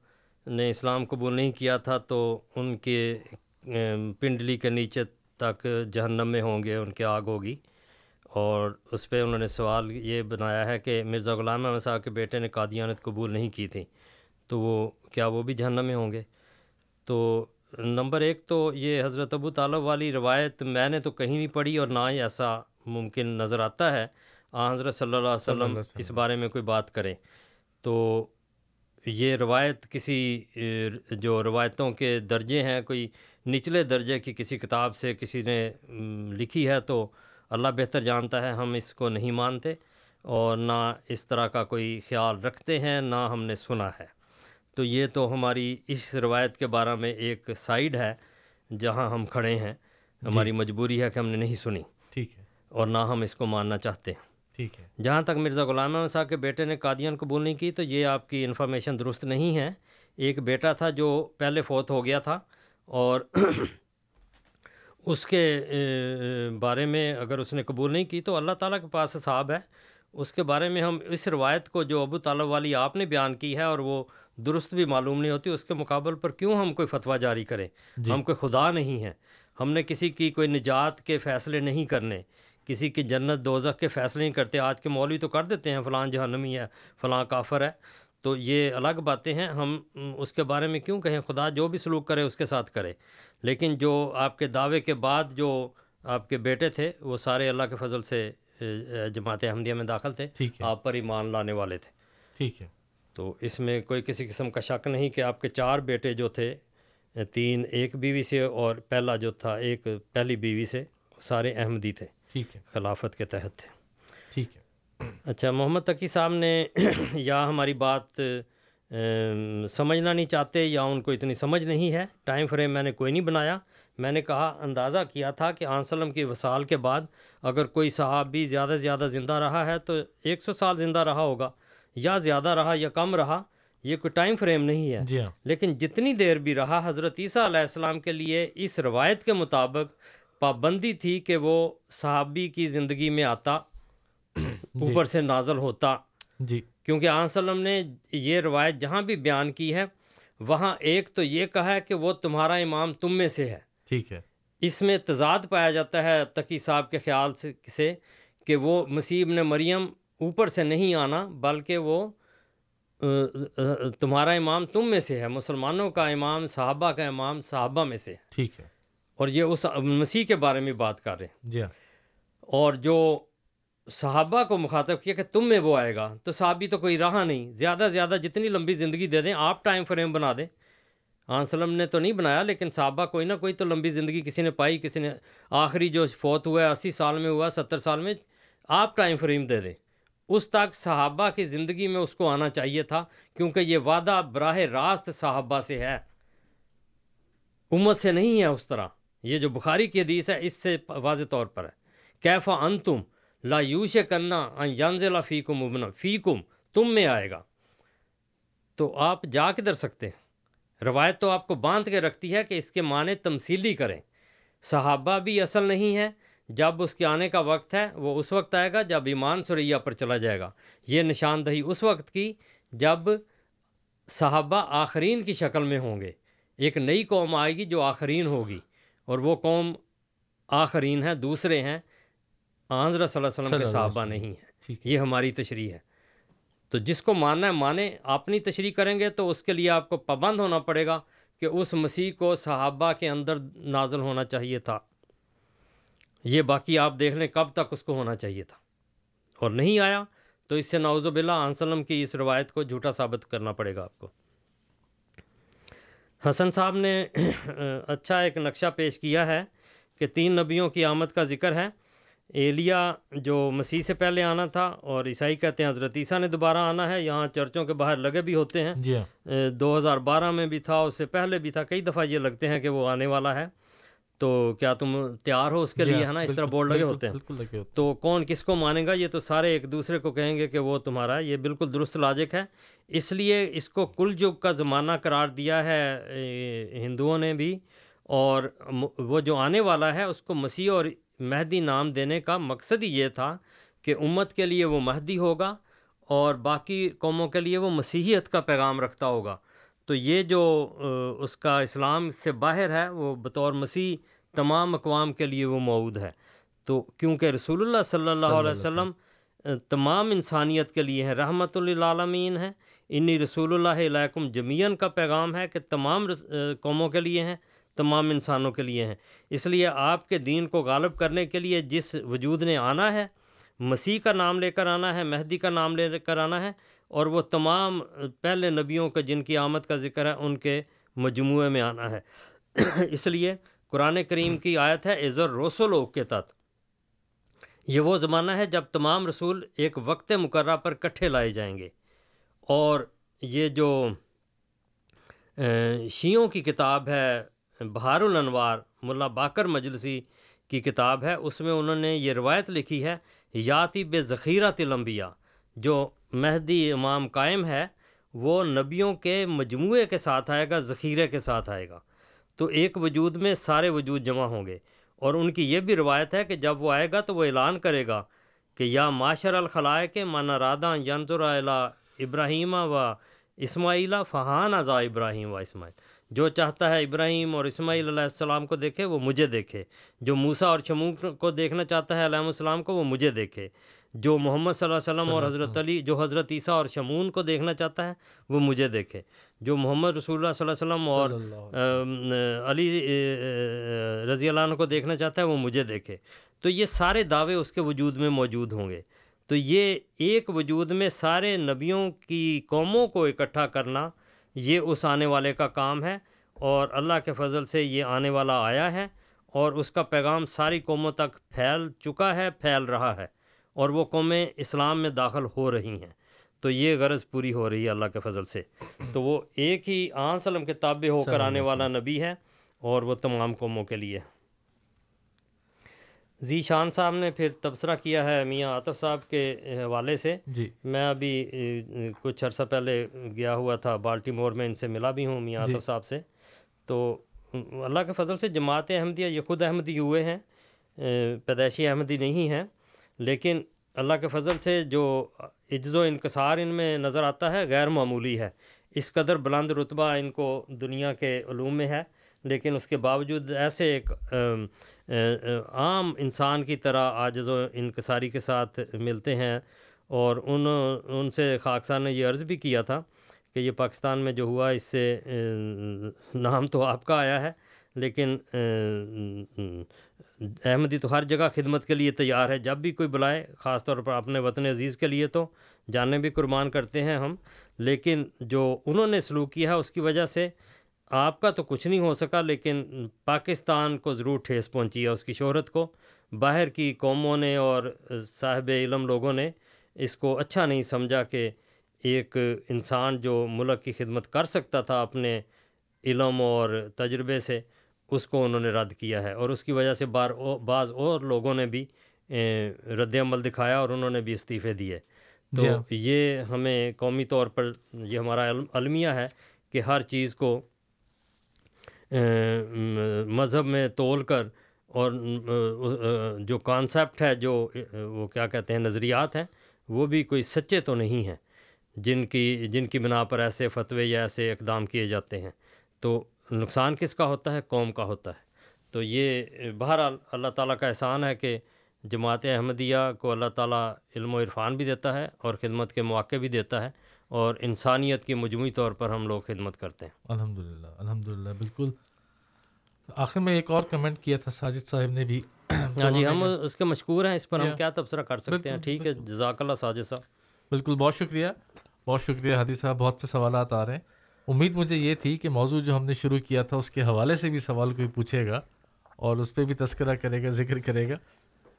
نے اسلام قبول نہیں کیا تھا تو ان کے پنڈلی کے نیچے تک جہنم میں ہوں گے ان کے آگ ہوگی؟ اور اس پہ انہوں نے سوال یہ بنایا ہے کہ مرزا غلام احمد صاحب کے بیٹے نے قادیانت قبول نہیں کی تھی تو وہ کیا وہ بھی جہنم میں ہوں گے؟ تو نمبر ایک تو یہ حضرت ابو طالب والی روایت میں نے تو کہیں نہیں پڑھی اور نہ ہی ایسا ممکن نظر آتا ہے۔ آ حضرت صلی اللہ علیہ وسلم اس بارے میں کوئی بات کریں۔ تو یہ روایت کسی جو روایتوں کے درجے ہیں کوئی نچلے درجے کی کسی کتاب سے کسی نے لکھی ہے تو اللہ بہتر جانتا ہے ہم اس کو نہیں مانتے اور نہ اس طرح کا کوئی خیال رکھتے ہیں نہ ہم نے سنا ہے۔ تو یہ تو ہماری اس روایت کے بارے میں ایک سائیڈ ہے جہاں ہم کھڑے ہیں۔ ہماری مجبوری ہے کہ ہم نے نہیں سنی۔ ٹھیک ہے۔ اور نہ ہم اس کو ماننا چاہتے۔ ہیں ٹھیک ہے۔ جہاں تک مرزا غلام احمد صاحب کے بیٹے نے قادیان قبول نہیں کی تو یہ آپ کی انفارمیشن درست نہیں ہے۔ ایک بیٹا تھا جو پہلے فوت ہو گیا تھا اور اس کے بارے میں اگر اس نے قبول نہیں کی تو اللہ تعالیٰ کے پاس صاحب ہے۔ اس کے بارے میں ہم اس روایت کو جو ابو طالب والی آپ نے بیان کی ہے اور وہ درست بھی معلوم نہیں ہوتی اس کے مقابل پر کیوں ہم کوئی فتویٰ جاری کریں؟ جی۔ ہم کوئی خدا نہیں ہیں۔ ہم نے کسی کی کوئی نجات کے فیصلے نہیں کرنے کسی کی جنت دوزخ کے فیصلے نہیں کرتے آج کے مولوی تو کر دیتے ہیں فلاں جہنمی ہے فلاں کافر ہے۔ تو یہ الگ باتیں ہیں۔ ہم اس کے بارے میں کیوں کہیں؟ خدا جو بھی سلوک کرے اس کے ساتھ کرے۔ لیکن جو آپ کے دعوے کے بعد جو آپ کے بیٹے تھے وہ سارے اللہ کے فضل سے جماعت احمدیہ میں داخل تھے۔ آپ پر ایمان لانے والے تھے۔ ٹھیک ہے۔ تو اس میں کوئی کسی قسم کا شک نہیں کہ آپ کے چار بیٹے جو تھے تین ایک بیوی سے اور پہلا جو تھا ایک پہلی بیوی سے سارے احمدی تھے۔ ٹھیک ہے۔ خلافت کے تحت تھے۔ اچھا محمد تقی صاحب نے یا ہماری بات سمجھنا نہیں چاہتے یا ان کو اتنی سمجھ نہیں ہے ٹائم فریم میں نے کوئی نہیں بنایا۔ میں نے کہا اندازہ کیا تھا کہ آن سلم کی وصال کے بعد اگر کوئی صحابی زیادہ سے زیادہ زندہ رہا ہے تو ایک سو سال زندہ رہا ہوگا یا زیادہ رہا یا کم رہا یہ کوئی ٹائم فریم نہیں ہے۔ جی ہاں۔ لیکن جتنی دیر بھی رہا حضرت عیسیٰ علیہ السلام کے لیے اس روایت کے مطابق پابندی تھی کہ وہ صحابی کی زندگی میں آتا۔ اوپر سے نازل ہوتا۔ جی۔ کیونکہ آن سلم نے یہ روایت جہاں بھی بیان کی ہے وہاں ایک تو یہ کہا ہے کہ وہ تمہارا امام تم میں سے ہے۔ ٹھیک ہے۔ اس میں تضاد پایا جاتا ہے تقی صاحب کے خیال سے کہ وہ مسیب نے مریم اوپر سے نہیں آنا بلکہ وہ تمہارا امام تم میں سے ہے۔ مسلمانوں کا امام صحابہ کا امام صحابہ میں سے ہے۔ ٹھیک ہے۔ اور یہ اس مسیح کے بارے میں بات کر رہے ہیں۔ جی ہاں۔ اور جو صحابہ کو مخاطب کیا کہ تم میں وہ آئے گا۔ تو صحابی تو کوئی رہا نہیں۔ زیادہ سے زیادہ جتنی لمبی زندگی دے دیں، آپ ٹائم فریم بنا دیں۔ آن سلم نے تو نہیں بنایا، لیکن صحابہ کوئی نہ کوئی تو لمبی زندگی کسی نے پائی، کسی نے آخری جو فوت ہوا ہے، اسی سال میں ہوا، ستر سال میں، آپ ٹائم فریم دے دیں۔ اس تک صحابہ کی زندگی میں اس کو آنا چاہیے تھا، کیونکہ یہ وعدہ براہ راست صحابہ سے ہے۔ امت سے نہیں ہے اس طرح۔ یہ جو بخاری کی حدیث ہے، اس سے واضح طور پر ہے۔ کیفا ان تم لا یوش کرنا لا فی کم ابنا فی کم تم میں آئے گا۔ تو آپ جا کے در سکتے ہیں۔ روایت تو آپ کو باندھ کے رکھتی ہے کہ اس کے معنی تمثیلی کریں۔ صحابہ بھی اصل نہیں ہے۔ جب اس کے آنے کا وقت ہے، وہ اس وقت آئے گا جب ایمان سریہ پر چلا جائے گا۔ یہ نشاندہی اس وقت کی جب صحابہ آخرین کی شکل میں ہوں گے۔ ایک نئی قوم آئے گی جو آخرین ہوگی، اور وہ قوم آخرین ہے دوسرے ہیں۔ آنظر صلی اللہ علیہ وسلم کے صحابہ نہیں ہیں۔ یہ ہماری تشریح ہے۔ تو جس کو ماننا ہے مانے اپنی تشریح کریں گے تو اس کے لیے آپ کو پابند ہونا پڑے گا کہ اس مسیح کو صحابہ کے اندر نازل ہونا چاہیے تھا۔ یہ باقی آپ دیکھ لیں کب تک اس کو ہونا چاہیے تھا۔ اور نہیں آیا تو اس سے نعوذ باللہ وسلم کی اس روایت کو جھوٹا ثابت کرنا پڑے گا آپ کو۔ حسن صاحب نے اچھا ایک نقشہ پیش کیا ہے کہ تین نبیوں کی آمد کا ذکر ہے۔ ایلیا جو مسیح سے پہلے آنا تھا اور عیسائی کہتے ہیں حضرت عیسیٰ نے دوبارہ آنا ہے یہاں چرچوں کے باہر لگے بھی ہوتے ہیں۔ جی ہاں۔ دو ہزار بارہ میں بھی تھا اس سے پہلے بھی تھا۔ کئی دفعہ یہ لگتے ہیں کہ وہ آنے والا ہے۔ تو کیا تم تیار ہو اس کے لیے؟ ہے نا اس طرح بورڈ لگے ہوتے ہیں۔ تو کون کس کو مانے گا؟ یہ تو سارے ایک دوسرے کو کہیں گے کہ وہ تمہارا یہ بالکل درست لاجک ہے۔ اس لیے اس کو کل جگ کا زمانہ قرار دیا ہے ہندوؤں نے بھی۔ اور وہ جو آنے والا ہے اس کو مسیح اور مہدی نام دینے کا مقصد ہی یہ تھا کہ امت کے لیے وہ مہدی ہوگا اور باقی قوموں کے لیے وہ مسیحیت کا پیغام رکھتا ہوگا۔ تو یہ جو اس کا اسلام سے باہر ہے وہ بطور مسیح تمام اقوام کے لیے وہ معود ہے۔ تو کیونکہ رسول اللہ صلی اللہ علیہ وسلم تمام انسانیت کے لیے ہیں رحمۃ للعالمین ہیں انی رسول اللہ علیکم جمین کا پیغام ہے کہ تمام قوموں کے لیے ہیں۔ تمام انسانوں کے لیے ہیں۔ اس لیے آپ کے دین کو غالب کرنے کے لیے جس وجود نے آنا ہے، مسیح کا نام لے کر آنا ہے، مہدی کا نام لے کر آنا ہے، اور وہ تمام پہلے نبیوں کے جن کی آمد کا ذکر ہے، ان کے مجموعے میں آنا ہے۔ اس لیے قرآن کریم کی آیت ہے عزر روسولو کے تحت یہ وہ زمانہ ہے جب تمام رسول ایک وقت مقررہ پر کٹھے لائے جائیں گے۔ اور یہ جو شیعوں کی کتاب ہے بہار الانوار ملا باکر مجلسی کی کتاب ہے۔ اس میں انہوں نے یہ روایت لکھی ہے یاتی بے ذخیرہ تلمبیا جو مہدی امام قائم ہے، وہ نبیوں کے مجموعے کے ساتھ آئے گا، ذخیرے کے ساتھ آئے گا۔ تو ایک وجود میں سارے وجود جمع ہوں گے۔ اور ان کی یہ بھی روایت ہے کہ جب وہ آئے گا تو وہ اعلان کرے گا کہ یا معاشر الخلائے کے مانا رادہ ینظر ابراہیمہ و اسماعیلہ فہان ازا ابراہیم و اسماعیل۔ جو چاہتا ہے ابراہیم اور اسماعیل علیہ السلام کو دیکھے وہ مجھے دیکھے۔ جو موسا اور شمو کو دیکھنا چاہتا ہے علیہ السلام کو وہ مجھے دیکھے۔ جو محمد صلی اللہ علیہ وسلم اور حضرت علی جو حضرت عیسیٰ اور شمون کو دیکھنا چاہتا ہے وہ مجھے دیکھے۔ جو محمد رسول اللہ صلی اللہ علیہ وسلم اور علی رضی اللہ عنہ کو دیکھنا چاہتا ہے وہ مجھے دیکھے۔ تو یہ سارے دعوے اس کے وجود میں موجود ہوں گے۔ تو یہ ایک وجود میں سارے نبیوں کی قوموں کو اکٹھا کرنا یہ اس آنے والے کا کام ہے اور اللہ کے فضل سے یہ آنے والا آیا ہے اور اس کا پیغام ساری قوموں تک پھیل چکا ہے پھیل رہا ہے اور وہ قومیں اسلام میں داخل ہو رہی ہیں۔ تو یہ غرض پوری ہو رہی ہے اللہ کے فضل سے۔ تو وہ ایک ہی آن سلم کے تابع ہو کر آنے والا نبی ہے اور وہ تمام قوموں کے لیے۔ ذی شان صاحب نے پھر تبصرہ کیا ہے میاں عاطف صاحب کے حوالے سے۔ جی۔ میں ابھی کچھ عرصہ پہلے گیا ہوا تھا بالٹی مور میں ان سے ملا بھی ہوں میاں جی۔ عاطف صاحب سے۔ تو اللہ کے فضل سے جماعت احمدیہ یہ خود احمدی ہوئے ہیں۔ پیدائشی احمدی نہیں ہیں۔ لیکن اللہ کے فضل سے جو عجز و انکسار ان میں نظر آتا ہے غیر معمولی ہے۔ اس قدر بلند رتبہ ان کو دنیا کے علوم میں ہے۔ لیکن اس کے باوجود ایسے ایک عام انسان کی طرح عاجز و انکساری کے ساتھ ملتے ہیں اور ان ان سے خاکسار نے یہ عرض بھی کیا تھا کہ یہ پاکستان میں جو ہوا، اس سے نام تو آپ کا آیا ہے، لیکن احمدی تو ہر جگہ خدمت کے لیے تیار ہے۔ جب بھی کوئی بلائے، خاص طور پر اپنے وطن عزیز کے لیے تو جانیں بھی قربان کرتے ہیں ہم، لیکن جو انہوں نے سلوک کیا ہے، اس کی وجہ سے آپ کا تو کچھ نہیں ہو سکا لیکن پاکستان کو ضرور ٹھیس پہنچی ہے اس کی شہرت کو۔ باہر کی قوموں نے اور صاحب علم لوگوں نے اس کو اچھا نہیں سمجھا کہ ایک انسان جو ملک کی خدمت کر سکتا تھا اپنے علم اور تجربے سے اس کو انہوں نے رد کیا ہے۔ اور اس کی وجہ سے بار بعض اور لوگوں نے بھی رد عمل دکھایا اور انہوں نے بھی استعفے دیے۔ تو یہ ہمیں قومی طور پر یہ ہمارا المیہ ہے کہ ہر چیز کو مذہب میں تول کر اور جو کانسیپٹ ہے، جو وہ کیا کہتے ہیں، نظریات ہیں، وہ بھی کوئی سچے تو نہیں ہیں، جن کی جن کی بنا پر ایسے فتوے یا ایسے اقدام کیے جاتے ہیں۔ تو نقصان کس کا ہوتا ہے؟ قوم کا ہوتا ہے۔ تو یہ بہرحال اللہ تعالیٰ کا احسان ہے کہ جماعت احمدیہ کو اللہ تعالیٰ علم و عرفان بھی دیتا ہے اور خدمت کے مواقع بھی دیتا ہے۔ اور انسانیت کی مجموعی طور پر ہم لوگ خدمت کرتے ہیں۔ الحمد للہ الحمد للہ بالکل۔ آخر میں ایک اور کمنٹ کیا تھا ساجد صاحب نے بھی ہاں جی ہم اس کے مشکور ہیں اس پر ہم کیا تبصرہ کر سکتے ہیں؟ ٹھیک ہے جزاک اللہ ساجد صاحب۔ بالکل بہت شکریہ۔ بہت شکریہ حدیث صاحب بہت سے سوالات آ رہے ہیں۔ امید مجھے یہ تھی کہ موضوع جو ہم نے شروع کیا تھا اس کے حوالے سے بھی سوال کوئی پوچھے گا اور اس پہ بھی تذکرہ کرے گا ذکر کرے گا۔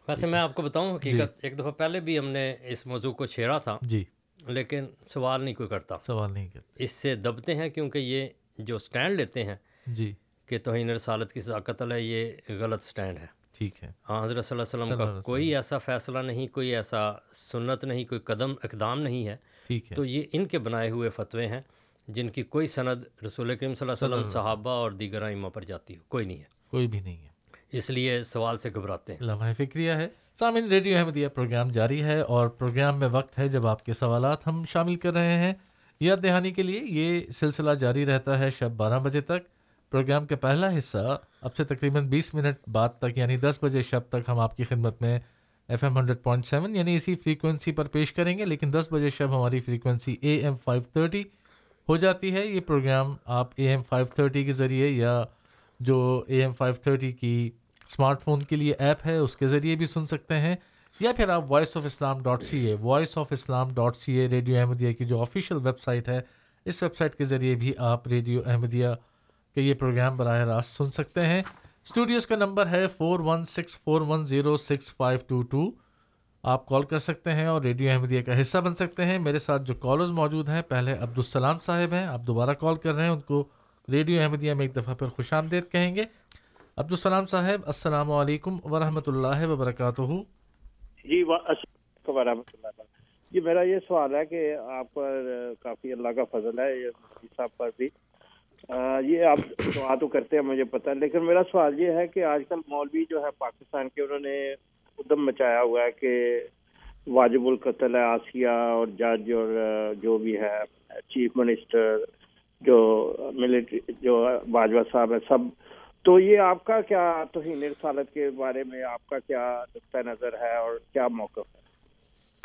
ویسے میں آپ کو بتاؤں حقیقت جی۔ ایک دفعہ پہلے بھی ہم نے اس موضوع کو چھیڑا تھا۔ جی۔ لیکن سوال نہیں کوئی کرتا۔ سوال نہیں کرتا۔ اس سے دبتے ہیں کیونکہ یہ جو سٹینڈ لیتے ہیں جی۔ کہ توہین رسالت کی ذاکت ہے یہ غلط سٹینڈ ہے۔ ٹھیک ہے۔ ہاں حضرت صلی اللہ علیہ وسلم کا کوئی ایسا فیصلہ نہیں کوئی ایسا سنت نہیں کوئی قدم اقدام نہیں ہے۔ ٹھیک ہے۔ تو یہ ان کے بنائے ہوئے فتوے ہیں جن کی کوئی سند رسول کریم صلی اللہ علیہ وسلم صحابہ اور دیگر ائمہ پر جاتی ہو کوئی نہیں ہے۔ کوئی بھی نہیں ہے۔ اس لیے سوال سے گھبراتے ہیں۔ لمحہ فکریہ ہے۔ سامعین، ریڈیو احمدیہ پروگرام جاری ہے اور پروگرام میں وقت ہے جب آپ کے سوالات ہم شامل کر رہے ہیں۔ یاد دہانی کے لیے یہ سلسلہ جاری رہتا ہے شب بارہ بجے تک۔ پروگرام کا پہلا حصہ اب سے تقریباً بیس منٹ بعد تک یعنی دس بجے شب تک ہم آپ کی خدمت میں F M hundred point seven یعنی اسی فریکوینسی پر پیش کریں گے۔ لیکن دس بجے شب ہماری frequency A M five thirty ہو جاتی ہے۔ یہ پروگرام آپ اے ایم فائیو تھرٹی کے ذریعے یا جو اے ایم فائیو تھرٹی کی اسمارٹ فون کے لیے ایپ ہے، اس کے ذریعے بھی سن سکتے ہیں۔ یا پھر آپ Voice of Islam dot C A Voice of Islam dot C A radio Ahmadiyya کی جو آفیشیل ویب سائٹ ہے، اس ویب سائٹ کے ذریعے بھی آپ ریڈیو احمدیہ کے یہ پروگرام براہ راست سن سکتے ہیں۔ اسٹوڈیوز کا نمبر ہے four one six four one zero six five two two آپ کال کر سکتے ہیں اور ریڈیو احمدیہ کا حصہ بن سکتے ہیں۔ میرے ساتھ جو کالرز موجود ہیں، پہلے عبدالسلام صاحب ہیں۔ آپ دوبارہ کال کر رہے ہیں، ان کو ریڈیو احمدیہ میں ایک دفعہ پھر خوش آمدید کہیں گے۔ عبدالسلام صاحب، السلام علیکم ورحمۃ اللہ وبرکاتہ۔ جی ورحمۃ اللہ جی میرا یہ سوال ہے کہ آپ پر کافی اللہ کا فضل ہے، یہ صاحب پر بھی۔ یہ آپ دعا تو کرتے ہیں، مجھے پتہ، لیکن میرا سوال یہ ہے کہ آج کل مولوی جو ہے پاکستان کے، انہوں نے ادم مچایا ہوا ہے کہ واجب القتل ہے، آسیہ اور جج اور جو بھی ہے، چیف منسٹر جو ملٹری، جو باجوہ صاحب ہے سب تو یہ آپ کا کیا توہین رسالت کے بارے میں آپ کا کیا نقطۂ نظر ہے اور کیا موقف ہے؟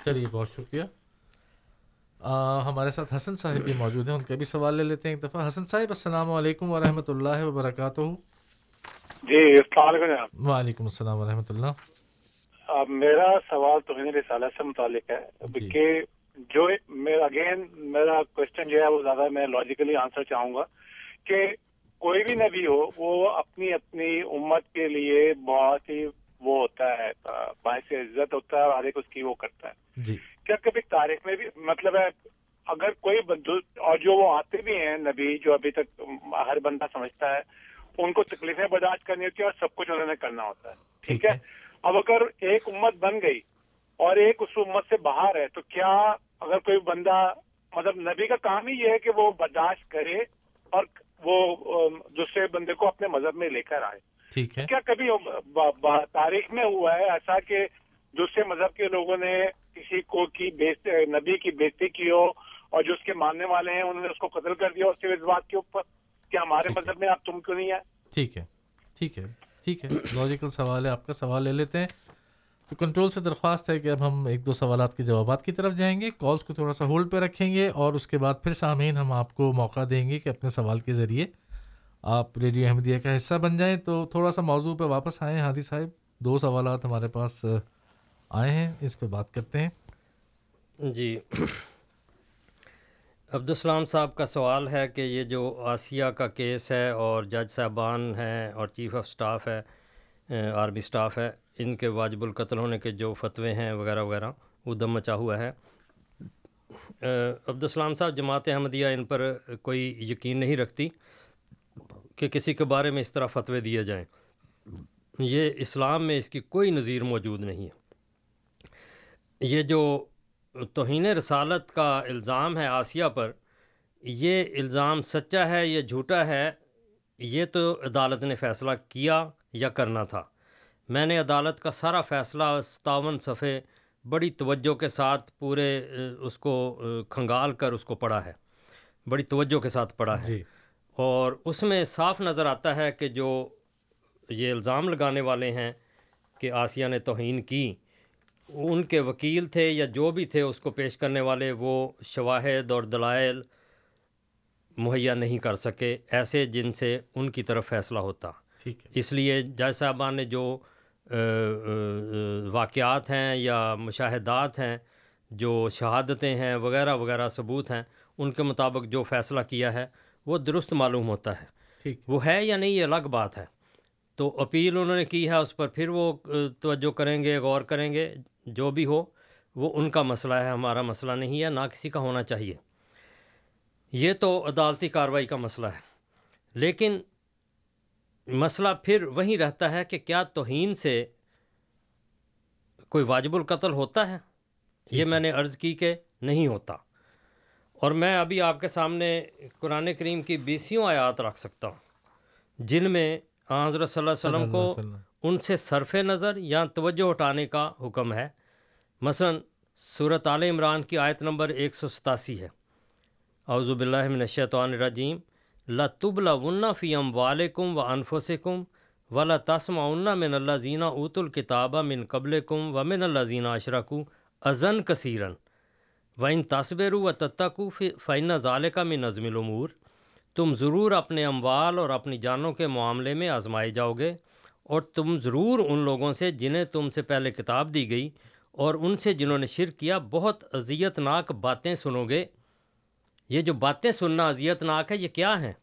چلیے بہت شکریہ۔ ہمارے ساتھ حسن صاحب بھی موجود ہیں ان کے بھی سوال لے لیتے ہیں ایک دفعہ۔ حسن صاحب السلام علیکم ورحمۃ اللہ وبرکاتہ۔ جی السلام علیکم وعلیکم السلام ورحمۃ اللہ۔ میرا سوال توہین رسالہ سے متعلق ہے۔ کہ جو اگین میرا کوشچن جو ہے وہ زیادہ میں لاجیکلی آنسر چاہوں گا کہ کوئی بھی نبی ہو وہ اپنی اپنی امت کے لیے بہت ہی وہ ہوتا ہے باعث عزت ہوتا ہے اور ہر ایک اس کی وہ کرتا ہے۔ جی۔ کیا کبھی تاریخ میں بھی مطلب ہے اگر کوئی اور جو وہ آتے بھی ہیں نبی جو ابھی تک ہر بندہ سمجھتا ہے ان کو تکلیفیں برداشت کرنی ہوتی ہے اور سب کچھ انہوں نے کرنا ہوتا ہے۔ ٹھیک ہے۔ اب اگر ایک امت بن گئی اور ایک اس امت سے باہر ہے تو کیا اگر کوئی بندہ مطلب نبی کا کام ہی یہ ہے کہ وہ برداشت کرے اور وہ دوسرے بندے کو اپنے مذہب میں لے کر آئے۔ ٹھیک ہے۔ کیا کبھی تاریخ میں ہوا ہے ایسا کہ دوسرے مذہب کے لوگوں نے کسی کو کی نبی کی بےزتی کی ہو اور جو اس کے ماننے والے ہیں انہوں نے اس کو قتل کر دیا اس اس بات کے اوپر؟ کہ ہمارے مذہب میں آپ تم کیوں نہیں آئے؟ ٹھیک ہے۔ ٹھیک ہے۔ ٹھیک ہے۔ لاجیکل سوال ہے۔ آپ کا سوال لے لیتے ہیں۔ تو کنٹرول سے درخواست ہے کہ اب ہم ایک دو سوالات کے جوابات کی طرف جائیں گے کالس کو تھوڑا سا ہولڈ پہ رکھیں گے اور اس کے بعد پھر سامعین ہم آپ کو موقع دیں گے کہ اپنے سوال کے ذریعے آپ ریڈیو احمدیہ کا حصہ بن جائیں۔ تو تھوڑا سا موضوع پہ واپس آئیں۔ ہادی صاحب، دو سوالات ہمارے پاس آئے ہیں۔ اس پہ بات کرتے ہیں۔ جی۔ عبدالسلام صاحب کا سوال ہے کہ یہ جو آسیہ کا کیس ہے اور جج صاحبان ہیں اور چیف آف سٹاف ہے آرمی سٹاف ہے ان کے واجب القتل ہونے کے جو فتوے ہیں وغیرہ وغیرہ، وہ دم مچا ہوا ہے۔ عبدالسلام صاحب، جماعت احمدیہ ان پر کوئی یقین نہیں رکھتی کہ کسی کے بارے میں اس طرح فتوے دیے جائیں۔ یہ اسلام میں اس کی کوئی نظیر موجود نہیں ہے۔ یہ جو توہین رسالت کا الزام ہے آسیہ پر، یہ الزام سچا ہے یا جھوٹا ہے، یہ تو عدالت نے فیصلہ کیا یا کرنا تھا۔ میں نے عدالت کا سارا فیصلہ ستاون صفحے بڑی توجہ کے ساتھ پورے اس کو کھنگال کر اس کو پڑھا ہے۔ بڑی توجہ کے ساتھ پڑھا ہے۔ جی۔ اور اس میں صاف نظر آتا ہے کہ جو یہ الزام لگانے والے ہیں کہ آسیہ نے توہین کی ان کے وکیل تھے یا جو بھی تھے اس کو پیش کرنے والے وہ شواہد اور دلائل مہیا نہیں کر سکے ایسے جن سے ان کی طرف فیصلہ ہوتا۔ ٹھیک ہے۔ اس لیے جج صاحبان نے جو واقعات ہیں یا مشاہدات ہیں جو شہادتیں ہیں وغیرہ وغیرہ ثبوت ہیں ان کے مطابق جو فیصلہ کیا ہے وہ درست معلوم ہوتا ہے۔ ٹھیک۔ وہ ہے یا نہیں یہ الگ بات ہے۔ تو اپیل انہوں نے کی ہے اس پر پھر وہ توجہ کریں گے غور کریں گے جو بھی ہو وہ ان کا مسئلہ ہے ہمارا مسئلہ نہیں ہے نہ کسی کا ہونا چاہیے۔ یہ تو عدالتی کارروائی کا مسئلہ ہے۔ لیکن مسئلہ پھر وہیں رہتا ہے کہ کیا توہین سے کوئی واجب القتل ہوتا ہے؟ یہ میں نے عرض کی کہ نہیں ہوتا۔ اور میں ابھی آپ کے سامنے قرآن کریم کی بیسیوں آیات رکھ سکتا ہوں جن میں حضرت صلی اللہ علیہ وسلم کو ان سے صرف نظر یا توجہ ہٹانے کا حکم ہے۔ مثلا صورت عال عمران کی آیت نمبر ایک سو ستاسی ہے۔ اعوذ باللہ من الشیطان الرجیم۔ لطب ون فی ام والم و انفس کم ولا تسم من اللہ زینہ اوت الکتابہ من قبل کم و من اللہ زینہ اشرکو ازن کثیرن و ان تصبر و تتکو فعین ظال کا من نظم العمور تم ضرور اپنے اموال اور اپنی جانوں کے معاملے میں آزمائے جاؤ گے اور تم ضرور ان لوگوں سے جنہیں تم سے پہلے کتاب دی گئی اور ان سے جنہوں نے شرک کیا بہت اذیت ناک باتیں سنو گے۔ یہ جو باتیں سننا اذیت ناک ہے یہ کیا ہیں؟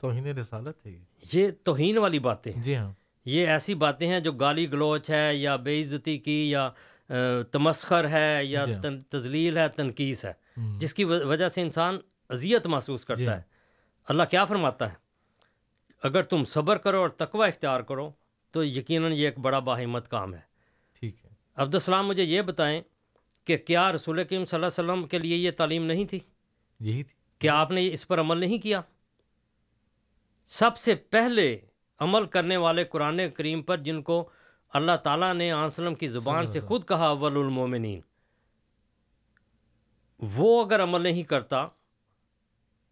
توہین رسالت ہے یہ۔ توہین والی باتیں جی ہاں۔ یہ ایسی باتیں ہیں جو گالی گلوچ ہے یا بے عزتی کی یا تمسخر ہے یا جی ہاں۔ تزلیل ہے تنقیس ہے۔ جس کی وجہ سے انسان اذیت محسوس کرتا جی ہاں۔ ہے۔ اللہ کیا فرماتا ہے؟ اگر تم صبر کرو اور تقوی اختیار کرو تو یقیناً یہ ایک بڑا باہمت کام ہے۔ ٹھیک ہے۔ عبدالسلام مجھے یہ بتائیں کہ کیا رسول کریم صلی اللہ علیہ وسلم کے لیے یہ تعلیم نہیں تھی؟ یہی تھی۔ کیا آپ نے اس پر عمل نہیں کیا۔ سب سے پہلے عمل کرنے والے قرآن کریم پر جن کو اللہ تعالیٰ نے وسلم کی زبان سے خود کہا اول المومنین۔ وہ اگر عمل نہیں کرتا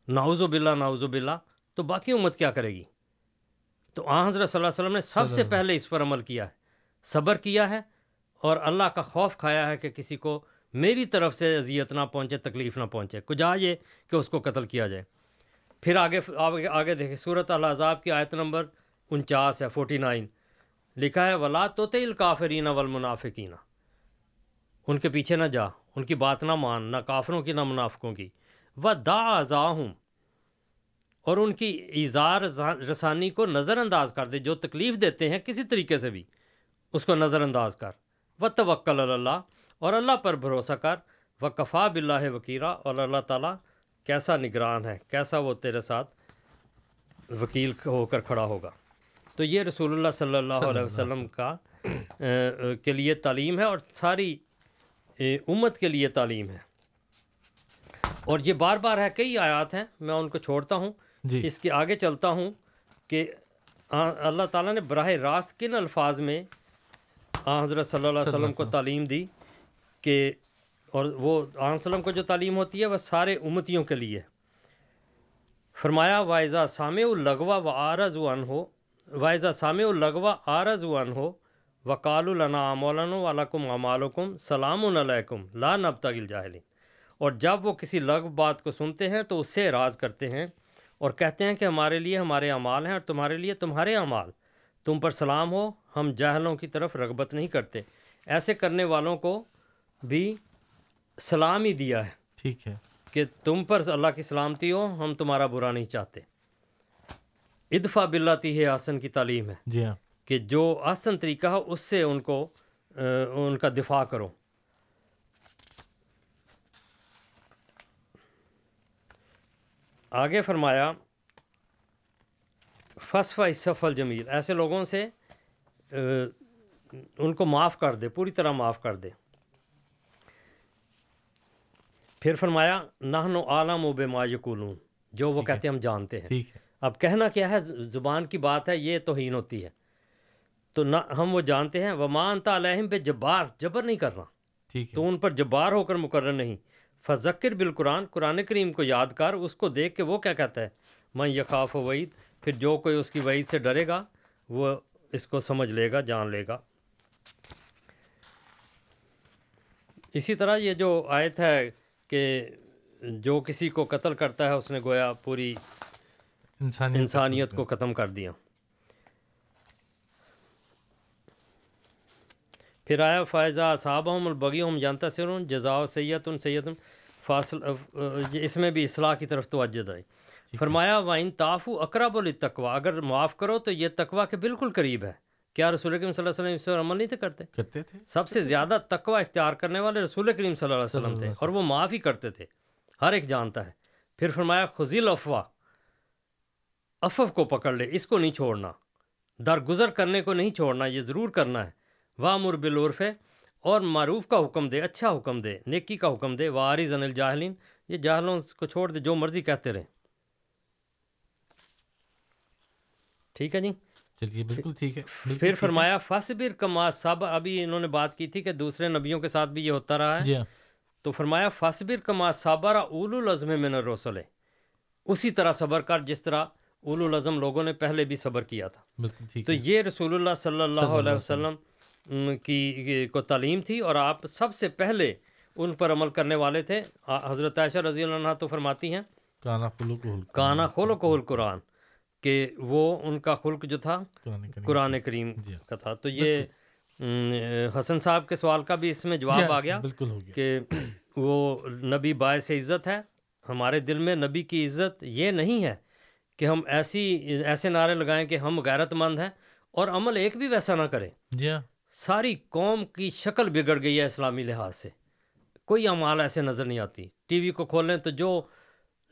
بلّہ ناؤز و بلّہ تو باقی امت کیا کرے گی؟ تو آ حضرت صلی اللہ علیہ وسلم نے سب سے پہلے اس پر عمل کیا ہے۔ صبر کیا ہے اور اللہ کا خوف کھایا ہے کہ کسی کو میری طرف سے اذیت نہ پہنچے، تکلیف نہ پہنچے، کچھ یہ کہ اس کو قتل کیا جائے۔ پھر آگے آگے آگے دیکھیں صورت العذاب کی آیت نمبر انچاس ہے فورٹی نائن لکھا ہے، ولا تو تل کافرین والمنافقین ان کے پیچھے نہ جا، ان کی بات نہ مان، نہ کافروں کی، نہ منافقوں کی۔ و دا ازاہم اور ان کی اظہار رسانی کو نظر انداز کر دے، جو تکلیف دیتے ہیں کسی طریقے سے بھی، اس کو نظر انداز کر۔ و توکل اللہ اور اللہ پر بھروسہ کر و کفا بلّہ وکیرہ اور اللہ تعالیٰ کیسا نگران ہے کیسا وہ تیرے ساتھ وکیل ہو کر کھڑا ہوگا۔ تو یہ رسول اللہ صلی اللہ علیہ وسلم کا کے لیے تعلیم ہے اور ساری امت کے لیے تعلیم ہے۔ اور یہ بار بار ہے کئی آیات ہیں میں ان کو چھوڑتا ہوں۔ جی۔ اس کے آگے چلتا ہوں کہ اللہ تعالیٰ نے براہ راست کن الفاظ میں حضرت صلی اللہ علیہ وسلم کو تعلیم دی؟ کہ اور وہ وسلم کو جو تعلیم ہوتی ہے وہ سارے امتیوں کے لیے فرمایا وائزہ سامع الغوا و آرز ون ہو وائزہ سامع الغوا آرز ون ہو وکال النا مولن ولکم امالکم سلام علیکم لا نب تغل جاہلین اور جب وہ کسی لغ بات کو سنتے ہیں تو اس سے اعراض کرتے ہیں اور کہتے ہیں کہ ہمارے لیے ہمارے اعمال ہیں اور تمہارے لیے تمہارے اعمال۔ تم پر سلام ہو، ہم جاہلوں کی طرف رغبت نہیں کرتے۔ ایسے کرنے والوں کو بھی سلام ہی دیا ہے ٹھیک ہے۔ کہ تم پر اللہ کی سلامتی ہو ہم تمہارا برا نہیں چاہتے۔ ادفع بلاتی ہے آسن کی تعلیم ہے۔ جی ہاں۔ کہ جو آسن طریقہ ہو اس سے ان کو ان کا دفاع کرو۔ آگے فرمایا فصف صفل جمیل ایسے لوگوں سے ان کو معاف کر دے پوری طرح معاف کر دے۔ پھر فرمایا نہن و عالم و بے ما یقولون جو وہ کہتے ہیں ہم جانتے ہیں۔ ٹھیک ہے۔ اب کہنا کیا ہے زبان کی بات ہے یہ توہین ہوتی ہے۔ تو نہ ہم وہ جانتے ہیں وہ مانتا علیہم پہ جبار جبر نہیں کرنا۔ تو ان پر جبار ہو کر مقرر نہیں۔ فذکر بالقرآن قرآن کریم کو یاد کر اس کو دیکھ کے وہ کیا کہتا ہے؟ میں یقاف و وعید پھر جو کوئی اس کی وعید سے ڈرے گا وہ اس کو سمجھ لے گا جان لے گا۔ اسی طرح یہ جو آیت ہے کہ جو کسی کو قتل کرتا ہے اس نے گویا پوری انسانیت انسانیت کو ختم کر دیا۔ پھر آیا فائزہ صحابہ ہم البغی ہم جانتا سرون جزاؤ سید ان سید فاصل اس میں بھی اصلاح کی طرف توجہ آئی فرمایا وائن تافو اقرب التقوا اگر معاف کرو تو یہ تقوا کے بالکل قریب ہے۔ کیا رسول کریم صلی اللہ علیہ وسلم اس پر عمل نہیں تھے کرتے؟ کرتے تھے۔ سب سے زیادہ تقوا اختیار کرنے والے رسول کریم صلی اللہ علیہ وسلم تھے اور وہ معاف ہی کرتے تھے۔ ہر ایک جانتا ہے۔ پھر فرمایا خزیل افواہ افف کو پکڑ لے اس کو نہیں چھوڑنا۔ درگزر کرنے کو نہیں چھوڑنا یہ ضرور کرنا ہے۔ وامر بالعرف ہے اور معروف کا حکم دے اچھا حکم دے نیکی کا حکم دے۔ واری زن الجاہلین یہ جاہلوں کو چھوڑ دے جو مرضی کہتے رہیں۔ ٹھیک ہے جی؟ چلیے بالکل ٹھیک ہے پھر فرمایا فصبر کما سب ابھی انہوں نے بات کی تھی کہ دوسرے نبیوں کے ساتھ بھی یہ ہوتا رہا ہے۔ جی ہاں۔ تو فرمایا فصبر کما صابر اول العزم من الرسل اسی طرح صبر کر جس طرح اول العزم لوگوں نے پہلے بھی صبر کیا تھا۔ بالکل ٹھیک تو یہ رسول اللہ صلی اللہ علیہ وسلم کی کو تعلیم تھی اور آپ سب سے پہلے ان پر عمل کرنے والے تھے۔ حضرت عائشہ رضی اللہ عنہ تو فرماتی ہیں کانا خلق القرآن کہ وہ ان کا خلق جو تھا قرآن کریم کا تھا۔ تو یہ حسن صاحب کے سوال کا بھی اس میں جواب آ گیا کہ وہ نبی باعث عزت ہے۔ ہمارے دل میں نبی کی عزت یہ نہیں ہے کہ ہم ایسی ایسے نعرے لگائیں کہ ہم غیرت مند ہیں اور عمل ایک بھی ویسا نہ کریں۔ جی ہاں۔ ساری قوم کی شکل بگڑ گئی ہے اسلامی لحاظ سے۔ کوئی اعمال ایسے نظر نہیں آتی۔ ٹی وی کو کھولیں تو جو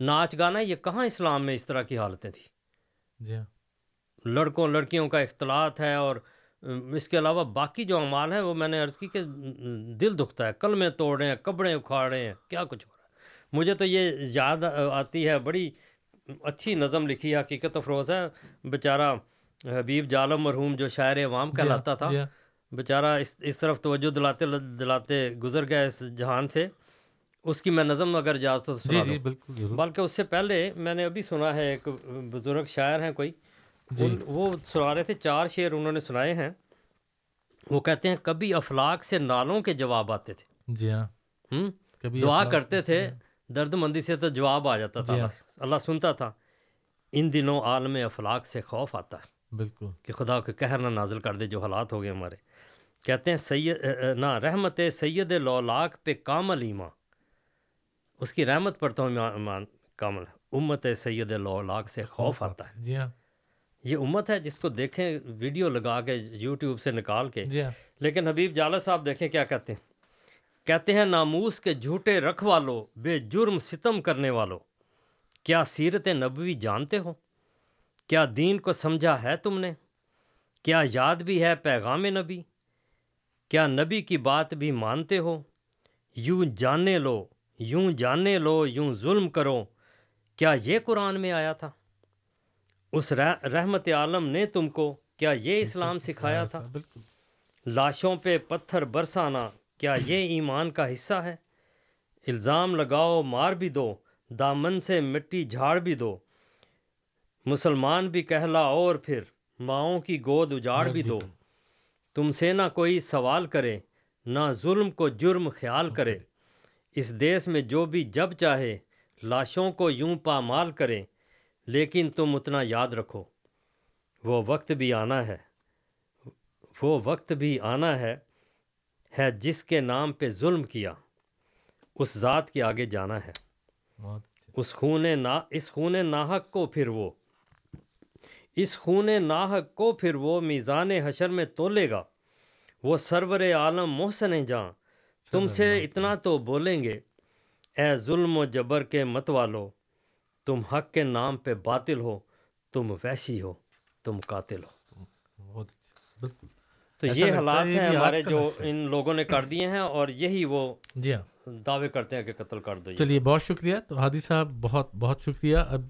ناچ گانا یہ کہاں اسلام میں اس طرح کی حالتیں تھیں؟ جی ہاں۔ لڑکوں لڑکیوں کا اختلاط ہے اور اس کے علاوہ باقی جو اعمال ہیں وہ میں نے عرض کی کہ دل دکھتا ہے۔ کل میں توڑ رہے ہیں کپڑے اکھاڑ رہے ہیں کیا کچھ ہو رہا ہے؟ مجھے تو یہ یاد آتی ہے بڑی اچھی نظم لکھی حقیقت افروز ہے۔ بیچارہ حبیب جالم مرحوم جو شاعر عوام کہلاتا تھا۔ بیچارہ اس اس طرف توجہ دلاتے دلاتے گزر گیا اس جہان سے۔ اس کی میں نظم اگر اجازت تو جی جی بالکل بلکہ اس سے پہلے میں نے ابھی سنا ہے ایک بزرگ شاعر ہیں کوئی جی۔ وہ سنا رہے تھے چار شعر انہوں نے سنائے ہیں۔ وہ کہتے ہیں کبھی افلاق سے نالوں کے جواب آتے تھے۔ جی ہاں۔ کبھی دعا کرتے تھے درد مندی سے تو جواب آ جاتا تھا اللہ سنتا تھا۔ ان دنوں عالم افلاق سے خوف آتا ہے۔ بالکل۔ کہ خدا کے قہر نہ نازل کر دے جو حالات ہو گئے ہمارے۔ کہتے ہیں سید نہ رحمت سید لولاک پہ کامل ایمان۔ اس کی رحمت پر تو ایمان کامل امت سید لولاک سے خوف آتا ہے۔ جی ہاں۔ یہ امت ہے جس کو دیکھیں ویڈیو لگا کے یوٹیوب سے نکال کے۔ جی ہاں۔ لیکن حبیب جالا صاحب دیکھیں کیا کہتے ہیں۔ کہتے ہیں ناموس کے جھوٹے رکھوا لو بے جرم ستم کرنے والو۔ کیا سیرت نبوی جانتے ہو؟ کیا دین کو سمجھا ہے تم نے؟ کیا یاد بھی ہے پیغام نبی؟ کیا نبی کی بات بھی مانتے ہو؟ یوں جانے لو یوں جانے لو یوں ظلم کرو۔ کیا یہ قرآن میں آیا تھا؟ اس رحمت عالم نے تم کو کیا یہ اسلام سکھایا تھا؟ لاشوں پہ پتھر برسانا کیا یہ ایمان کا حصہ ہے؟ الزام لگاؤ مار بھی دو دامن سے مٹی جھاڑ بھی دو۔ مسلمان بھی کہلا اور پھر ماؤں کی گود اجاڑ بھی دو۔ تم سے نہ کوئی سوال کرے نہ ظلم کو جرم خیال کرے۔ اس دیس میں جو بھی جب چاہے لاشوں کو یوں پامال کرے لیکن تم اتنا یاد رکھو وہ وقت بھی آنا ہے وہ وقت بھی آنا ہے ہے جس کے نام پہ ظلم کیا اس ذات کے آگے جانا ہے۔ اس خون نا اس خون ناحق کو پھر وہ اس خون ناحق کو پھر وہ میزان حشر میں تولے گا وہ سرور عالم محسن جاں۔ تم سے اتنا تو بولیں گے اے ظلم و جبر کے مت والو تم حق کے نام پہ باطل ہو تم ویسی ہو تم قاتل ہو۔ بالکل۔ تو یہ حالات ہیں ہمارے جو ان لوگوں نے کر دیے ہیں اور یہی وہ جی ہاں۔ دعوے کرتے ہیں کہ قتل کر دو۔ چلیے بہت شکریہ۔ تو ہادی صاحب بہت بہت شکریہ۔ اب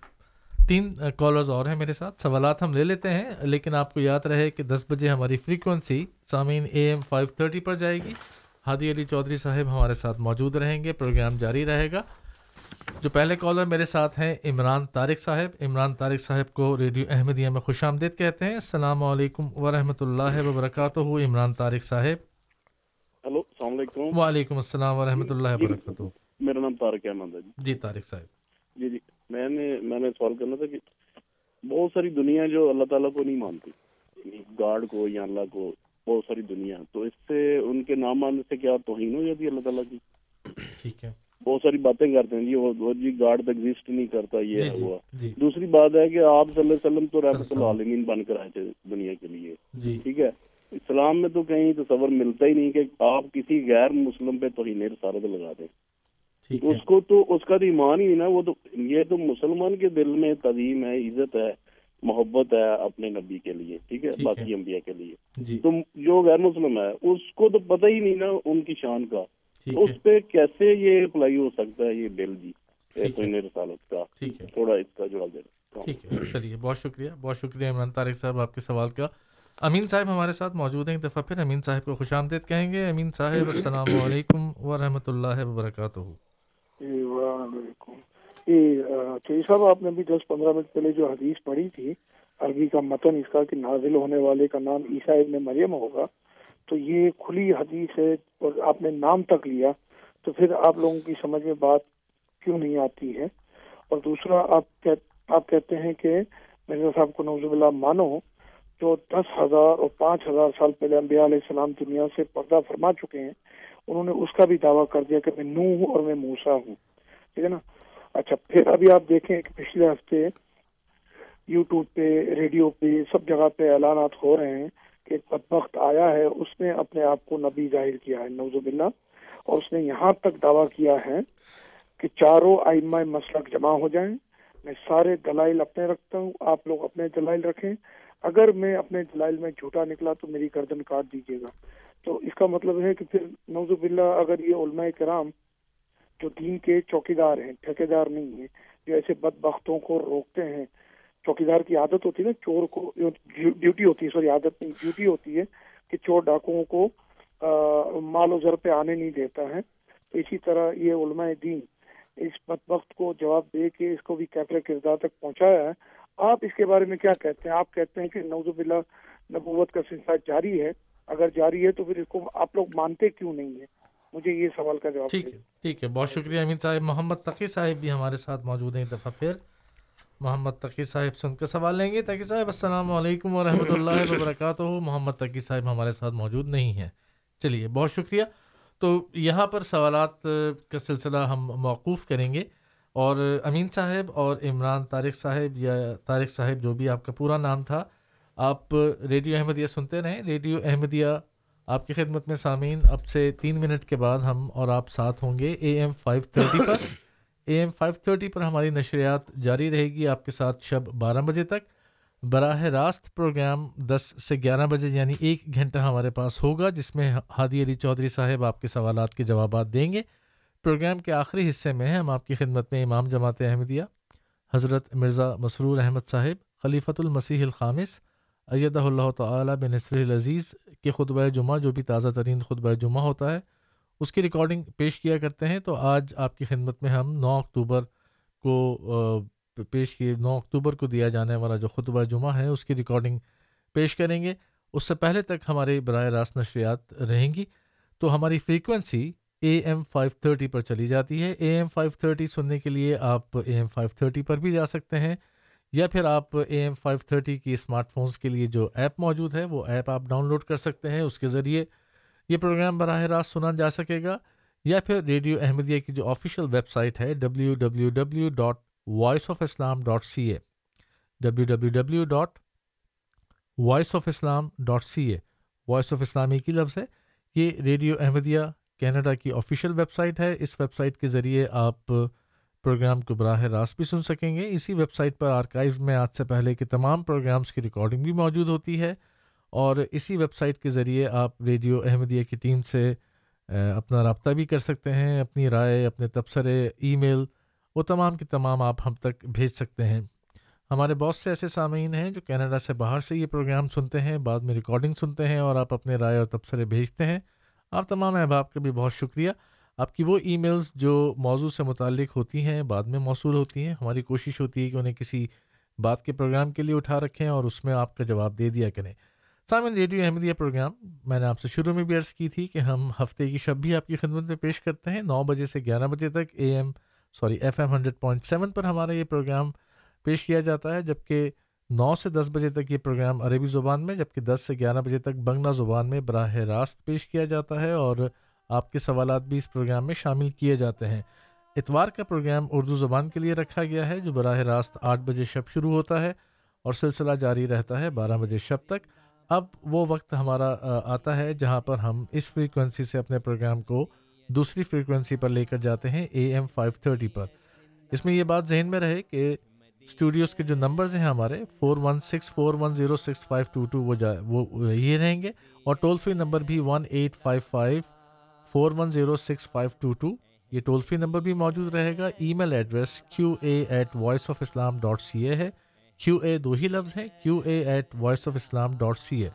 تین کالرز اور ہیں میرے ساتھ۔ سوالات ہم لے لیتے ہیں لیکن آپ کو یاد رہے کہ دس بجے ہماری فریکوینسی سامعین اے ایم فائیو تھرٹی پر جائے گی۔ ہادی علی چودھری صاحب ہمارے ساتھ موجود رہیں گے پروگرام جاری رہے گا۔ جو پہلے کالر میرے ساتھ ہیں عمران طارق صاحب۔ عمران طارق صاحب کو ریڈیو احمدیہ میں خوش آمدید کہتے ہیں۔ السلام علیکم ورحمۃ اللہ وبرکاتہ عمران طارق صاحب۔ ہلو السلام علیکم۔ وعلیکم السلام ورحمۃ اللہ وبرکاتہ۔ میرا نام طارق احمد ہے جی۔ طارق صاحب۔ جی جی۔ میں نے میں نے سوال کرنا تھا کہ بہت ساری دنیا جو اللہ تعالیٰ کو نہیں مانتی گاڈ کو یا اللہ کو بہت ساری دنیا تو اس سے ان کے نام ماننے سے کیا توہین ہو جاتی ہے اللہ تعالیٰ کی؟ ٹھیک ہے۔ بہت ساری باتیں کرتے ہیں جی وہ جی گاڈ ایگزسٹ نہیں کرتا یہ جی ہوا جی دوسری بات ہے کہ آپ صلی اللہ علیہ وسلم تو رحمۃ العالمین بن کر آئے تھے دنیا کے لیے۔ جی۔ ٹھیک ہے۔ اسلام میں تو کہیں تصور ملتا ہی نہیں کہ آپ کسی غیر مسلم پہ توہین رسالت لگا دیں۔ اس کو تو اس کا تو ایمان ہی نا وہ تو یہ تو مسلمان کے دل میں تعظیم ہے عزت ہے۔ محبت ہے اپنے نبی کے لیے ٹھیک ہے؟ باقی انبیاء کے لیے۔ جی۔ تو جو غیر مسلم ہے اس کو تو پتہ ہی نہیں نا ان کی شان کا۔ اس پہ کیسے یہ اپلائی ہو سکتا ہے یہ بل جی؟ رسالت کا ٹھیک ہے۔ تھوڑا اس کا جواب دینا۔ ٹھیک ہے۔ چلیے بہت شکریہ۔ بہت شکریہ عمران طارق صاحب آپ کے سوال کا۔ امین صاحب ہمارے ساتھ موجود ہیں ایک دفعہ پھر۔ امین صاحب کو خوش آمدید کہیں گے۔ امین صاحب السلام علیکم ورحمۃ اللہ وبرکاتہ۔ جی صاحب، آپ نے ابھی دس پندرہ منٹ پہلے جو حدیث پڑھی تھی، عربی کا متن، اس کا کہ نازل ہونے والے کا نام عیسیٰ ابن مریم ہوگا، تو یہ کھلی حدیث ہے اور آپ نے نام تک لیا، تو پھر آپ لوگوں کی سمجھ میں بات کیوں نہیں آتی ہے؟ اور دوسرا، آپ آپ کہتے ہیں کہ مرزا صاحب کو نوزب اللہ مانو، جو دس ہزار اور پانچ ہزار سال پہلے انبیاء علیہ السلام دنیا سے پردہ فرما چکے ہیں، انہوں نے اس کا بھی دعویٰ کر دیا کہ میں نو ہوں اور میں موسا ہوں، ٹھیک ہے نا؟ اچھا پھر ابھی آپ دیکھیں کہ پچھلے ہفتے یوٹیوب پہ، ریڈیو پہ، سب جگہ پہ اعلانات ہو رہے ہیں کہ ایک بدبخت آیا ہے، اس نے اپنے آپ کو نبی ظاہر کیا ہے نوزب اللہ اور اس نے یہاں تک دعویٰ کیا ہے کہ چاروں آئمہ مسلک جمع ہو جائیں۔ میں سارے دلائل اپنے رکھتا ہوں، آپ لوگ اپنے دلائل رکھیں۔ اگر میں اپنے دلائل میں جھوٹا نکلا تو میری گردن کاٹ دیجیے گا۔ تو اس کا مطلب ہے کہ پھر نوزب اللہ اگر یہ علماء کرام جو دین کے چوکیدار ہیں ٹھیکیدار نہیں ہیں۔ جو ایسے بد بختوں کو روکتے ہیں، چوکیدار کی عادت ہوتی ہے نا، چور کو ڈیوٹی ہوتی ہے، سوری، عادت نہیں، ڈیوٹی ہوتی ہے کہ چور ڈاکوؤں کو مال و زر پہ آنے نہیں دیتا ہے۔ تو اسی طرح یہ علماء دین اس بدبخت کو جواب دے کے اس کو بھی کیفر کردار تک پہنچایا ہے۔ آپ اس کے بارے میں کیا کہتے ہیں؟ آپ کہتے ہیں کہ نوزب اللہ نبوت کا سلسلہ جاری ہے۔ اگر جاری ہے تو پھر اس کو آپ لوگ مانتے کیوں نہیں ہیں؟ مجھے یہ سوال کا جواب ٹھیک ہے ٹھیک ہے بہت شکریہ امین صاحب۔ محمد تقی صاحب بھی ہمارے ساتھ موجود ہیں۔ ایک دفعہ پھر محمد تقی صاحب سے ان کا سوال لیں گے۔ تقی صاحب السلام علیکم ورحمۃ اللہ وبرکاتہ۔ محمد تقی صاحب ہمارے ساتھ موجود نہیں ہیں۔ چلیے بہت شکریہ۔ تو یہاں پر سوالات کا سلسلہ ہم موقوف کریں گے۔ اور امین صاحب اور عمران طارق صاحب یا طارق صاحب جو بھی آپ کا پورا نام تھا آپ ریڈیو احمدیہ سنتے رہیں۔ ریڈیو احمدیہ آپ کی خدمت میں سامعین، اب سے تین منٹ کے بعد ہم اور آپ ساتھ ہوں گے اے ایم فائیو تھرٹی پر۔ اے ایم فائیو تھرٹی پر ہماری نشریات جاری رہے گی آپ کے ساتھ شب بارہ بجے تک۔ براہ راست پروگرام دس سے گیارہ بجے یعنی ایک گھنٹہ ہمارے پاس ہوگا، جس میں ہادی علی چودھری صاحب آپ کے سوالات کے جوابات دیں گے۔ پروگرام کے آخری حصے میں ہم آپ کی خدمت میں امام جماعت احمدیہ، حضرت مرزا مسرور احمد صاحب، خلیفۃ المسیح الخامس ایدہ اللہ تعالیٰ بن نصر العزیز کے خطبہ جمعہ، جو بھی تازہ ترین خطبہ جمعہ ہوتا ہے، اس کی ریکارڈنگ پیش کیا کرتے ہیں۔ تو آج آپ کی خدمت میں ہم نو اکتوبر کو پیش کیے، نو اکتوبر کو دیا جانے والا جو خطبہ جمعہ ہے، اس کی ریکارڈنگ پیش کریں گے۔ اس سے پہلے تک ہماری براہ راست نشریات رہیں گی۔ تو ہماری frequency A M five thirty پر چلی جاتی ہے۔ اے ایم فائیو تھرٹی سننے کے لیے آپ اے ایم فائیو تھرٹی پر بھی جا سکتے ہیں۔ یا پھر آپ اے ایم فائیو تھرٹی کی اسمارٹ فونس کے لیے جو ایپ موجود ہے، وہ ایپ آپ ڈاؤن لوڈ کر سکتے ہیں۔ اس کے ذریعے یہ پروگرام براہ راست سنا جا سکے گا۔ یا پھر ریڈیو احمدیہ کی جو آفیشیل ویب سائٹ ہے W W W dot voice of Islam dot C A W W W dot voice of Islam dot C A voice of اسلامی کی لفظ ہے۔ یہ ریڈیو احمدیہ، کینیڈا کی آفیشیل ویب سائٹ ہے۔ اس ویب سائٹ کے ذریعے آپ پروگرام کو براہ راست بھی سن سکیں گے۔ اسی ویب سائٹ پر آرکائیو میں آج سے پہلے کے تمام پروگرامس کی ریکارڈنگ بھی موجود ہوتی ہے اور اسی ویب سائٹ کے ذریعے آپ ریڈیو احمدیہ کی ٹیم سے اپنا رابطہ بھی کر سکتے ہیں، اپنی رائے، اپنے تبصرے، ای میل، وہ تمام کے تمام آپ ہم تک بھیج سکتے ہیں۔ ہمارے بہت سے ایسے سامعین ہیں جو کینیڈا سے باہر سے یہ پروگرام سنتے ہیں، بعد میں ریکارڈنگ سنتے ہیں اور آپ اپنے رائے اور تبصرے بھیجتے ہیں۔ آپ تمام احباب کا بھی بہت شکریہ۔ آپ کی وہ ای میلز جو موضوع سے متعلق ہوتی ہیں، بعد میں موصول ہوتی ہیں، ہماری کوشش ہوتی ہے کہ انہیں کسی بات کے پروگرام کے لیے اٹھا رکھیں اور اس میں آپ کا جواب دے دیا کریں۔ سامن ریڈیو احمدیہ پروگرام، میں نے آپ سے شروع میں بھی عرض کی تھی کہ ہم ہفتے کی شب بھی آپ کی خدمت میں پیش کرتے ہیں۔ نو بجے سے گیارہ بجے تک A M, sorry, F M hundred point seven پر ہمارا یہ پروگرام پیش کیا جاتا ہے، جبکہ نو سے دس بجے تک یہ پروگرام عربی زبان میں، جبکہ دس سے گیارہ بجے تک بنگلہ زبان میں براہ راست پیش کیا جاتا ہے اور آپ کے سوالات بھی اس پروگرام میں شامل کیے جاتے ہیں۔ اتوار کا پروگرام اردو زبان کے لیے رکھا گیا ہے، جو براہ راست آٹھ بجے شب شروع ہوتا ہے اور سلسلہ جاری رہتا ہے بارہ بجے شب تک۔ اب وہ وقت ہمارا آتا ہے جہاں پر ہم اس فریکوینسی سے اپنے پروگرام کو دوسری فریکوینسی پر لے کر جاتے ہیں، اے ایم فائیو تھرٹی پر۔ اس میں یہ بات ذہن میں رہے کہ اسٹوڈیوز کے جو نمبرز ہیں ہمارے، four one six four one zero six five two two, وہ جا، وہ یہ رہیں گے۔ اور ٹول فری نمبر بھی one eight five five four one zero six five two two یہ ٹول فری نمبر بھی موجود رہے گا۔ Email address Q A at voice of Islam dot C A ہے۔ کیو اے دو ہی لفظ ہیں Q A at voice of Islam dot C A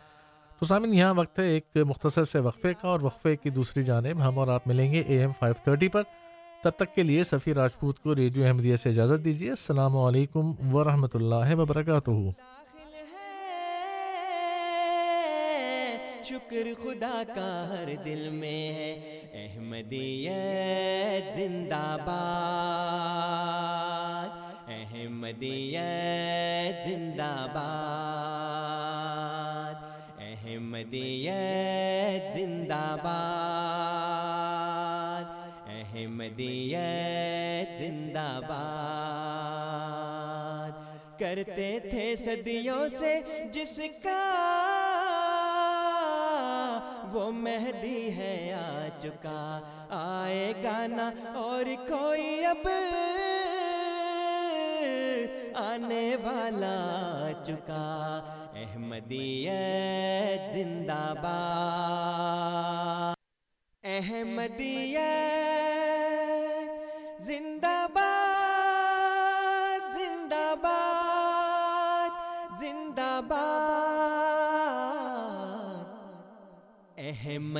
تو سامن یہاں وقت ہے ایک مختصر سے وقفے کا اور وقفے کی دوسری جانب ہم اور آپ ملیں گے اے ایم فائیو تھرٹی پر۔ تب تک کے لیے سفیر راجپوت کو ریڈیو احمدیہ سے اجازت دیجیے۔ السلام علیکم ورحمۃ اللہ وبرکاتہ۔ شکر خدا کا ہر دل میں ہے۔ احمدیت زندہ باد۔ احمدیت زندہ باد۔ احمدیت زندہ باد۔ احمدیت زندہ باد۔ کرتے تھے صدیوں سے جس کا وہ مہدی ہے آ چکا آئے گانا اور کوئی اب آنے والا چکا احمدی زندہ باد۔ احمدیت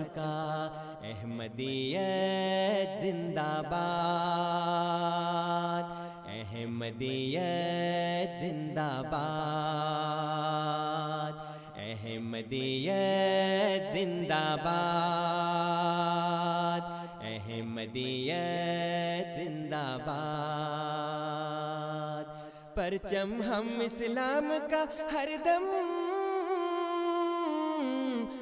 چکا احمدیت زندہ باد احمدیت زندہ باد احمدیت زندہ باد احمدیت زندہ باد پرچم ہم اسلام کا ہر دم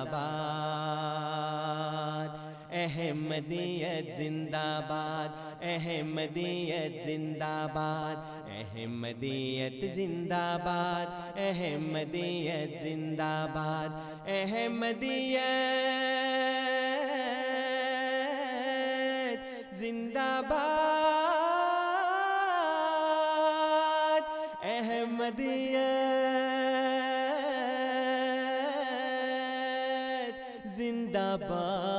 زندہ باد۔ احمدیت زندہ باد، احمدیت زندہ باد، احمدیت زندہ باد، احمدیت زندہ باد، احمدیت زندہ باد۔ زندہ باد